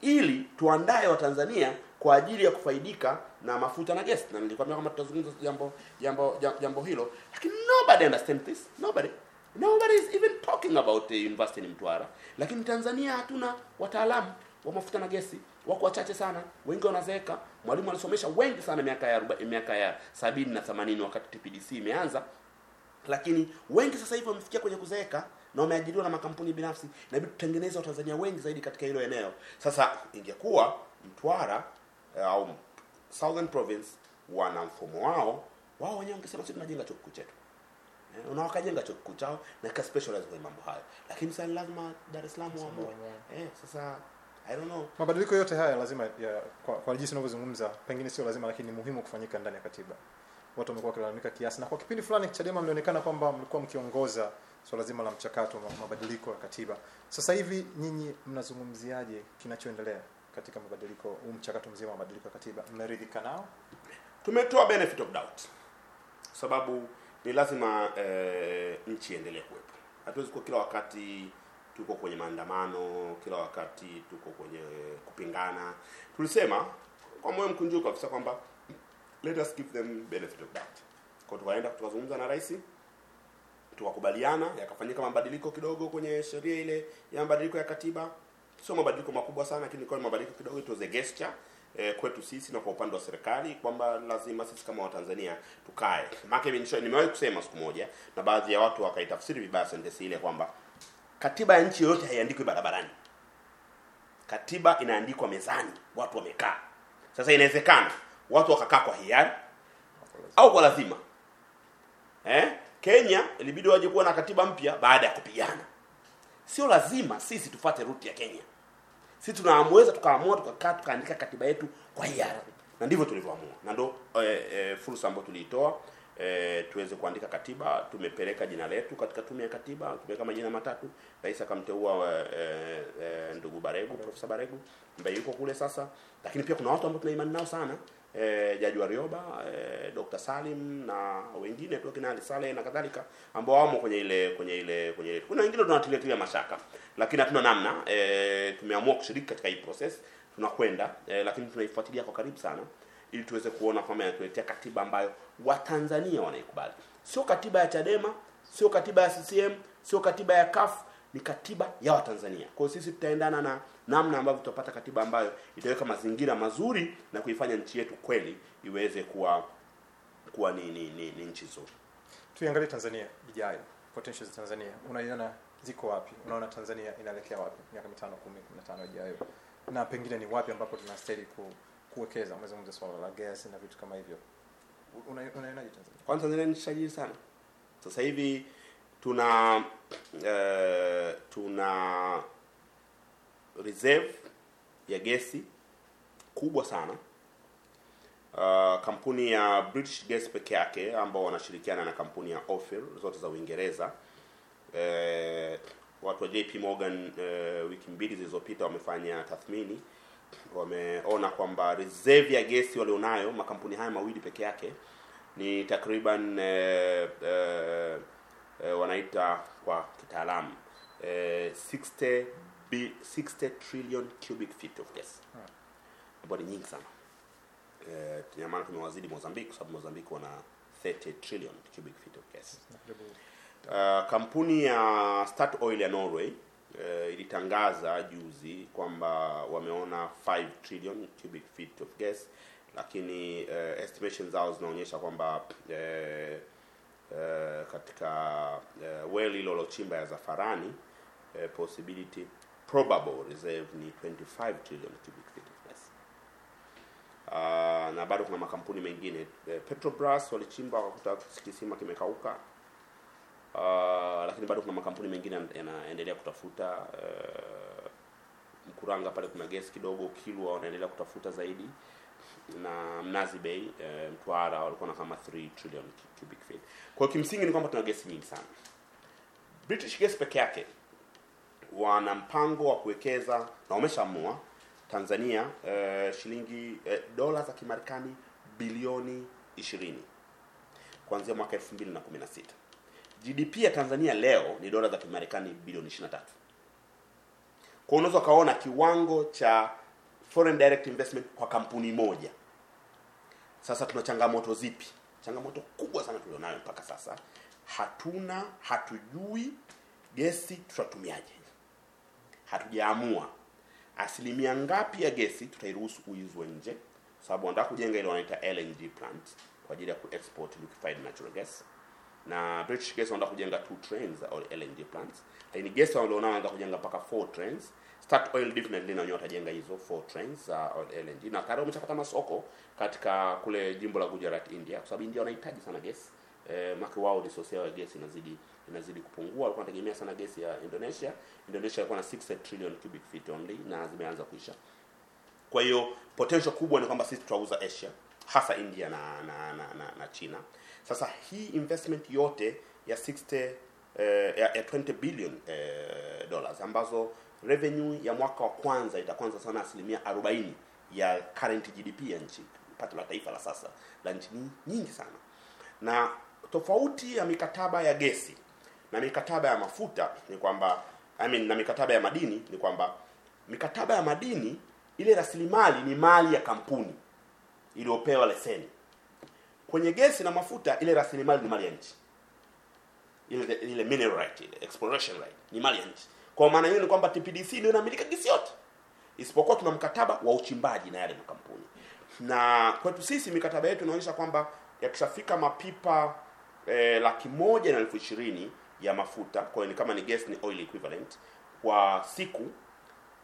Ili tuandae watanzania kwa ajili ya kufaidika na mafuta na gesi. Na nilikwambia kwamba tutazungumza jambo jambo jambo, hilo. Lakini nobody understand this. Nobody. Nobody is even talking about the university in mtwara. Lakini tanzania hatuna wataalamu wa mafuta na gesi. Wako wachache sana. Wengi wanazeeka. Mwalimu alisomesha wengi sana miaka ya miaka ya sabini na themanini wakati tpdc imeanza. Lakini wengi sasa hivi wamefikia kwenye kuzeeka na wameajiriwa na makampuni binafsi. Inabidi tutengeneze watanzania wengi zaidi katika hilo eneo. Sasa ingekuwa mtwara au southern province wana mfumo wao wao wenyewe wangesema sisi tunajenga chuo kikuu chetu. Eh, na wakajenga chuo kikuu chao na ka specialize kwenye mambo hayo. Lakini sasa ni lazima dar es salaam waamue eh, sasa i don't know. Mabadiliko yote haya lazima ya, kwa, kwa jinsi unavyozungumza pengine sio lazima lakini ni muhimu kufanyika ndani ya katiba. Watu wamekuwa wakilalamika kiasi. Na kwa kipindi fulani chadema mlionekana kwamba mlikuwa mkiongoza swala so zima la mchakato wa mabadiliko ya katiba. Sasa hivi nyinyi mnazungumziaje kinachoendelea katika mabadiliko huu mchakato mzima wa mabadiliko ya katiba. Mmeridhika nao? Tumetoa benefit of doubt. Sababu ni lazima eh, nchi iendelee kuwepo. Hatuwezi kuwa kila wakati tuko kwenye maandamano kila wakati tuko kwenye kupingana. Tulisema kwa moyo mkunjufu kabisa kwamba let us give them benefit of doubt. Kwa tukaenda tukazungumza na rais tukakubaliana yakafanyika mabadiliko kidogo kwenye sheria ile ya mabadiliko ya katiba sio mabadiliko makubwa sana lakini ilikuwa ni mabadiliko kidogo it was a gesture eh, kwetu sisi na kwa upande wa serikali kwamba lazima sisi kama watanzania tukae. Maana nimewahi kusema siku moja na baadhi ya watu wakaitafsiri vibaya sentensi ile kwamba katiba ya nchi yoyote haiandikwi barabarani. Katiba inaandikwa mezani watu wamekaa. Sasa inawezekana watu wakakaa kwa hiari au kwa lazima. Eh? kenya ilibidi waje kuwa na katiba mpya baada ya kupigana sio lazima sisi tufate ruti ya kenya. Sisi tunaamweza tukaamua tukakaa tukaandika katiba yetu kwa hiari na ndivyo tulivyoamua. Na ndo e, e, fursa ambayo tuliitoa e, tuweze kuandika katiba. Tumepeleka jina letu katika tume ya katiba, tumeweka majina matatu. Rais akamteua e, e, ndugu Baregu, Profesa Baregu ambaye yuko kule sasa, lakini pia kuna watu ambao tuna imani nao sana e, Jaji Warioba e, Dr. Salim na wengine tu kina Ali Saleh na kadhalika ambao wamo kwenye ile kwenye ile kwenye ile. Kuna wengine tunatilia mashaka, lakini hatuna namna e, tumeamua kushiriki katika hii process, tunakwenda e, lakini tunaifuatilia kwa karibu sana ili tuweze kuona kwamba inatuletea katiba ambayo Watanzania wanaikubali, sio katiba ya Chadema, sio katiba ya CCM, sio katiba ya CUF, ni katiba ya Watanzania. Kwa hiyo sisi tutaendana na namna ambavyo tutapata katiba ambayo itaweka mazingira mazuri na kuifanya nchi yetu kweli iweze kuwa kuwa ni, ni, ni, ni nchi nzuri. tuiangalie tanzania ijayo potential za tanzania unaiona ziko wapi unaona tanzania inaelekea wapi miaka mitano kumi kumi na tano ijayo na pengine ni wapi ambapo tunastahili ku, kuwekeza umezungumza swala la gas na vitu kama hivyo Una- unaionaje tanzania Kwanza Tanzania ni shajiri tajiri sana. Sasa hivi tuna uh, tuna reserve ya gesi kubwa sana. Uh, kampuni ya British Gas peke yake ambao wanashirikiana na kampuni ya Ophir zote za Uingereza uh, watu wa JP Morgan uh, wiki mbili zilizopita wamefanya tathmini, wameona kwamba reserve ya gesi walionayo makampuni haya mawili peke yake ni takriban uh, eh, eh, wanaita kwa kitaalamu e, 60 bi, 60 trillion cubic feet of gas ambayo ni nyingi sana eh, ina maana tumewazidi Mozambique kwa sababu Mozambique wana 30 trillion cubic feet of gas. Uh, kampuni ya Start Oil ya Norway uh, ilitangaza juzi kwamba wameona 5 trillion cubic feet of gas, lakini uh, estimations zao zinaonyesha kwamba uh, uh, katika uh, well lolochimba lochimba ya Zafarani uh, possibility probable reserve ni 25 trillion cubic feet of gas. Uh, na bado kuna makampuni mengine. Uh, Petrobras walichimba wakakuta kisima kimekauka. Uh, lakini bado kuna makampuni mengine yanaendelea kutafuta uh, Mkuranga pale kuna gesi kidogo, Kilwa wanaendelea kutafuta zaidi, na Mnazi bei e, Mtwara walikuwa na kama 3 trillion cu- cubic feet. Kwa kimsingi ni kwamba tuna gesi nyingi sana. British Gas peke yake wana mpango wa kuwekeza na wameshaamua Tanzania e, shilingi e, dola za Kimarekani bilioni 20 kuanzia mwaka 2016. GDP ya Tanzania leo ni dola za Kimarekani bilioni 23. Kwa unaweza ukaona kiwango cha foreign direct investment kwa kampuni moja. Sasa tuna changamoto zipi? Changamoto kubwa sana tulionayo mpaka sasa, hatuna hatujui gesi tutatumiaje, hatujaamua. Asilimia ngapi ya gesi tutairuhusu kuizwe nje, sababu wanataka kujenga ile wanaita LNG plant kwa ajili ya kuexport liquefied natural gas na British Gas wanataka kujenga two trains au LNG plants, lakini gas walionao wanataka kujenga mpaka four trains. Start Oil definitely na wenyewe watajenga hizo four trains za uh, LNG na tayari wameshapata masoko katika kule jimbo la Gujarat, India, kwa sababu India wanahitaji sana gas eh, maki wao resource yao ya gas inazidi inazidi kupungua. Walikuwa wanategemea sana gesi ya Indonesia. Indonesia ilikuwa na 6 trillion cubic feet only na zimeanza kuisha. Kwa hiyo potential kubwa ni kwamba sisi tutauza Asia, hasa India na na, na, na, na China. Sasa hii investment yote ya 60 eh, ya, ya 20 billion eh, dollars ambazo revenue ya mwaka wa kwanza itakwanza sana asilimia 40 ya current GDP ya nchi, pato la taifa la sasa la nchi ni nyingi sana, na tofauti ya mikataba ya gesi na mikataba ya mafuta ni kwamba I mean, na mikataba ya madini ni kwamba mikataba ya madini ile rasilimali ni mali ya kampuni iliyopewa leseni. Kwenye gesi na mafuta ile rasilimali ni mali ya nchi, ile ile mineral right, ile exploration right ni mali ya nchi. Kwa maana hiyo ni kwamba TPDC ndio inamilika gesi yote, isipokuwa tuna mkataba wa uchimbaji na yale makampuni. Na kwetu sisi mikataba yetu inaonyesha kwamba yakishafika mapipa eh, laki moja na elfu ishirini ya mafuta, kwa hiyo ni kama ni gas ni oil equivalent kwa siku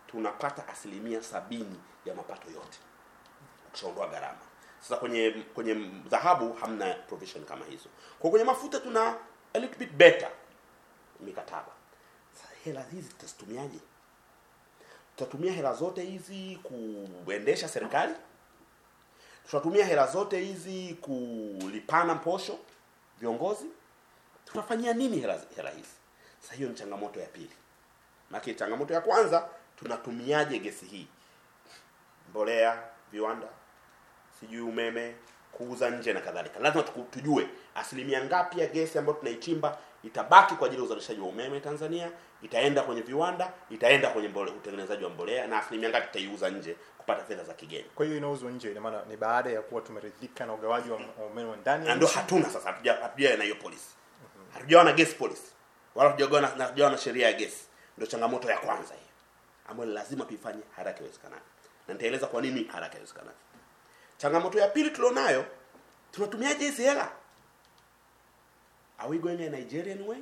tunapata asilimia sabini ya mapato yote ukishaondoa gharama. Sasa kwenye kwenye dhahabu hamna provision kama hizo. Kwa kwenye mafuta tuna a little bit better mikataba. Sasa hela hizi tutazitumiaje? Tutatumia hela zote hizi kuendesha serikali? Tutatumia hela zote hizi kulipana posho viongozi tutafanyia nini hela, hela hizi sasa hiyo ni changamoto ya pili maana changamoto ya kwanza tunatumiaje gesi hii mbolea viwanda sijui umeme kuuza nje na kadhalika. Lazima tujue asilimia ngapi ya gesi ambayo tunaichimba itabaki kwa ajili ya uzalishaji wa umeme tanzania itaenda kwenye viwanda itaenda kwenye mbole, utengenezaji wa mbolea na asilimia ngapi tutaiuza nje kupata fedha za kigeni. Kwa hiyo inauzwa nje ina maana ni baada ya kuwa tumeridhika na ugawaji wa umeme wa ndani na ndio hatuna sasa hatuja- hatujawa na hiyo policy. Hatujawa na gas policy wala hatujawa na hatujawa na sheria ya gesi. Ndio changamoto ya kwanza hiyo ambayo ni lazima tuifanye haraka iwezekanavyo. Na nitaeleza kwa nini haraka iwezekanavyo changamoto ya pili tulionayo tunatumiaje hizi hela are we going a nigerian way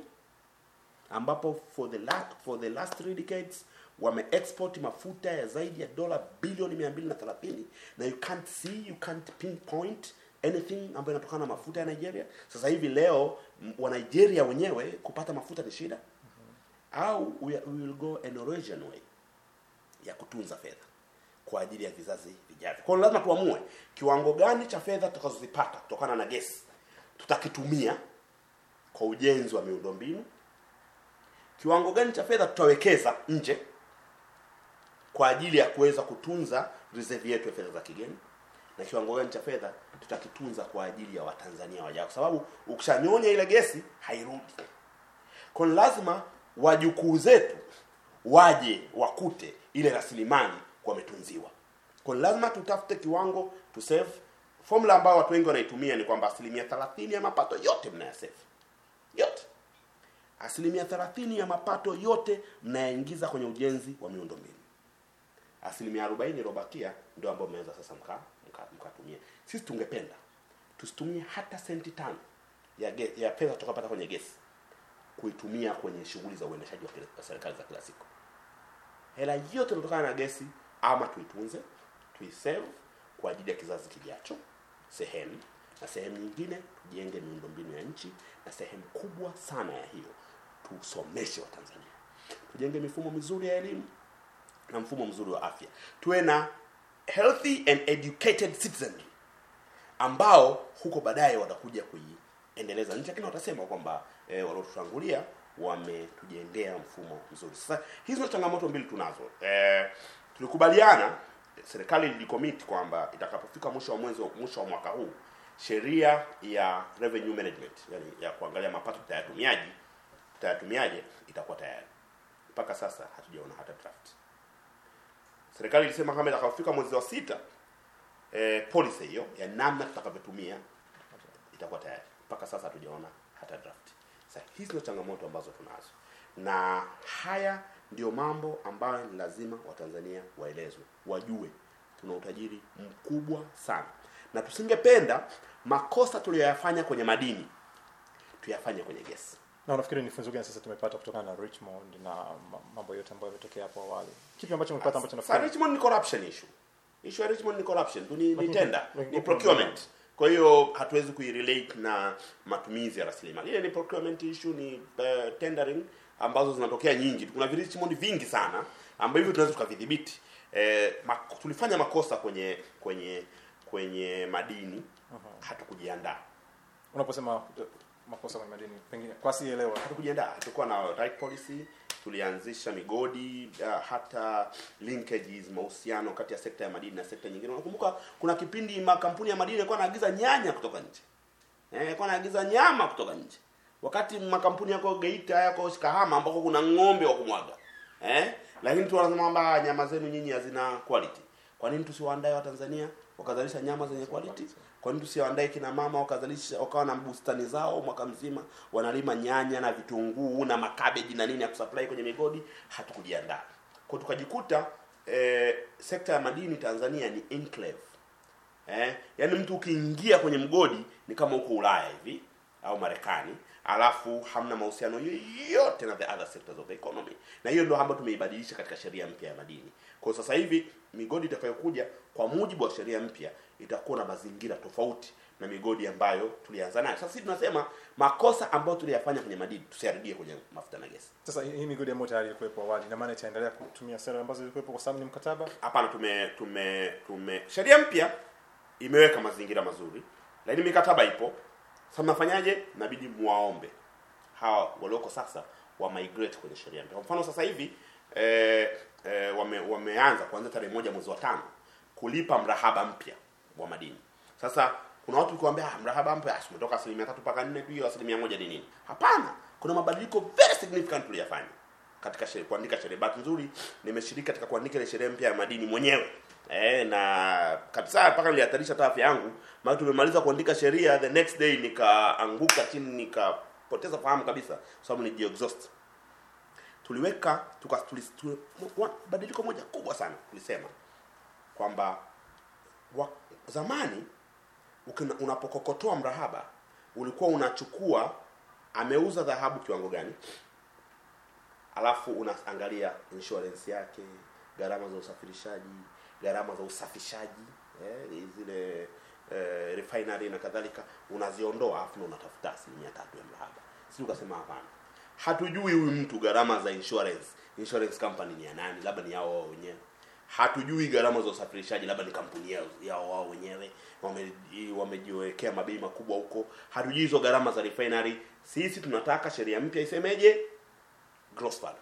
ambapo for the last, for the last three decades wame export mafuta ya zaidi ya dola bilioni 230 na you can't see you can't pinpoint anything ambayo inatokana na mafuta ya Nigeria. Sasa hivi leo wa Nigeria wenyewe kupata mafuta ni shida, mm-hmm. au we, we will go a Norwegian way ya kutunza fedha kwa ajili ya vizazi vijavyo. Kwa hiyo lazima tuamue kiwango gani cha fedha tutakazozipata kutokana na gesi tutakitumia kwa ujenzi wa miundombinu kiwango gani cha fedha tutawekeza nje kwa ajili ya kuweza kutunza reserve yetu ya fedha za kigeni na kiwango gani cha fedha tutakitunza kwa ajili ya watanzania wajao kwa sababu ukishanyonya ile gesi hairudi kwa lazima wajukuu zetu waje wakute ile rasilimali wametunziwa. Kwa lazima tutafute kiwango to save. Formula ambayo watu wengi wanaitumia ni kwamba asilimia 30 ya mapato yote mnayasave. Yote. Asilimia 30 ya mapato yote mnayaingiza kwenye ujenzi wa miundombinu. Asilimia 40 iliyobakia ndio ambayo mnaweza sasa mka mka- sisi tungependa tusitumie hata senti tano ya, ge, ya pesa tukapata kwenye gesi kuitumia kwenye shughuli za uendeshaji wa wa serikali za kila siku. Hela yote inatokana na gesi ama tuitunze tuisave kwa ajili ya kizazi kijacho sehemu na sehemu nyingine tujenge miundombinu ya nchi na sehemu kubwa sana ya hiyo tusomeshe watanzania. Tujenge mifumo mizuri ya elimu na mfumo mzuri wa afya. Tuwe na healthy and educated citizenry ambao huko baadaye watakuja kuiendeleza nchi. Lakini watasema kwamba e, waliotutangulia wametujengea mfumo mzuri. Sasa hizo changamoto mbili tunazo. E, tulikubaliana serikali ilicommit kwamba itakapofika mwisho wa mwezi mwisho wa mwaka huu sheria ya revenue management yani ya kuangalia mapato tutayatumiaje tutayatumiaje itakuwa tayari. Mpaka sasa hatujaona hata draft. Serikali ilisema kama itakapofika mwezi wa sita eh, policy hiyo ya namna tutakavyotumia itakuwa tayari. Mpaka sasa hatujaona hata draft. Sasa hizi ndio changamoto ambazo tunazo. Na haya ndio mambo ambayo ni lazima watanzania waelezwe wajue. Tuna utajiri mkubwa sana. Na tusingependa makosa tuliyoyafanya kwenye madini tuyafanye kwenye gesi. Na unafikiri ni funzo gani sasa tumepata kutokana na richmond na mambo yote ambayo yametokea hapo awali? Kipi ambacho umepata ambacho nafikiri Richmond ni corruption issue. Issue ya Richmond ni corruption, ni, ni tender, ni procurement. Kwa hiyo hatuwezi kuirelate na matumizi ya rasilimali. Ile ni procurement issue, ni uh, tendering ambazo zinatokea nyingi. Kuna virichimondi vingi sana ambavyo tunaweza tukavidhibiti. E, mak- tulifanya makosa kwenye kwenye kwenye madini uh-huh. hatukujiandaa. unaposema uh, makosa kwenye madini pengine kwa sielewa hatukujiandaa hatukuwa na right policy tulianzisha migodi uh, hata linkages mahusiano kati ya sekta ya madini na sekta nyingine unakumbuka kuna kipindi makampuni ya madini yalikuwa yanaagiza nyanya kutoka nje eh, yalikuwa nyama kutoka nje wakati makampuni yako Geita yako Kahama ambako kuna ng'ombe wa kumwaga eh? Lakini tu wanasema kwamba nyama zenu nyinyi hazina quality. Kwa nini tusiwaandae wa Tanzania wakazalisha nyama zenye quality? Kwa nini tusiwaandae kina mama wakazalisha wakawa na bustani zao mwaka mzima wanalima nyanya na vitunguu na makabeji na nini ya kusupply kwenye migodi? Hatukujiandaa. Kwa tukajikuta eh, sekta ya madini Tanzania ni enclave eh, yani mtu ukiingia kwenye mgodi ni kama uko Ulaya hivi au Marekani alafu hamna mahusiano yoyote na the other sectors of the economy. Na hiyo ndio ambayo tumeibadilisha katika sheria mpya ya madini. Kwa sasa hivi migodi itakayokuja kwa mujibu wa sheria mpya itakuwa na mazingira tofauti na migodi ambayo tulianza nayo. Sasa sisi tunasema makosa ambayo tuliyafanya kwenye madini tusiyarudie kwenye mafuta na gesi. Sasa hii hii migodi ambayo tayari ilikuwepo awali na maana itaendelea kutumia sera ambazo zilikuwepo kwa sababu ni mkataba? Hapana tume tume tume sheria mpya imeweka mazingira mazuri lakini mikataba ipo sasa mnafanyaje? Inabidi muwaombe hawa walioko sasa wa migrate kwenye sheria mpya. Kwa mfano sasa hivi eh, eh, wame, wameanza kuanza tarehe moja mwezi wa tano kulipa mrahaba mpya wa madini. Sasa kuna watu ukiwaambia ah, mrahaba mpya ah, umetoka asilimia tatu mpaka nne tu hiyo asilimia moja ni nini. Hapana kuna mabadiliko very significant tuliyafanya katika sheria, kuandika sheria. Bahati nzuri nimeshiriki katika kuandika ile sheria mpya ya madini mwenyewe eh, na kabisa mpaka nilihatarisha hata yangu. Maana tumemaliza kuandika sheria the next day nikaanguka chini nikapoteza fahamu kabisa kwa sababu ni exhaust. Tuliweka tuka, badiliko moja kubwa sana tulisema kwamba wa, zamani ukina- unapokokotoa mrahaba ulikuwa unachukua ameuza dhahabu kiwango gani alafu unaangalia insurance yake gharama za usafirishaji gharama za usafishaji eh, zile eh, refinery na kadhalika unaziondoa afu unatafuta asilimia tatu ya mrahaba si ukasema hapana. Hatujui huyu mtu gharama za insurance. Insurance company ni ya nani? Labda ni yao wao wenyewe. Hatujui gharama za usafirishaji labda ni kampuni yao, wao wenyewe. Wame- wamejiwekea mabei makubwa huko. Hatujui hizo gharama za refinery. Sisi tunataka sheria mpya isemeje? Gross value.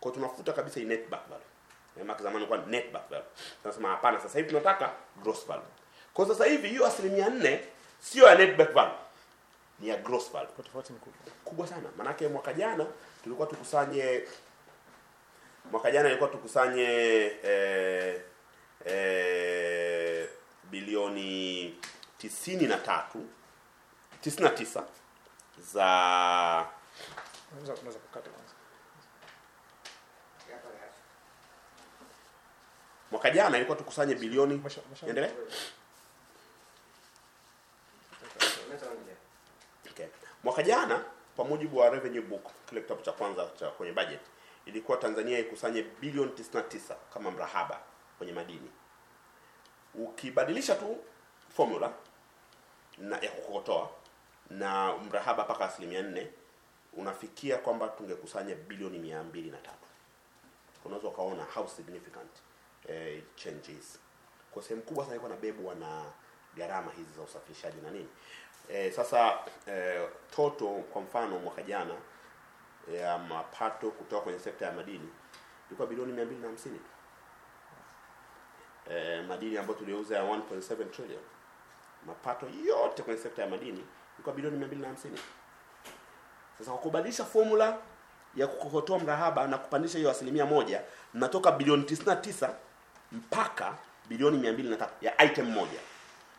Kwa tunafuta kabisa net back value maana zamani ilikuwa net back value tunasema hapana sasa hivi tunataka gross value kwa sasa hivi hiyo asilimia nne sio ya net back value ni ya gross value Kwa tofauti ni kubwa. kubwa sana manake mwaka jana tulikuwa tukusanye mwaka jana ilikuwa tukusanye eh, eh, bilioni tisini na tatu tisini na tisa za unaweza kukata kwanza. Mwaka jana ilikuwa tukusanye bilioni endelea Okay. Mwaka jana kwa mujibu wa revenue book, kile kitabu cha kwanza cha kwenye budget, ilikuwa Tanzania ikusanye bilioni 99 kama mrahaba kwenye madini. Ukibadilisha tu formula na ya kukokotoa na mrahaba mpaka asilimia nne unafikia kwamba tungekusanya bilioni mia mbili na tatu. Unaweza ukaona how significant eh, changes. Kwa sehemu kubwa sana ilikuwa inabebwa na gharama hizi za usafirishaji na nini. E, sasa e, toto kwa mfano mwaka jana ya mapato kutoka kwenye sekta ya madini ilikuwa bilioni 250 e, madini ambayo tuliuza ya 1.7 trillion mapato yote kwenye sekta ya madini ilikuwa bilioni 250 sasa kwa kubadilisha formula ya kukokotoa mrahaba na kupandisha hiyo asilimia moja mnatoka bilioni 99 mpaka bilioni 203 ya item moja.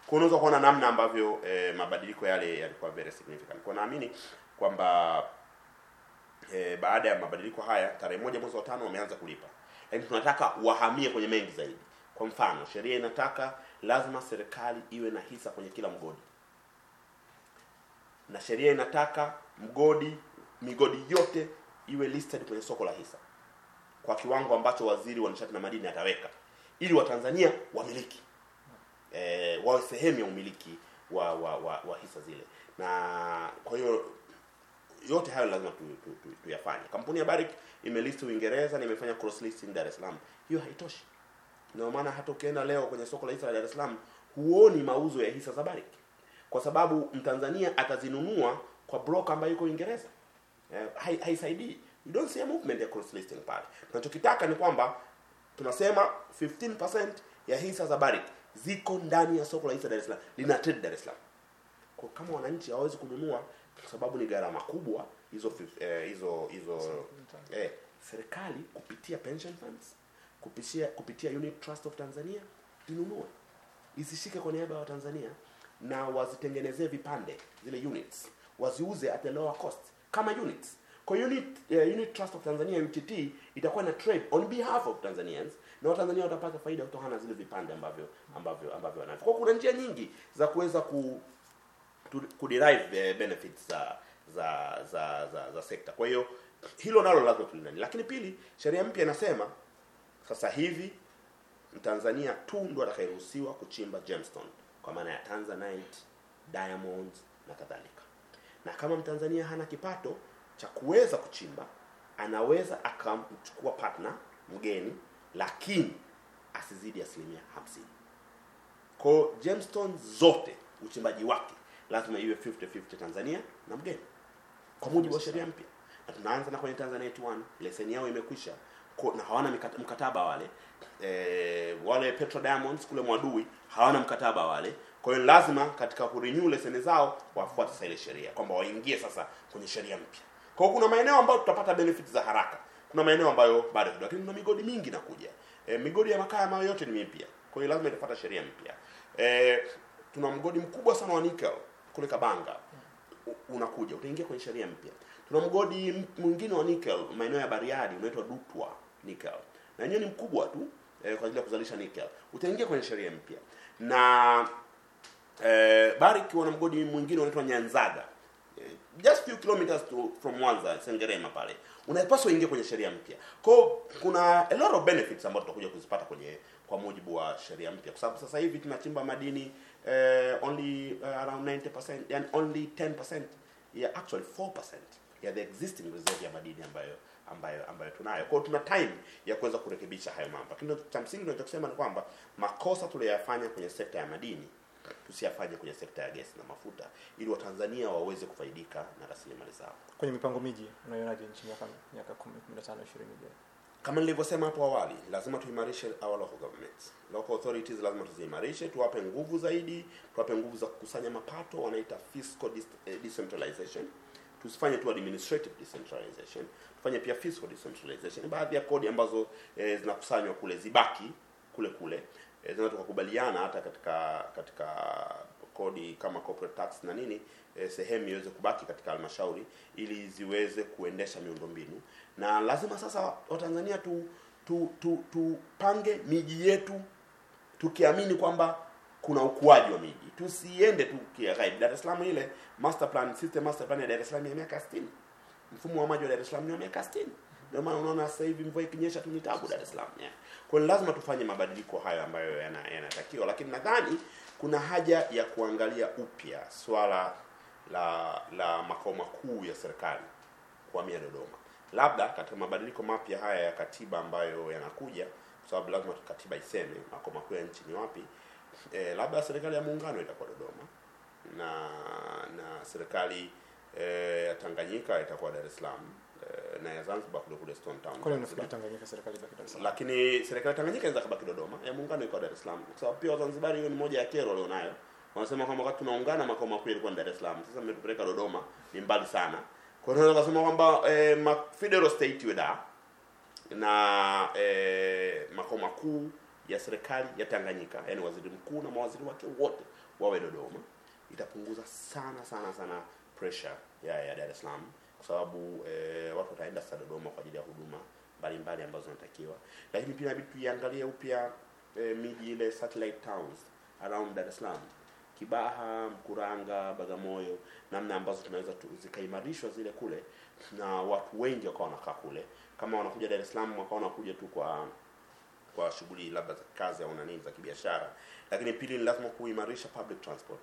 Kwa unaweza kuona namna ambavyo eh, mabadiliko yale yalikuwa very significant. Kwa naamini kwamba eh, baada ya mabadiliko haya tarehe moja mwezi wa tano wameanza kulipa, lakini tunataka wahamie kwenye mengi zaidi. Kwa mfano, sheria inataka lazima serikali iwe na hisa kwenye kila mgodi, na sheria inataka mgodi migodi yote iwe listed kwenye soko la hisa. Kwa kiwango ambacho waziri wa nishati na madini ataweka, ili Watanzania wamiliki. Eh, wawe sehemu ya umiliki wa, wa, wa, wa hisa zile. Na kwa hiyo yote hayo lazima tu, tu, tu, tuyafanye. Kampuni ya Barrick imelist Uingereza na imefanya cross listing Dar es Salaam. Hiyo haitoshi. Ndio maana hata ukienda leo kwenye soko la hisa la Dar es Salaam huoni mauzo ya hisa za Barrick. Kwa sababu Mtanzania atazinunua kwa broker ambayo yuko Uingereza. Eh, hai- haisaidii. You don't see a movement ya cross listing pale. Tunachokitaka ni kwamba tunasema 15% ya hisa za Barrick ziko ndani ya soko la hisa Dar es Salaam lina trade Dar es Salaam. Kwa kama wananchi hawawezi kununua kwa sababu ni gharama kubwa hizo hizo eh, hizo hizo eh, serikali kupitia pension funds kupitia kupitia unit trust of Tanzania inunue. Isishike kwa niaba ya Watanzania na wazitengenezee vipande zile units. Waziuze at a lower cost kama units kwa unit uh, unit trust of Tanzania UTT itakuwa na trade on behalf of Tanzanians na Watanzania watapata faida kutokana na zile vipande ambavyo ambavyo ambavyo wanavyo. Kwa kuna njia nyingi za kuweza ku to, kuderive eh, benefits za za za za, za sekta. Kwa hiyo hilo nalo lazima tulinani. Lakini pili, sheria mpya inasema sasa hivi Mtanzania tu ndo atakayeruhusiwa kuchimba gemstone kwa maana ya Tanzanite, diamonds na kadhalika. Na kama Mtanzania hana kipato cha kuweza kuchimba, anaweza akamchukua partner mgeni, lakini asizidi asilimia hamsini. Kwa gemstone zote uchimbaji wake lazima iwe 50-50 Tanzania na mgeni kwa mujibu wa sheria mpya, na tunaanza na kwenye Tanzania 81 leseni yao imekwisha na hawana mkataba wale e, wale Petro Diamonds kule Mwadui hawana mkataba wale. Kwa hiyo lazima katika kurenew leseni zao wafuate ile sheria kwamba waingie sasa kwenye sheria mpya. Kwa kuna maeneo ambayo tutapata benefit za haraka, kuna maeneo ambayo bado kidogo, lakini kuna migodi mingi inakuja. E, migodi ya makaa mawe yote ni mipya, kwa hiyo lazima itafuata sheria mpya. E, tuna mgodi mkubwa sana wa nickel kule Kabanga unakuja utaingia kwenye sheria mpya. Tuna mgodi mwingine wa nickel maeneo ya Bariadi unaitwa Dutwa nickel, na yenyewe ni mkubwa tu eh, kwa ajili ya kuzalisha nickel, utaingia kwenye sheria mpya. Na eh, Barrick wana mgodi mwingine unaitwa Nyanzaga just few kilometers to, from Mwanza Sengerema pale, unapaswa uingie kwenye sheria mpya. Kwa kuna a lot of benefits ambazo tutakuja kuzipata kwenye kwa mujibu wa sheria mpya, kwa sababu sasa hivi tunachimba madini eh, only uh, around 90% yani only 10% ya actually 4% ya the existing reserve ya madini ambayo ambayo ambayo tunayo. Kwa tuna time ya kuweza kurekebisha hayo mambo. Lakini cha msingi tunachosema ni kwamba makosa tuliyoyafanya kwenye sekta ya madini tusiyafanye kwenye sekta ya gesi na mafuta ili Watanzania waweze kufaidika na rasilimali zao. kwenye mipango miji unaionaje nchi miaka miaka 10 15 20 ijayo Kama nilivyosema hapo awali, lazima tuimarishe our local governments. Local authorities lazima tuziimarishe, tuwape nguvu zaidi, tuwape nguvu za kukusanya mapato, wanaita fiscal eh, decentralization. Tusifanye tu administrative decentralization, tufanye pia fiscal decentralization. Baadhi ya kodi ambazo eh, zinakusanywa kule zibaki kule kule. Eh, zinaweza tukakubaliana hata katika katika kodi kama corporate tax na nini eh, sehemu iweze kubaki katika halmashauri ili ziweze kuendesha miundombinu. Na lazima sasa watanzania tu tu tu miji yetu tukiamini kwamba kuna ukuaji wa miji. Tusiende tu kighaibu dar es salaam ile master plan system master plan ya dar es salaam ya miaka 60 mfumo wa maji wa dar es salaam ni wa miaka 60 ndio maana unaona sasa hivi mvua ikinyesha tu ni tabu dar es salaam yeah. kwa hiyo lazima tufanye mabadiliko hayo ambayo yana- yanatakiwa lakini nadhani kuna haja ya kuangalia upya swala la la makao makuu ya serikali kuhamia Dodoma. Labda katika mabadiliko mapya haya ya katiba ambayo yanakuja, kwa sababu lazima katiba iseme makao makuu ya nchi ni wapi. E, labda serikali ya muungano itakuwa Dodoma na na serikali e, ya Tanganyika itakuwa Dar es Salaam na ya Zanzibar kule kule Stone Town. kwani unafikiri Tanganyika serikali ibaki Dar es Salaam Lakini serikali ya Tanganyika inaweza kabaki Dodoma, ya muungano iko Dar es Salaam, kwa sababu pia Wazanzibari, hiyo ni moja ya kero walionayo. Wanasema kwamba wakati tunaungana makao makuu yalikuwa Dar es Salaam, sasa mmetupeleka Dodoma, ni mbali sana. Kwa hiyo tunaweza kusema kwamba eh, federal state iwe Dar na eh, makao makuu ya serikali ya Tanganyika, yani waziri mkuu na mawaziri wake wote wawe Dodoma. Itapunguza sana sana sana pressure ya, ya Dar es Salaam kwa sababu e, watu wataenda sasa Dodoma kwa ajili ya huduma mbalimbali ambazo zinatakiwa, lakini pia inabidi tuiangalie upya e, miji ile satellite towns around Dar es Salaam, Kibaha, Mkuranga, Bagamoyo, namna ambazo tunaweza tu, zikaimarishwa zile kule na watu wengi wakawa wanakaa kule, kama wanakuja Dar es Salaam wakawa wanakuja tu kwa kwa shughuli labda za kazi au nini za kibiashara, lakini pili ni lazima kuimarisha public transport.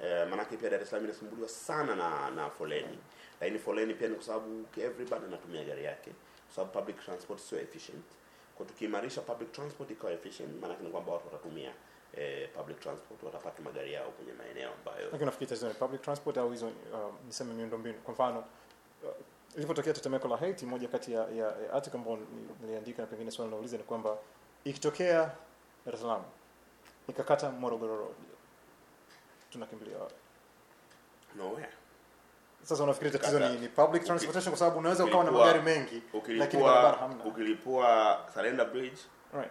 Eh, maanake pia Dar es Salaam inasumbuliwa sana na na foleni, lakini foleni pia ni kwa sababu everybody anatumia gari yake, kwa sababu public transport sio efficient. Kwa tukiimarisha public transport ikawa efficient, maana ni kwamba watu watatumia eh, public transport, watapata magari yao kwenye maeneo ambayo lakini nafikiri tatizo ni public transport au hizo uh, niseme miundombinu kwa mfano uh, ilipotokea tetemeko la Haiti moja kati ya, ya, ya article ambayo ni- niliandika na pengine swali nauliza ni kwamba ikitokea Dar es Salaam ikakata Morogoro Road tunakimbilia wapi nowhere. Sasa unafikiri tatizo ni, ni public transportation kwa sababu unaweza ukawa na magari mengi lakini barabara hamna. ukilipua Salenda Bridge right.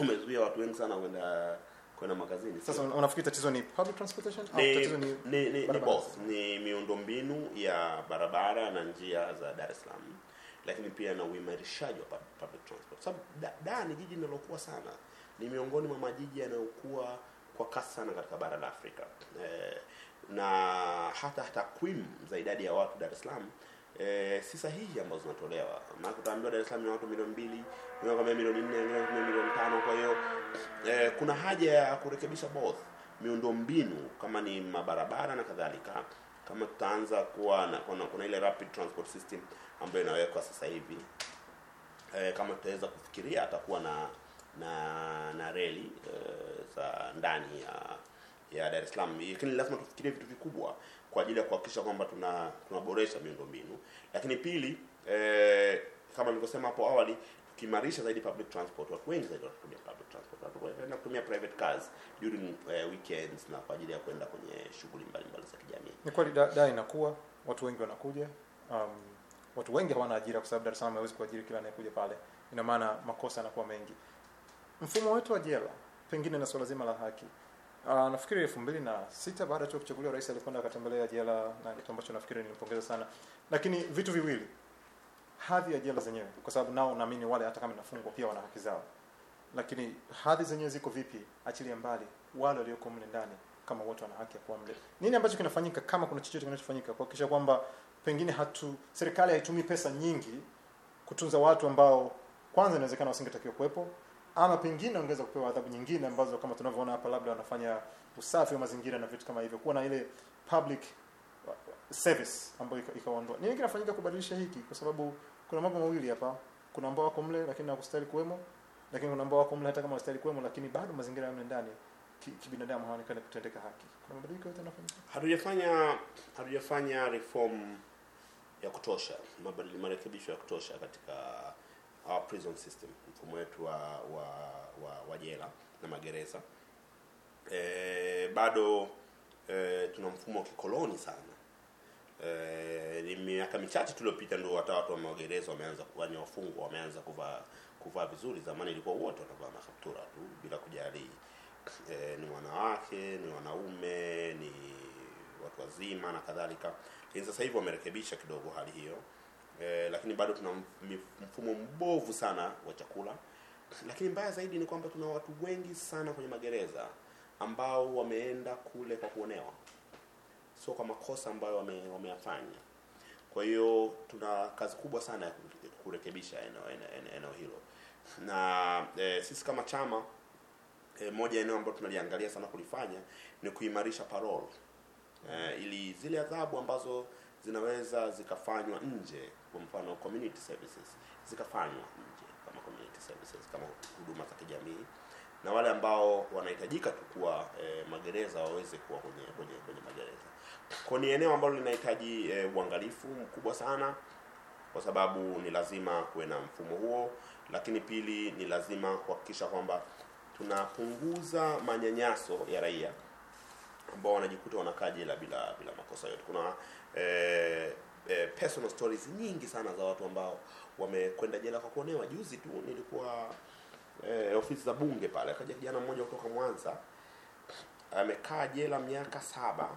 umezuia watu wengi sana kwenda kwenda makazini. sasa unafikiri tatizo ni public transportation au tatizo ni ni, ni, ni both. Ni miundombinu ya barabara na njia za Dar es Salaam, lakini pia na uimarishaji wa public transport, sababu da, da ni jiji linalokuwa sana, ni miongoni mwa majiji yanayokuwa kwa kasi sana katika bara la Afrika. Eh, na hata takwimu za idadi ya watu Dar es Salaam e, si sahihi ambazo zinatolewa. Maana utaambiwa Dar es Salaam ni watu milioni mbili, wengine kama milioni nne, wengine kama milioni tano. Kwa hiyo e, kuna haja ya kurekebisha both miundo mbinu kama ni mabarabara na kadhalika. Kama tutaanza kuwa na, kuna, kuna ile rapid transport system ambayo inawekwa sasa hivi e, kama tutaweza kufikiria atakuwa na na na reli e, za ndani ya ya Dar es Salaam, lakini lazima tufikirie vitu vikubwa kwa ajili ya kuhakikisha kwamba tuna tunaboresha miundombinu. Lakini pili, eh, kama nilivyosema hapo awali, tukiimarisha zaidi public transport, watu wengi zaidi watatumia public transport, watu wataenda kutumia private cars during uh, weekends na kwa ajili ya kwenda kwenye shughuli mbalimbali za kijamii. ni kweli da inakuwa watu wengi wanakuja um, watu wengi hawana ajira kwa sababu Dar es Salaam hawezi kuajiri kila anayekuja pale ina maana makosa yanakuwa mengi mfumo wetu wa jela pengine na swala zima la haki uh, nafikiri elfu mbili na sita baada tu kuchaguliwa rais alikwenda akatembelea jela na kitu ambacho nafikiri nilimpongeza sana. Lakini vitu viwili hadhi ya jela zenyewe kwa sababu nao naamini wale hata kama nafungwa pia wana haki zao. Lakini hadhi zenyewe ziko vipi? Achilia mbali wale walioko mle ndani kama wote wana haki ya kuwa mle. Nini ambacho kinafanyika kama kuna chochote kinachofanyika? Kuhakikisha kwamba pengine hatu serikali haitumii pesa nyingi kutunza watu ambao kwanza inawezekana wasingetakiwa kuwepo ama pengine wangeweza kupewa adhabu nyingine ambazo kama tunavyoona hapa labda wanafanya usafi wa mazingira na vitu kama hivyo kuwa na ile public service ambayo ika- ikaondoa. Nini kinafanyika kubadilisha hiki? Kwa sababu kuna mambo mawili hapa. Kuna ambao wako mle lakini hawakustahili kuwemo lakini kuna ambao wako mle hata kama wastahili kuwemo lakini bado mazingira ya ndani ndani ki- kibinadamu haonekani kutendeka haki. Kuna mabadiliko yote yanafanyika? Hatujafanya hatujafanya reform ya kutosha mabadili marekebisho ya kutosha katika our prison system mfumo wetu wa wa, wa, wa jela na magereza. E, bado e, tuna mfumo wa kikoloni sana. E, ni miaka michache tuliyopita ndio hata watu wa magereza wameanza yani wafungwa wameanza kuvaa kuvaa vizuri. Zamani ilikuwa wote wanavaa makaptura tu bila kujali e, ni wanawake ni wanaume ni watu wazima na kadhalika. Lakini sasa hivi wamerekebisha kidogo hali hiyo e, lakini bado tuna mfumo mbovu sana wa chakula. Lakini mbaya zaidi ni kwamba tuna watu wengi sana kwenye magereza ambao wameenda kule kwa kuonewa. Sio kwa makosa ambayo wame, wameyafanya. Kwa hiyo tuna kazi kubwa sana ya kurekebisha eneo, eneo, eneo, hilo. Na e, sisi kama chama e, moja eneo ambalo tunaliangalia sana kulifanya ni kuimarisha parole. E, ili zile adhabu ambazo zinaweza zikafanywa nje kwa mfano community services zikafanywa nje kama community services kama huduma za kijamii na wale ambao wanahitajika tu kuwa e, magereza waweze kuwa kwenye kwenye, kwenye magereza. Kwa ni eneo ambalo linahitaji e, uangalifu mkubwa sana kwa sababu ni lazima kuwe na mfumo huo lakini pili ni lazima kuhakikisha kwamba tunapunguza manyanyaso ya raia ambao wanajikuta wanakaa jela bila bila makosa yote. Kuna eh, eh, personal stories nyingi sana za watu ambao wamekwenda jela kwa kuonewa. Juzi tu nilikuwa eh, ofisi za bunge pale akaja kijana mmoja kutoka mwanza amekaa jela miaka saba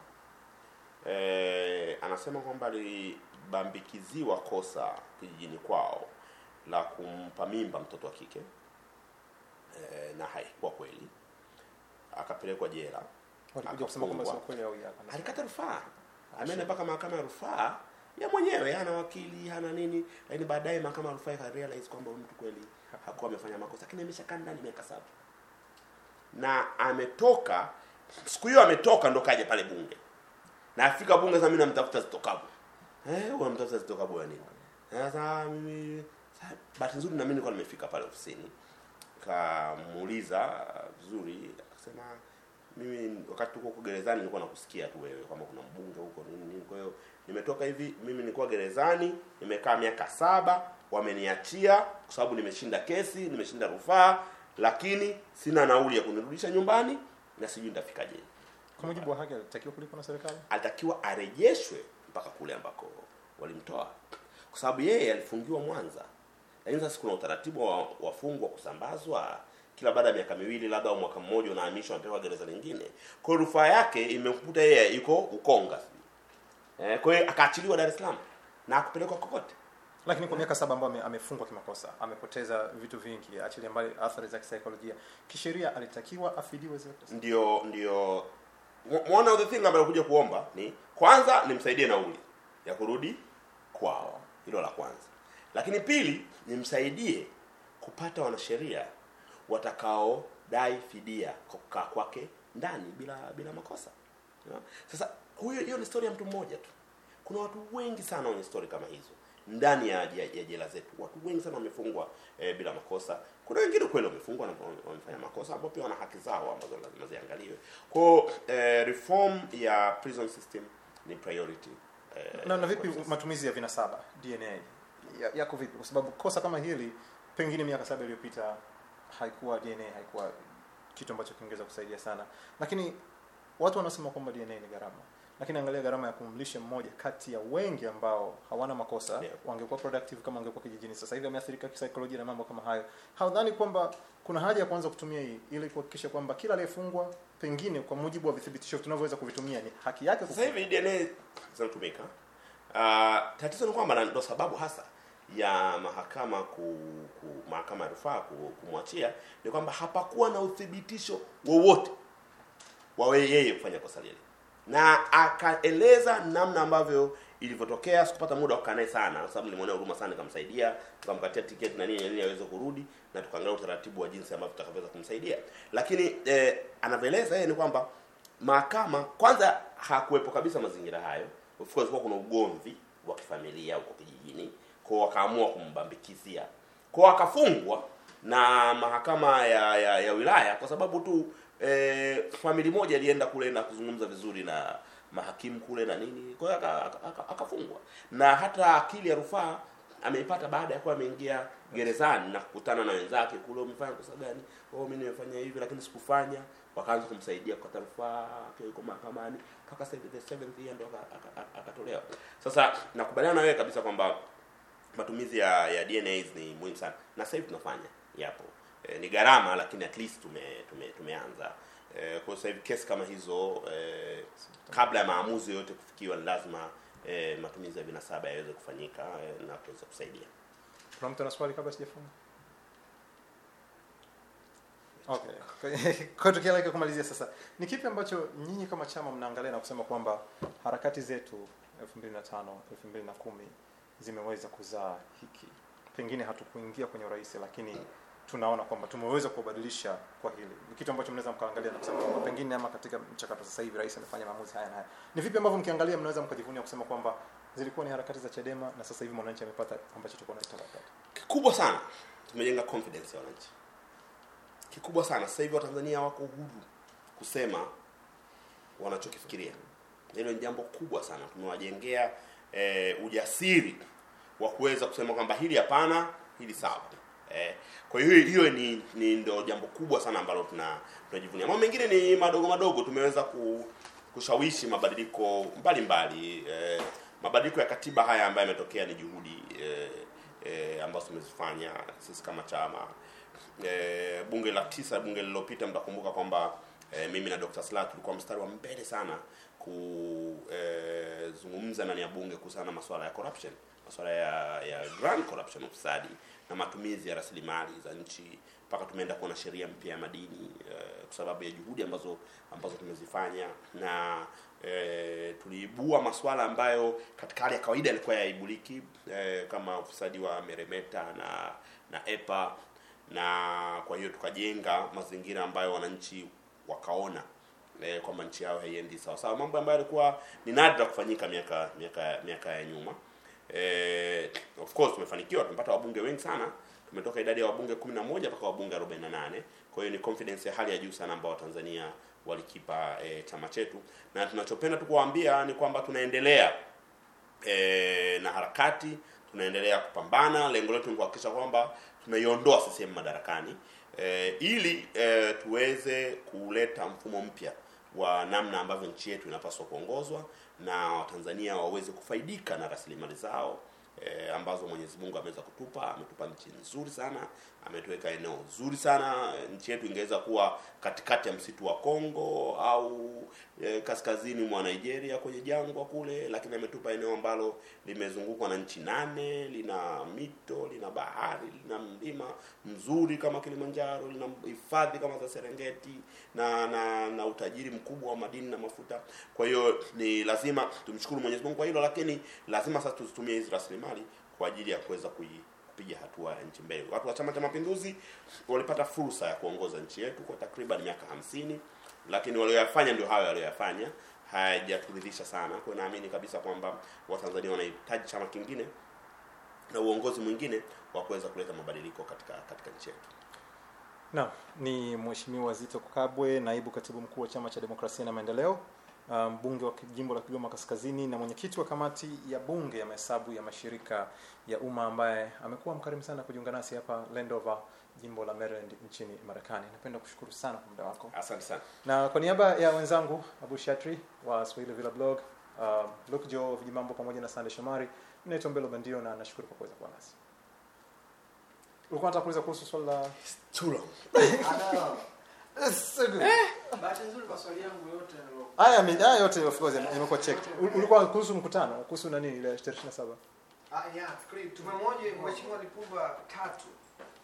eh, anasema kwamba alibambikiziwa kosa kijijini kwao la kumpa mimba mtoto wa kike eh, na haikuwa kweli. Akapelekwa jela. Walikuja kusema kwamba sio kweli au ya alikata rufaa. Ameenda mpaka mahakama ya rufaa ya mwenyewe hana wakili hana nini. Lakini baadaye mahakama rufaa ikarealize kwamba mtu kweli hakuwa amefanya makosa. Lakini ameshakaa ndani miaka saba. Na ametoka siku hiyo ametoka ndo kaja pale bunge. Na afika bunge sasa mimi namtafuta zitokabu. Eh unamtafuta zitokabu ya nini? Sasa mimi bahati nzuri na mimi nilikuwa nimefika pale ofisini. Kamuuliza vizuri akasema mimi wakati tuko huko gerezani nilikuwa nakusikia tu wewe kwamba kuna mbunge huko nini nini. Kwa hiyo nimetoka hivi mimi nilikuwa gerezani nimekaa miaka saba wameniachia kwa sababu nimeshinda kesi nimeshinda rufaa lakini sina nauli ya kunirudisha nyumbani na sijui nitafika je. kwa mujibu wa haki alitakiwa kulipwa na serikali? Alitakiwa arejeshwe mpaka kule ambako walimtoa. Kwa sababu yeye alifungiwa Mwanza, lakini sasa kuna utaratibu wa wafungwa kusambazwa kila baada ya miaka miwili labda au mwaka mmoja, unahamishwa unapewa gereza lingine. Kwa hiyo rufaa yake imemkuta yeye yuko Ukonga, eh, kwa hiyo akaachiliwa Dar es Salaam na akupelekwa kokote. lakini kwa miaka saba ambayo amefungwa kimakosa amepoteza vitu vingi achilia mbali athari za kisaikolojia kisheria alitakiwa afidiwe zile pesa ndio. Ndio one of the thing ambayo kuja kuomba ni kwanza nimsaidie nauli ya kurudi kwao. Hilo la kwanza. Lakini pili nimsaidie kupata wanasheria watakaodai fidia kwa kukaa kwake ndani bila bila makosa You know? sasa huyo hiyo ni story ya mtu mmoja tu kuna watu wengi sana wenye story kama hizo ndani ya, ya, ya jela zetu. Watu wengi sana wamefungwa eh, bila makosa. Kuna wengine kweli wamefungwa na wamefanya makosa ambao pia wana haki zao ambazo lazima ziangaliwe. Kwa hiyo eh, reform ya prison system ni priority. Eh, na, na vipi process. matumizi ya vinasaba DNA Ya- yako vipi? Kwa sababu kosa kama hili pengine miaka saba iliyopita haikuwa DNA haikuwa kitu ambacho kingeweza kusaidia sana, lakini watu wanasema kwamba DNA ni gharama, lakini angalia gharama ya kumlisha mmoja kati ya wengi ambao hawana makosa Yeah. wangekuwa productive kama wangekuwa kijijini. Sasa hivi ameathirika kisaikolojia na mambo kama hayo. Haudhani kwamba kuna haja ya kuanza kutumia hii ili kuhakikisha kwamba kila aliyefungwa pengine kwa mujibu wa vithibitisho tunavyoweza kuvitumia ni haki yake Sasa hivi DNA zinatumika. Uh, tatizo ni kwamba ndo sababu hasa ya mahakama ku, ku mahakama ya rufaa ku, kumwachia ni kwamba hapakuwa na uthibitisho wowote wa yeye kufanya kosa lile, na akaeleza namna ambavyo ilivyotokea. Sikupata muda wa kukaa sana, kwa sababu nilimwonea huruma sana, nikamsaidia, tukamkatia tiketi na nini nini aweze kurudi, na tukaangalia utaratibu wa jinsi ambavyo tutakavyoweza kumsaidia. Lakini eh, anavyoeleza yeye ni kwamba mahakama kwanza hakuwepo kabisa mazingira hayo. Of course kuna ugomvi wa kifamilia huko kijijini, kwa wakaamua kumbambikizia, kwa akafungwa na mahakama ya, ya, ya wilaya kwa sababu tu e, famili moja ilienda kule na kuzungumza vizuri na mahakimu kule na nini, kwa hiyo aka- aka- aka- akafungwa. Na hata akili ya rufaa ameipata baada ya kuwa ameingia gerezani na kukutana na wenzake kule, umefanya kosa gani? Oh, mimi nimefanya hivi lakini sikufanya. Wakaanza kumsaidia kukata rufaa, yuko mahakamani mpaka the seventh ndo aka- aka- aka- akatolewa. Sasa nakubaliana na wewe kabisa kwamba matumizi ya, ya DNAs ni muhimu sana na sasa hivi tunafanya yapo e, ni gharama lakini at least tume, tume tumeanza e, kwa sasa hivi kesi kama hizo e, kabla ya maamuzi yote kufikiwa ni lazima e, matumizi ya vinasaba yaweze kufanyika e, na kuweza kusaidia Kuna mtu ana swali kabla sijafunga? Okay. <laughs> Kwa tukielekea kumalizia sasa, ni kipi ambacho nyinyi kama chama mnaangalia na kusema kwamba harakati zetu 2005 2010 zimeweza kuzaa hiki? Pengine hatukuingia kwenye urahisi, lakini tunaona kwamba tumeweza kubadilisha kwa hili. Ni kitu ambacho mnaweza mkaangalia na kusema kwamba pengine ama katika mchakato sasa hivi rais amefanya maamuzi haya na haya. Ni vipi ambavyo mkiangalia mnaweza mkajivunia kusema kwamba zilikuwa ni harakati za Chadema na sasa hivi mwananchi amepata ambacho tulikuwa tunataka. kikubwa sana tumejenga confidence ya wananchi kikubwa sana sasa hivi watanzania wako huru kusema wanachokifikiria hilo ni jambo kubwa sana tumewajengea eh, ujasiri wa kuweza kusema kwamba hili hapana hili sawa eh, kwa hiyo hiyo ni, ni ndo jambo kubwa sana ambalo tuna tunajivunia mambo mengine ni madogo madogo tumeweza ku, kushawishi mabadiliko mbalimbali mbali. eh, mabadiliko ya katiba haya ambayo yametokea ni juhudi eh, eh, ambazo tumezifanya sisi kama chama eh, bunge la tisa bunge lililopita mtakumbuka kwamba eh, mimi na Dr. Slaa tulikuwa mstari wa mbele sana kuzungumza ndani ya bunge kuhusiana na masuala ya corruption masuala ya, ya grand corruption ufisadi na matumizi ya rasilimali za nchi. Mpaka tumeenda kuwa na sheria mpya ya madini eh, kwa sababu ya juhudi ambazo ambazo tumezifanya na eh, tuliibua masuala ambayo katika hali ya kawaida yalikuwa yaibuliki eh, kama ufisadi wa meremeta na na EPA. Na kwa hiyo tukajenga mazingira ambayo wananchi wakaona eh, kwamba nchi yao haiendi sawa sawa, mambo ambayo yalikuwa ni nadra kufanyika miaka miaka miaka ya nyuma. Eh, of course tumefanikiwa, tumepata wabunge wengi sana, tumetoka idadi ya wabunge 11 mpaka wabunge 48. Kwa hiyo ni confidence ya hali ya juu sana ambao Watanzania walikipa eh, chama chetu, na tunachopenda tukuwaambia ni kwamba tunaendelea eh, na harakati tunaendelea kupambana. Lengo letu ni kuhakikisha kwamba tunaiondoa CCM madarakani eh, ili eh, tuweze kuleta mfumo mpya wa namna ambavyo nchi yetu inapaswa kuongozwa na Watanzania waweze kufaidika na rasilimali zao e, ambazo Mwenyezi Mungu ameweza kutupa. Ametupa nchi nzuri sana, ametuweka eneo zuri sana. Nchi yetu ingeweza kuwa katikati ya msitu wa Kongo au e, kaskazini mwa Nigeria kwenye jangwa kule, lakini ametupa eneo ambalo limezungukwa na nchi nane, lina mito, lina bahari, lina mlima mzuri kama Kilimanjaro, lina hifadhi kama za Serengeti na na, na utajiri mkubwa wa madini na mafuta. Kwa hiyo ni lazima tumshukuru Mwenyezi Mungu kwa hilo, lakini lazima sasa tuzitumie hizi rasilimali kwa ajili ya kuweza kui kupiga hatua ya nchi mbele. Watu wa Chama cha Mapinduzi walipata fursa ya kuongoza nchi yetu kwa takriban miaka hamsini, lakini walioyafanya ndio hayo walioyafanya, hayajaturidhisha sana. Kwa naamini kabisa kwamba Watanzania wanahitaji chama kingine na uongozi mwingine wa kuweza kuleta mabadiliko katika katika nchi yetu Naam, ni Mheshimiwa Zito Kabwe, naibu katibu mkuu wa Chama cha Demokrasia na Maendeleo, mbunge wa jimbo la Kigoma Kaskazini na mwenyekiti wa kamati ya bunge ya mahesabu ya mashirika ya umma ambaye amekuwa mkarimu sana kujiunga nasi hapa Landover, jimbo la Maryland nchini Marekani. Napenda kushukuru sana kwa muda wako, asante sana. Na kwa niaba ya wenzangu Abu Shatri wa Swahili Villa Blog, uh, Luke Joe wa Vijimambo pamoja na Sande Shomari, naitwa Mbelo Bandio na nashukuru kwa kuweza kuwa nasi. Ulikuwa unataka kuuliza kuhusu swala la too long. <laughs> <laughs> Bahati nzuri maswali yangu yote haya mi- haya yote of course yame- yamekuwa checked. Ulikuwa kuhusu mkutano kuhusu nani ile 27. Ah, yeah, fikiri tumemoja mheshimiwa Lipumba tatu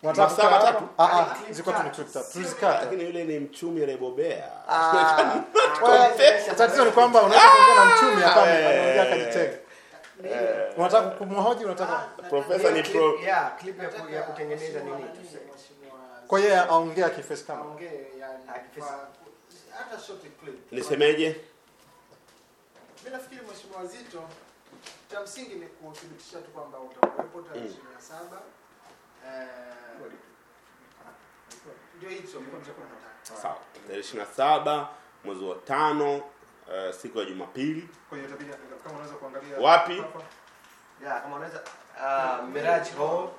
matatu? hapa? Ah ah, ziko tu ni tatu. clip tatu. Sio lakini yule ni mchumi aliyebobea <laughs> Tatizo ni kwamba unaweza kuongea na mchumi hapa Eh. anaongea akajitenga. Unataka kumhoji unataka Profesa ni pro yeah, clip ya, ya kutengeneza nini tuseme. kwa hiyo aongea kifesi kama. aongee yani hata short clip nisemeje Mimi nafikiri Mheshimiwa Zito cha msingi ni kuthibitisha tu kwamba utakuwepo tarehe Mm. 27. Eh, ndio hicho sawa tarehe ishirini na saba mwezi wa tano uh, siku ya jumapili kama unaweza kuangalia Wapi? Yeah, kama unaweza uh, Mirage Hall,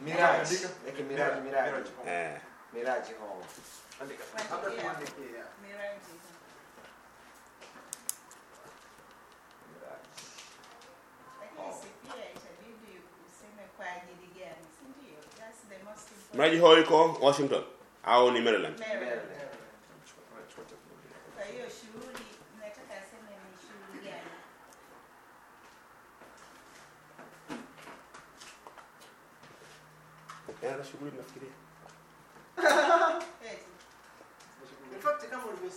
Mirage, Mirage, Mirage. Mirage, Mirage, eh, Mirage Hall. Yeah. mradi huo iko washington au ni maryland Kwa hiyo shughuli nataka aseme ni shughuli gani? Eh, shughuli nafikiria Eti. In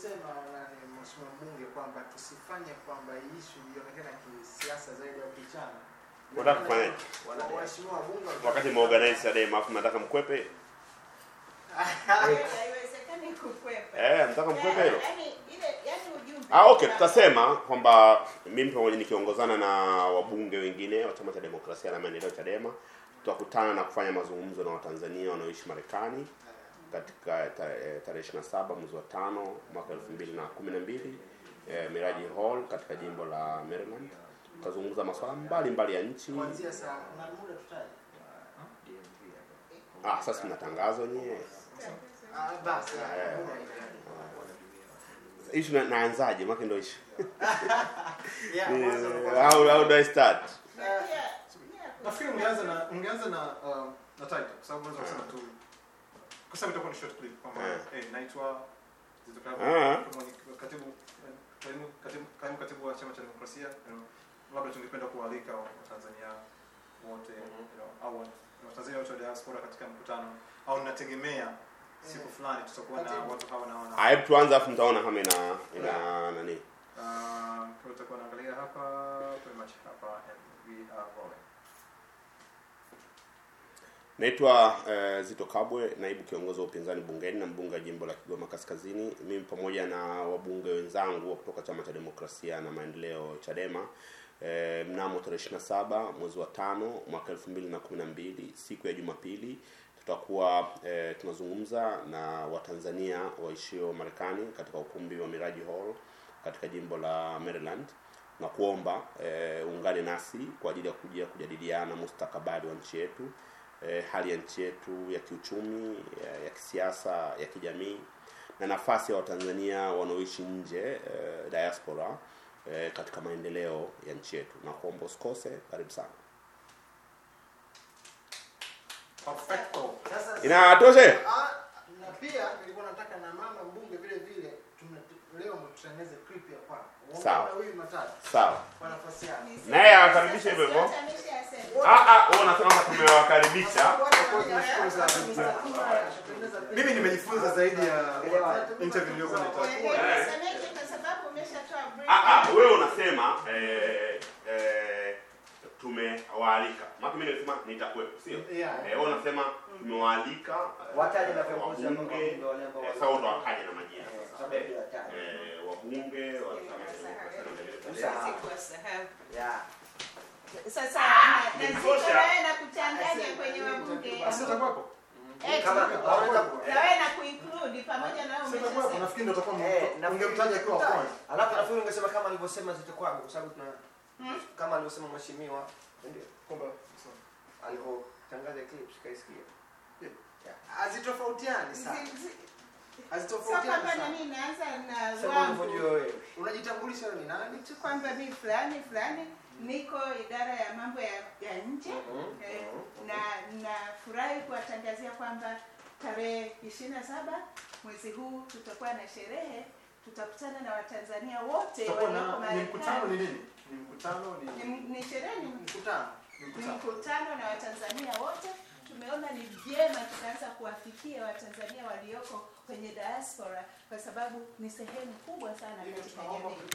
kama nani Mheshimiwa mbunge kwamba tusifanye kwamba hii issue ionekane kisiasa zaidi au kichana. Unataka kufanya Wa- Waheshimiwa wabunge wakati mmeorganize sadem afu mnataka mkwepe Haiwezekani kukwepa. eh, mnataka mkwepe hilo Yaani ile yaani ujumbe. Ah, okay, tutasema kwamba mimi pamoja nikiongozana na wabunge wengine wa chama cha demokrasia na maendeleo Chadema tutakutana na kufanya mazungumzo na Watanzania wanaoishi Marekani katika tarehe 27 mwezi wa tano mwaka 2012 eh, Miraji Hall katika jimbo la Maryland. Tutazungumza masuala mbalimbali ya nchi. kuanzia saa na muda tutaje. Ah, sasa mnatangazo nyie. Ah, basi. Eh. muda na, naanzaje? Maki ndio ishu <laughs> Eh, <laughs> How how do I start? Nafikiri ungeanza na ungeanza na uh, na title kwa sababu unaweza kusema tu kwa sababu itakuwa ni short clip kwamba Eh. eh naitwa Kabwe, Ah. katibu kaimu katibu kaimu katibu wa chama cha demokrasia labda tungependa kualika Watanzania wote au Watanzania wote wa diaspora katika mkutano au nategemea siku fulani tutakuwa na watu hawa na wana tuanze afu mtaona kama ina ina nani. Uh, kwa utakuwa naangalia hapa pretty much hapa and we are rolling. Naitwa uh, Zito Kabwe, naibu kiongozi wa upinzani bungeni na mbunge wa jimbo la Kigoma Kaskazini. Mimi pamoja na wabunge wenzangu wa kutoka chama cha demokrasia na maendeleo Chadema eh, mnamo tarehe 27 mwezi wa tano mwaka 2012 siku ya Jumapili tutakuwa eh, tunazungumza na Watanzania waishio Marekani katika ukumbi wa Miraji Hall katika jimbo la Maryland na kuomba eh, ungane nasi kwa ajili ya kuja kujadiliana mustakabali wa nchi yetu eh, hali ya nchi yetu ya kiuchumi ya, ya kisiasa ya kijamii na nafasi ya watanzania wanaoishi nje eh, diaspora eh, katika maendeleo ya nchi yetu. Na kuomba usikose. Karibu sana. Inatoshe? Ah, na pia nilikuwa nataka na mama mbunge vile vile leo tutengeneze clip ya kwako. Uongee Sawa. sawa kwa nafasi yako. Naye awakaribishe hivyo hivyo. Ah, ah, wewe unasema kama tumewakaribisha Mimi nimejifunza zaidi ya interview niliyokuwa naitaka. Eh. Ah, ah, wewe unasema eh, eh, tumewaalika. Maana mimi nimesema nitakuwepo, sio? Yeah. Eh, wao nasema tumewaalika eh, Wataje na viongozi wa bunge ndio wale ambao eh, sasa ndo wakaje na majina Eh, sasa. sababu Eh, eh, wabunge wa chama. Yeah. sasa na- na kuchanganya kwenye wabunge Sasa Eh, Kama tu- wanaweza na wewe na kuinclude pamoja na wewe Sitakuwepo. umeshasema Nafikiri ndio utakuwa Eh, ungemtaja akiwa kwanza. Alafu nafikiri ungesema kama alivyosema zitakuwa kwa sababu tuna Hmm? kama alivyosema mheshimiwa ndio. Kwamba alivyotangaza clips kaisikia. hazitofautiani sana. unajitambulisha wewe. Ni nani? Tu kwamba mi fulani fulani. Niko idara ya mambo ya, ya nje. Mhm, eh, mhm, na nafurahi kuwatangazia kwamba tarehe ishirini na saba mwezi huu tutakuwa na sherehe. Tutakutana na watanzania wote walioko na ni mkutano ni Marekani. Ni mkutano ni Ni, sherehe ni mkutano. Ni mkutano na watanzania wote. Tumeona ni vyema tukaanza kuwafikia watanzania walioko kwenye diaspora kwa sababu ni sehemu kubwa sana katika jamii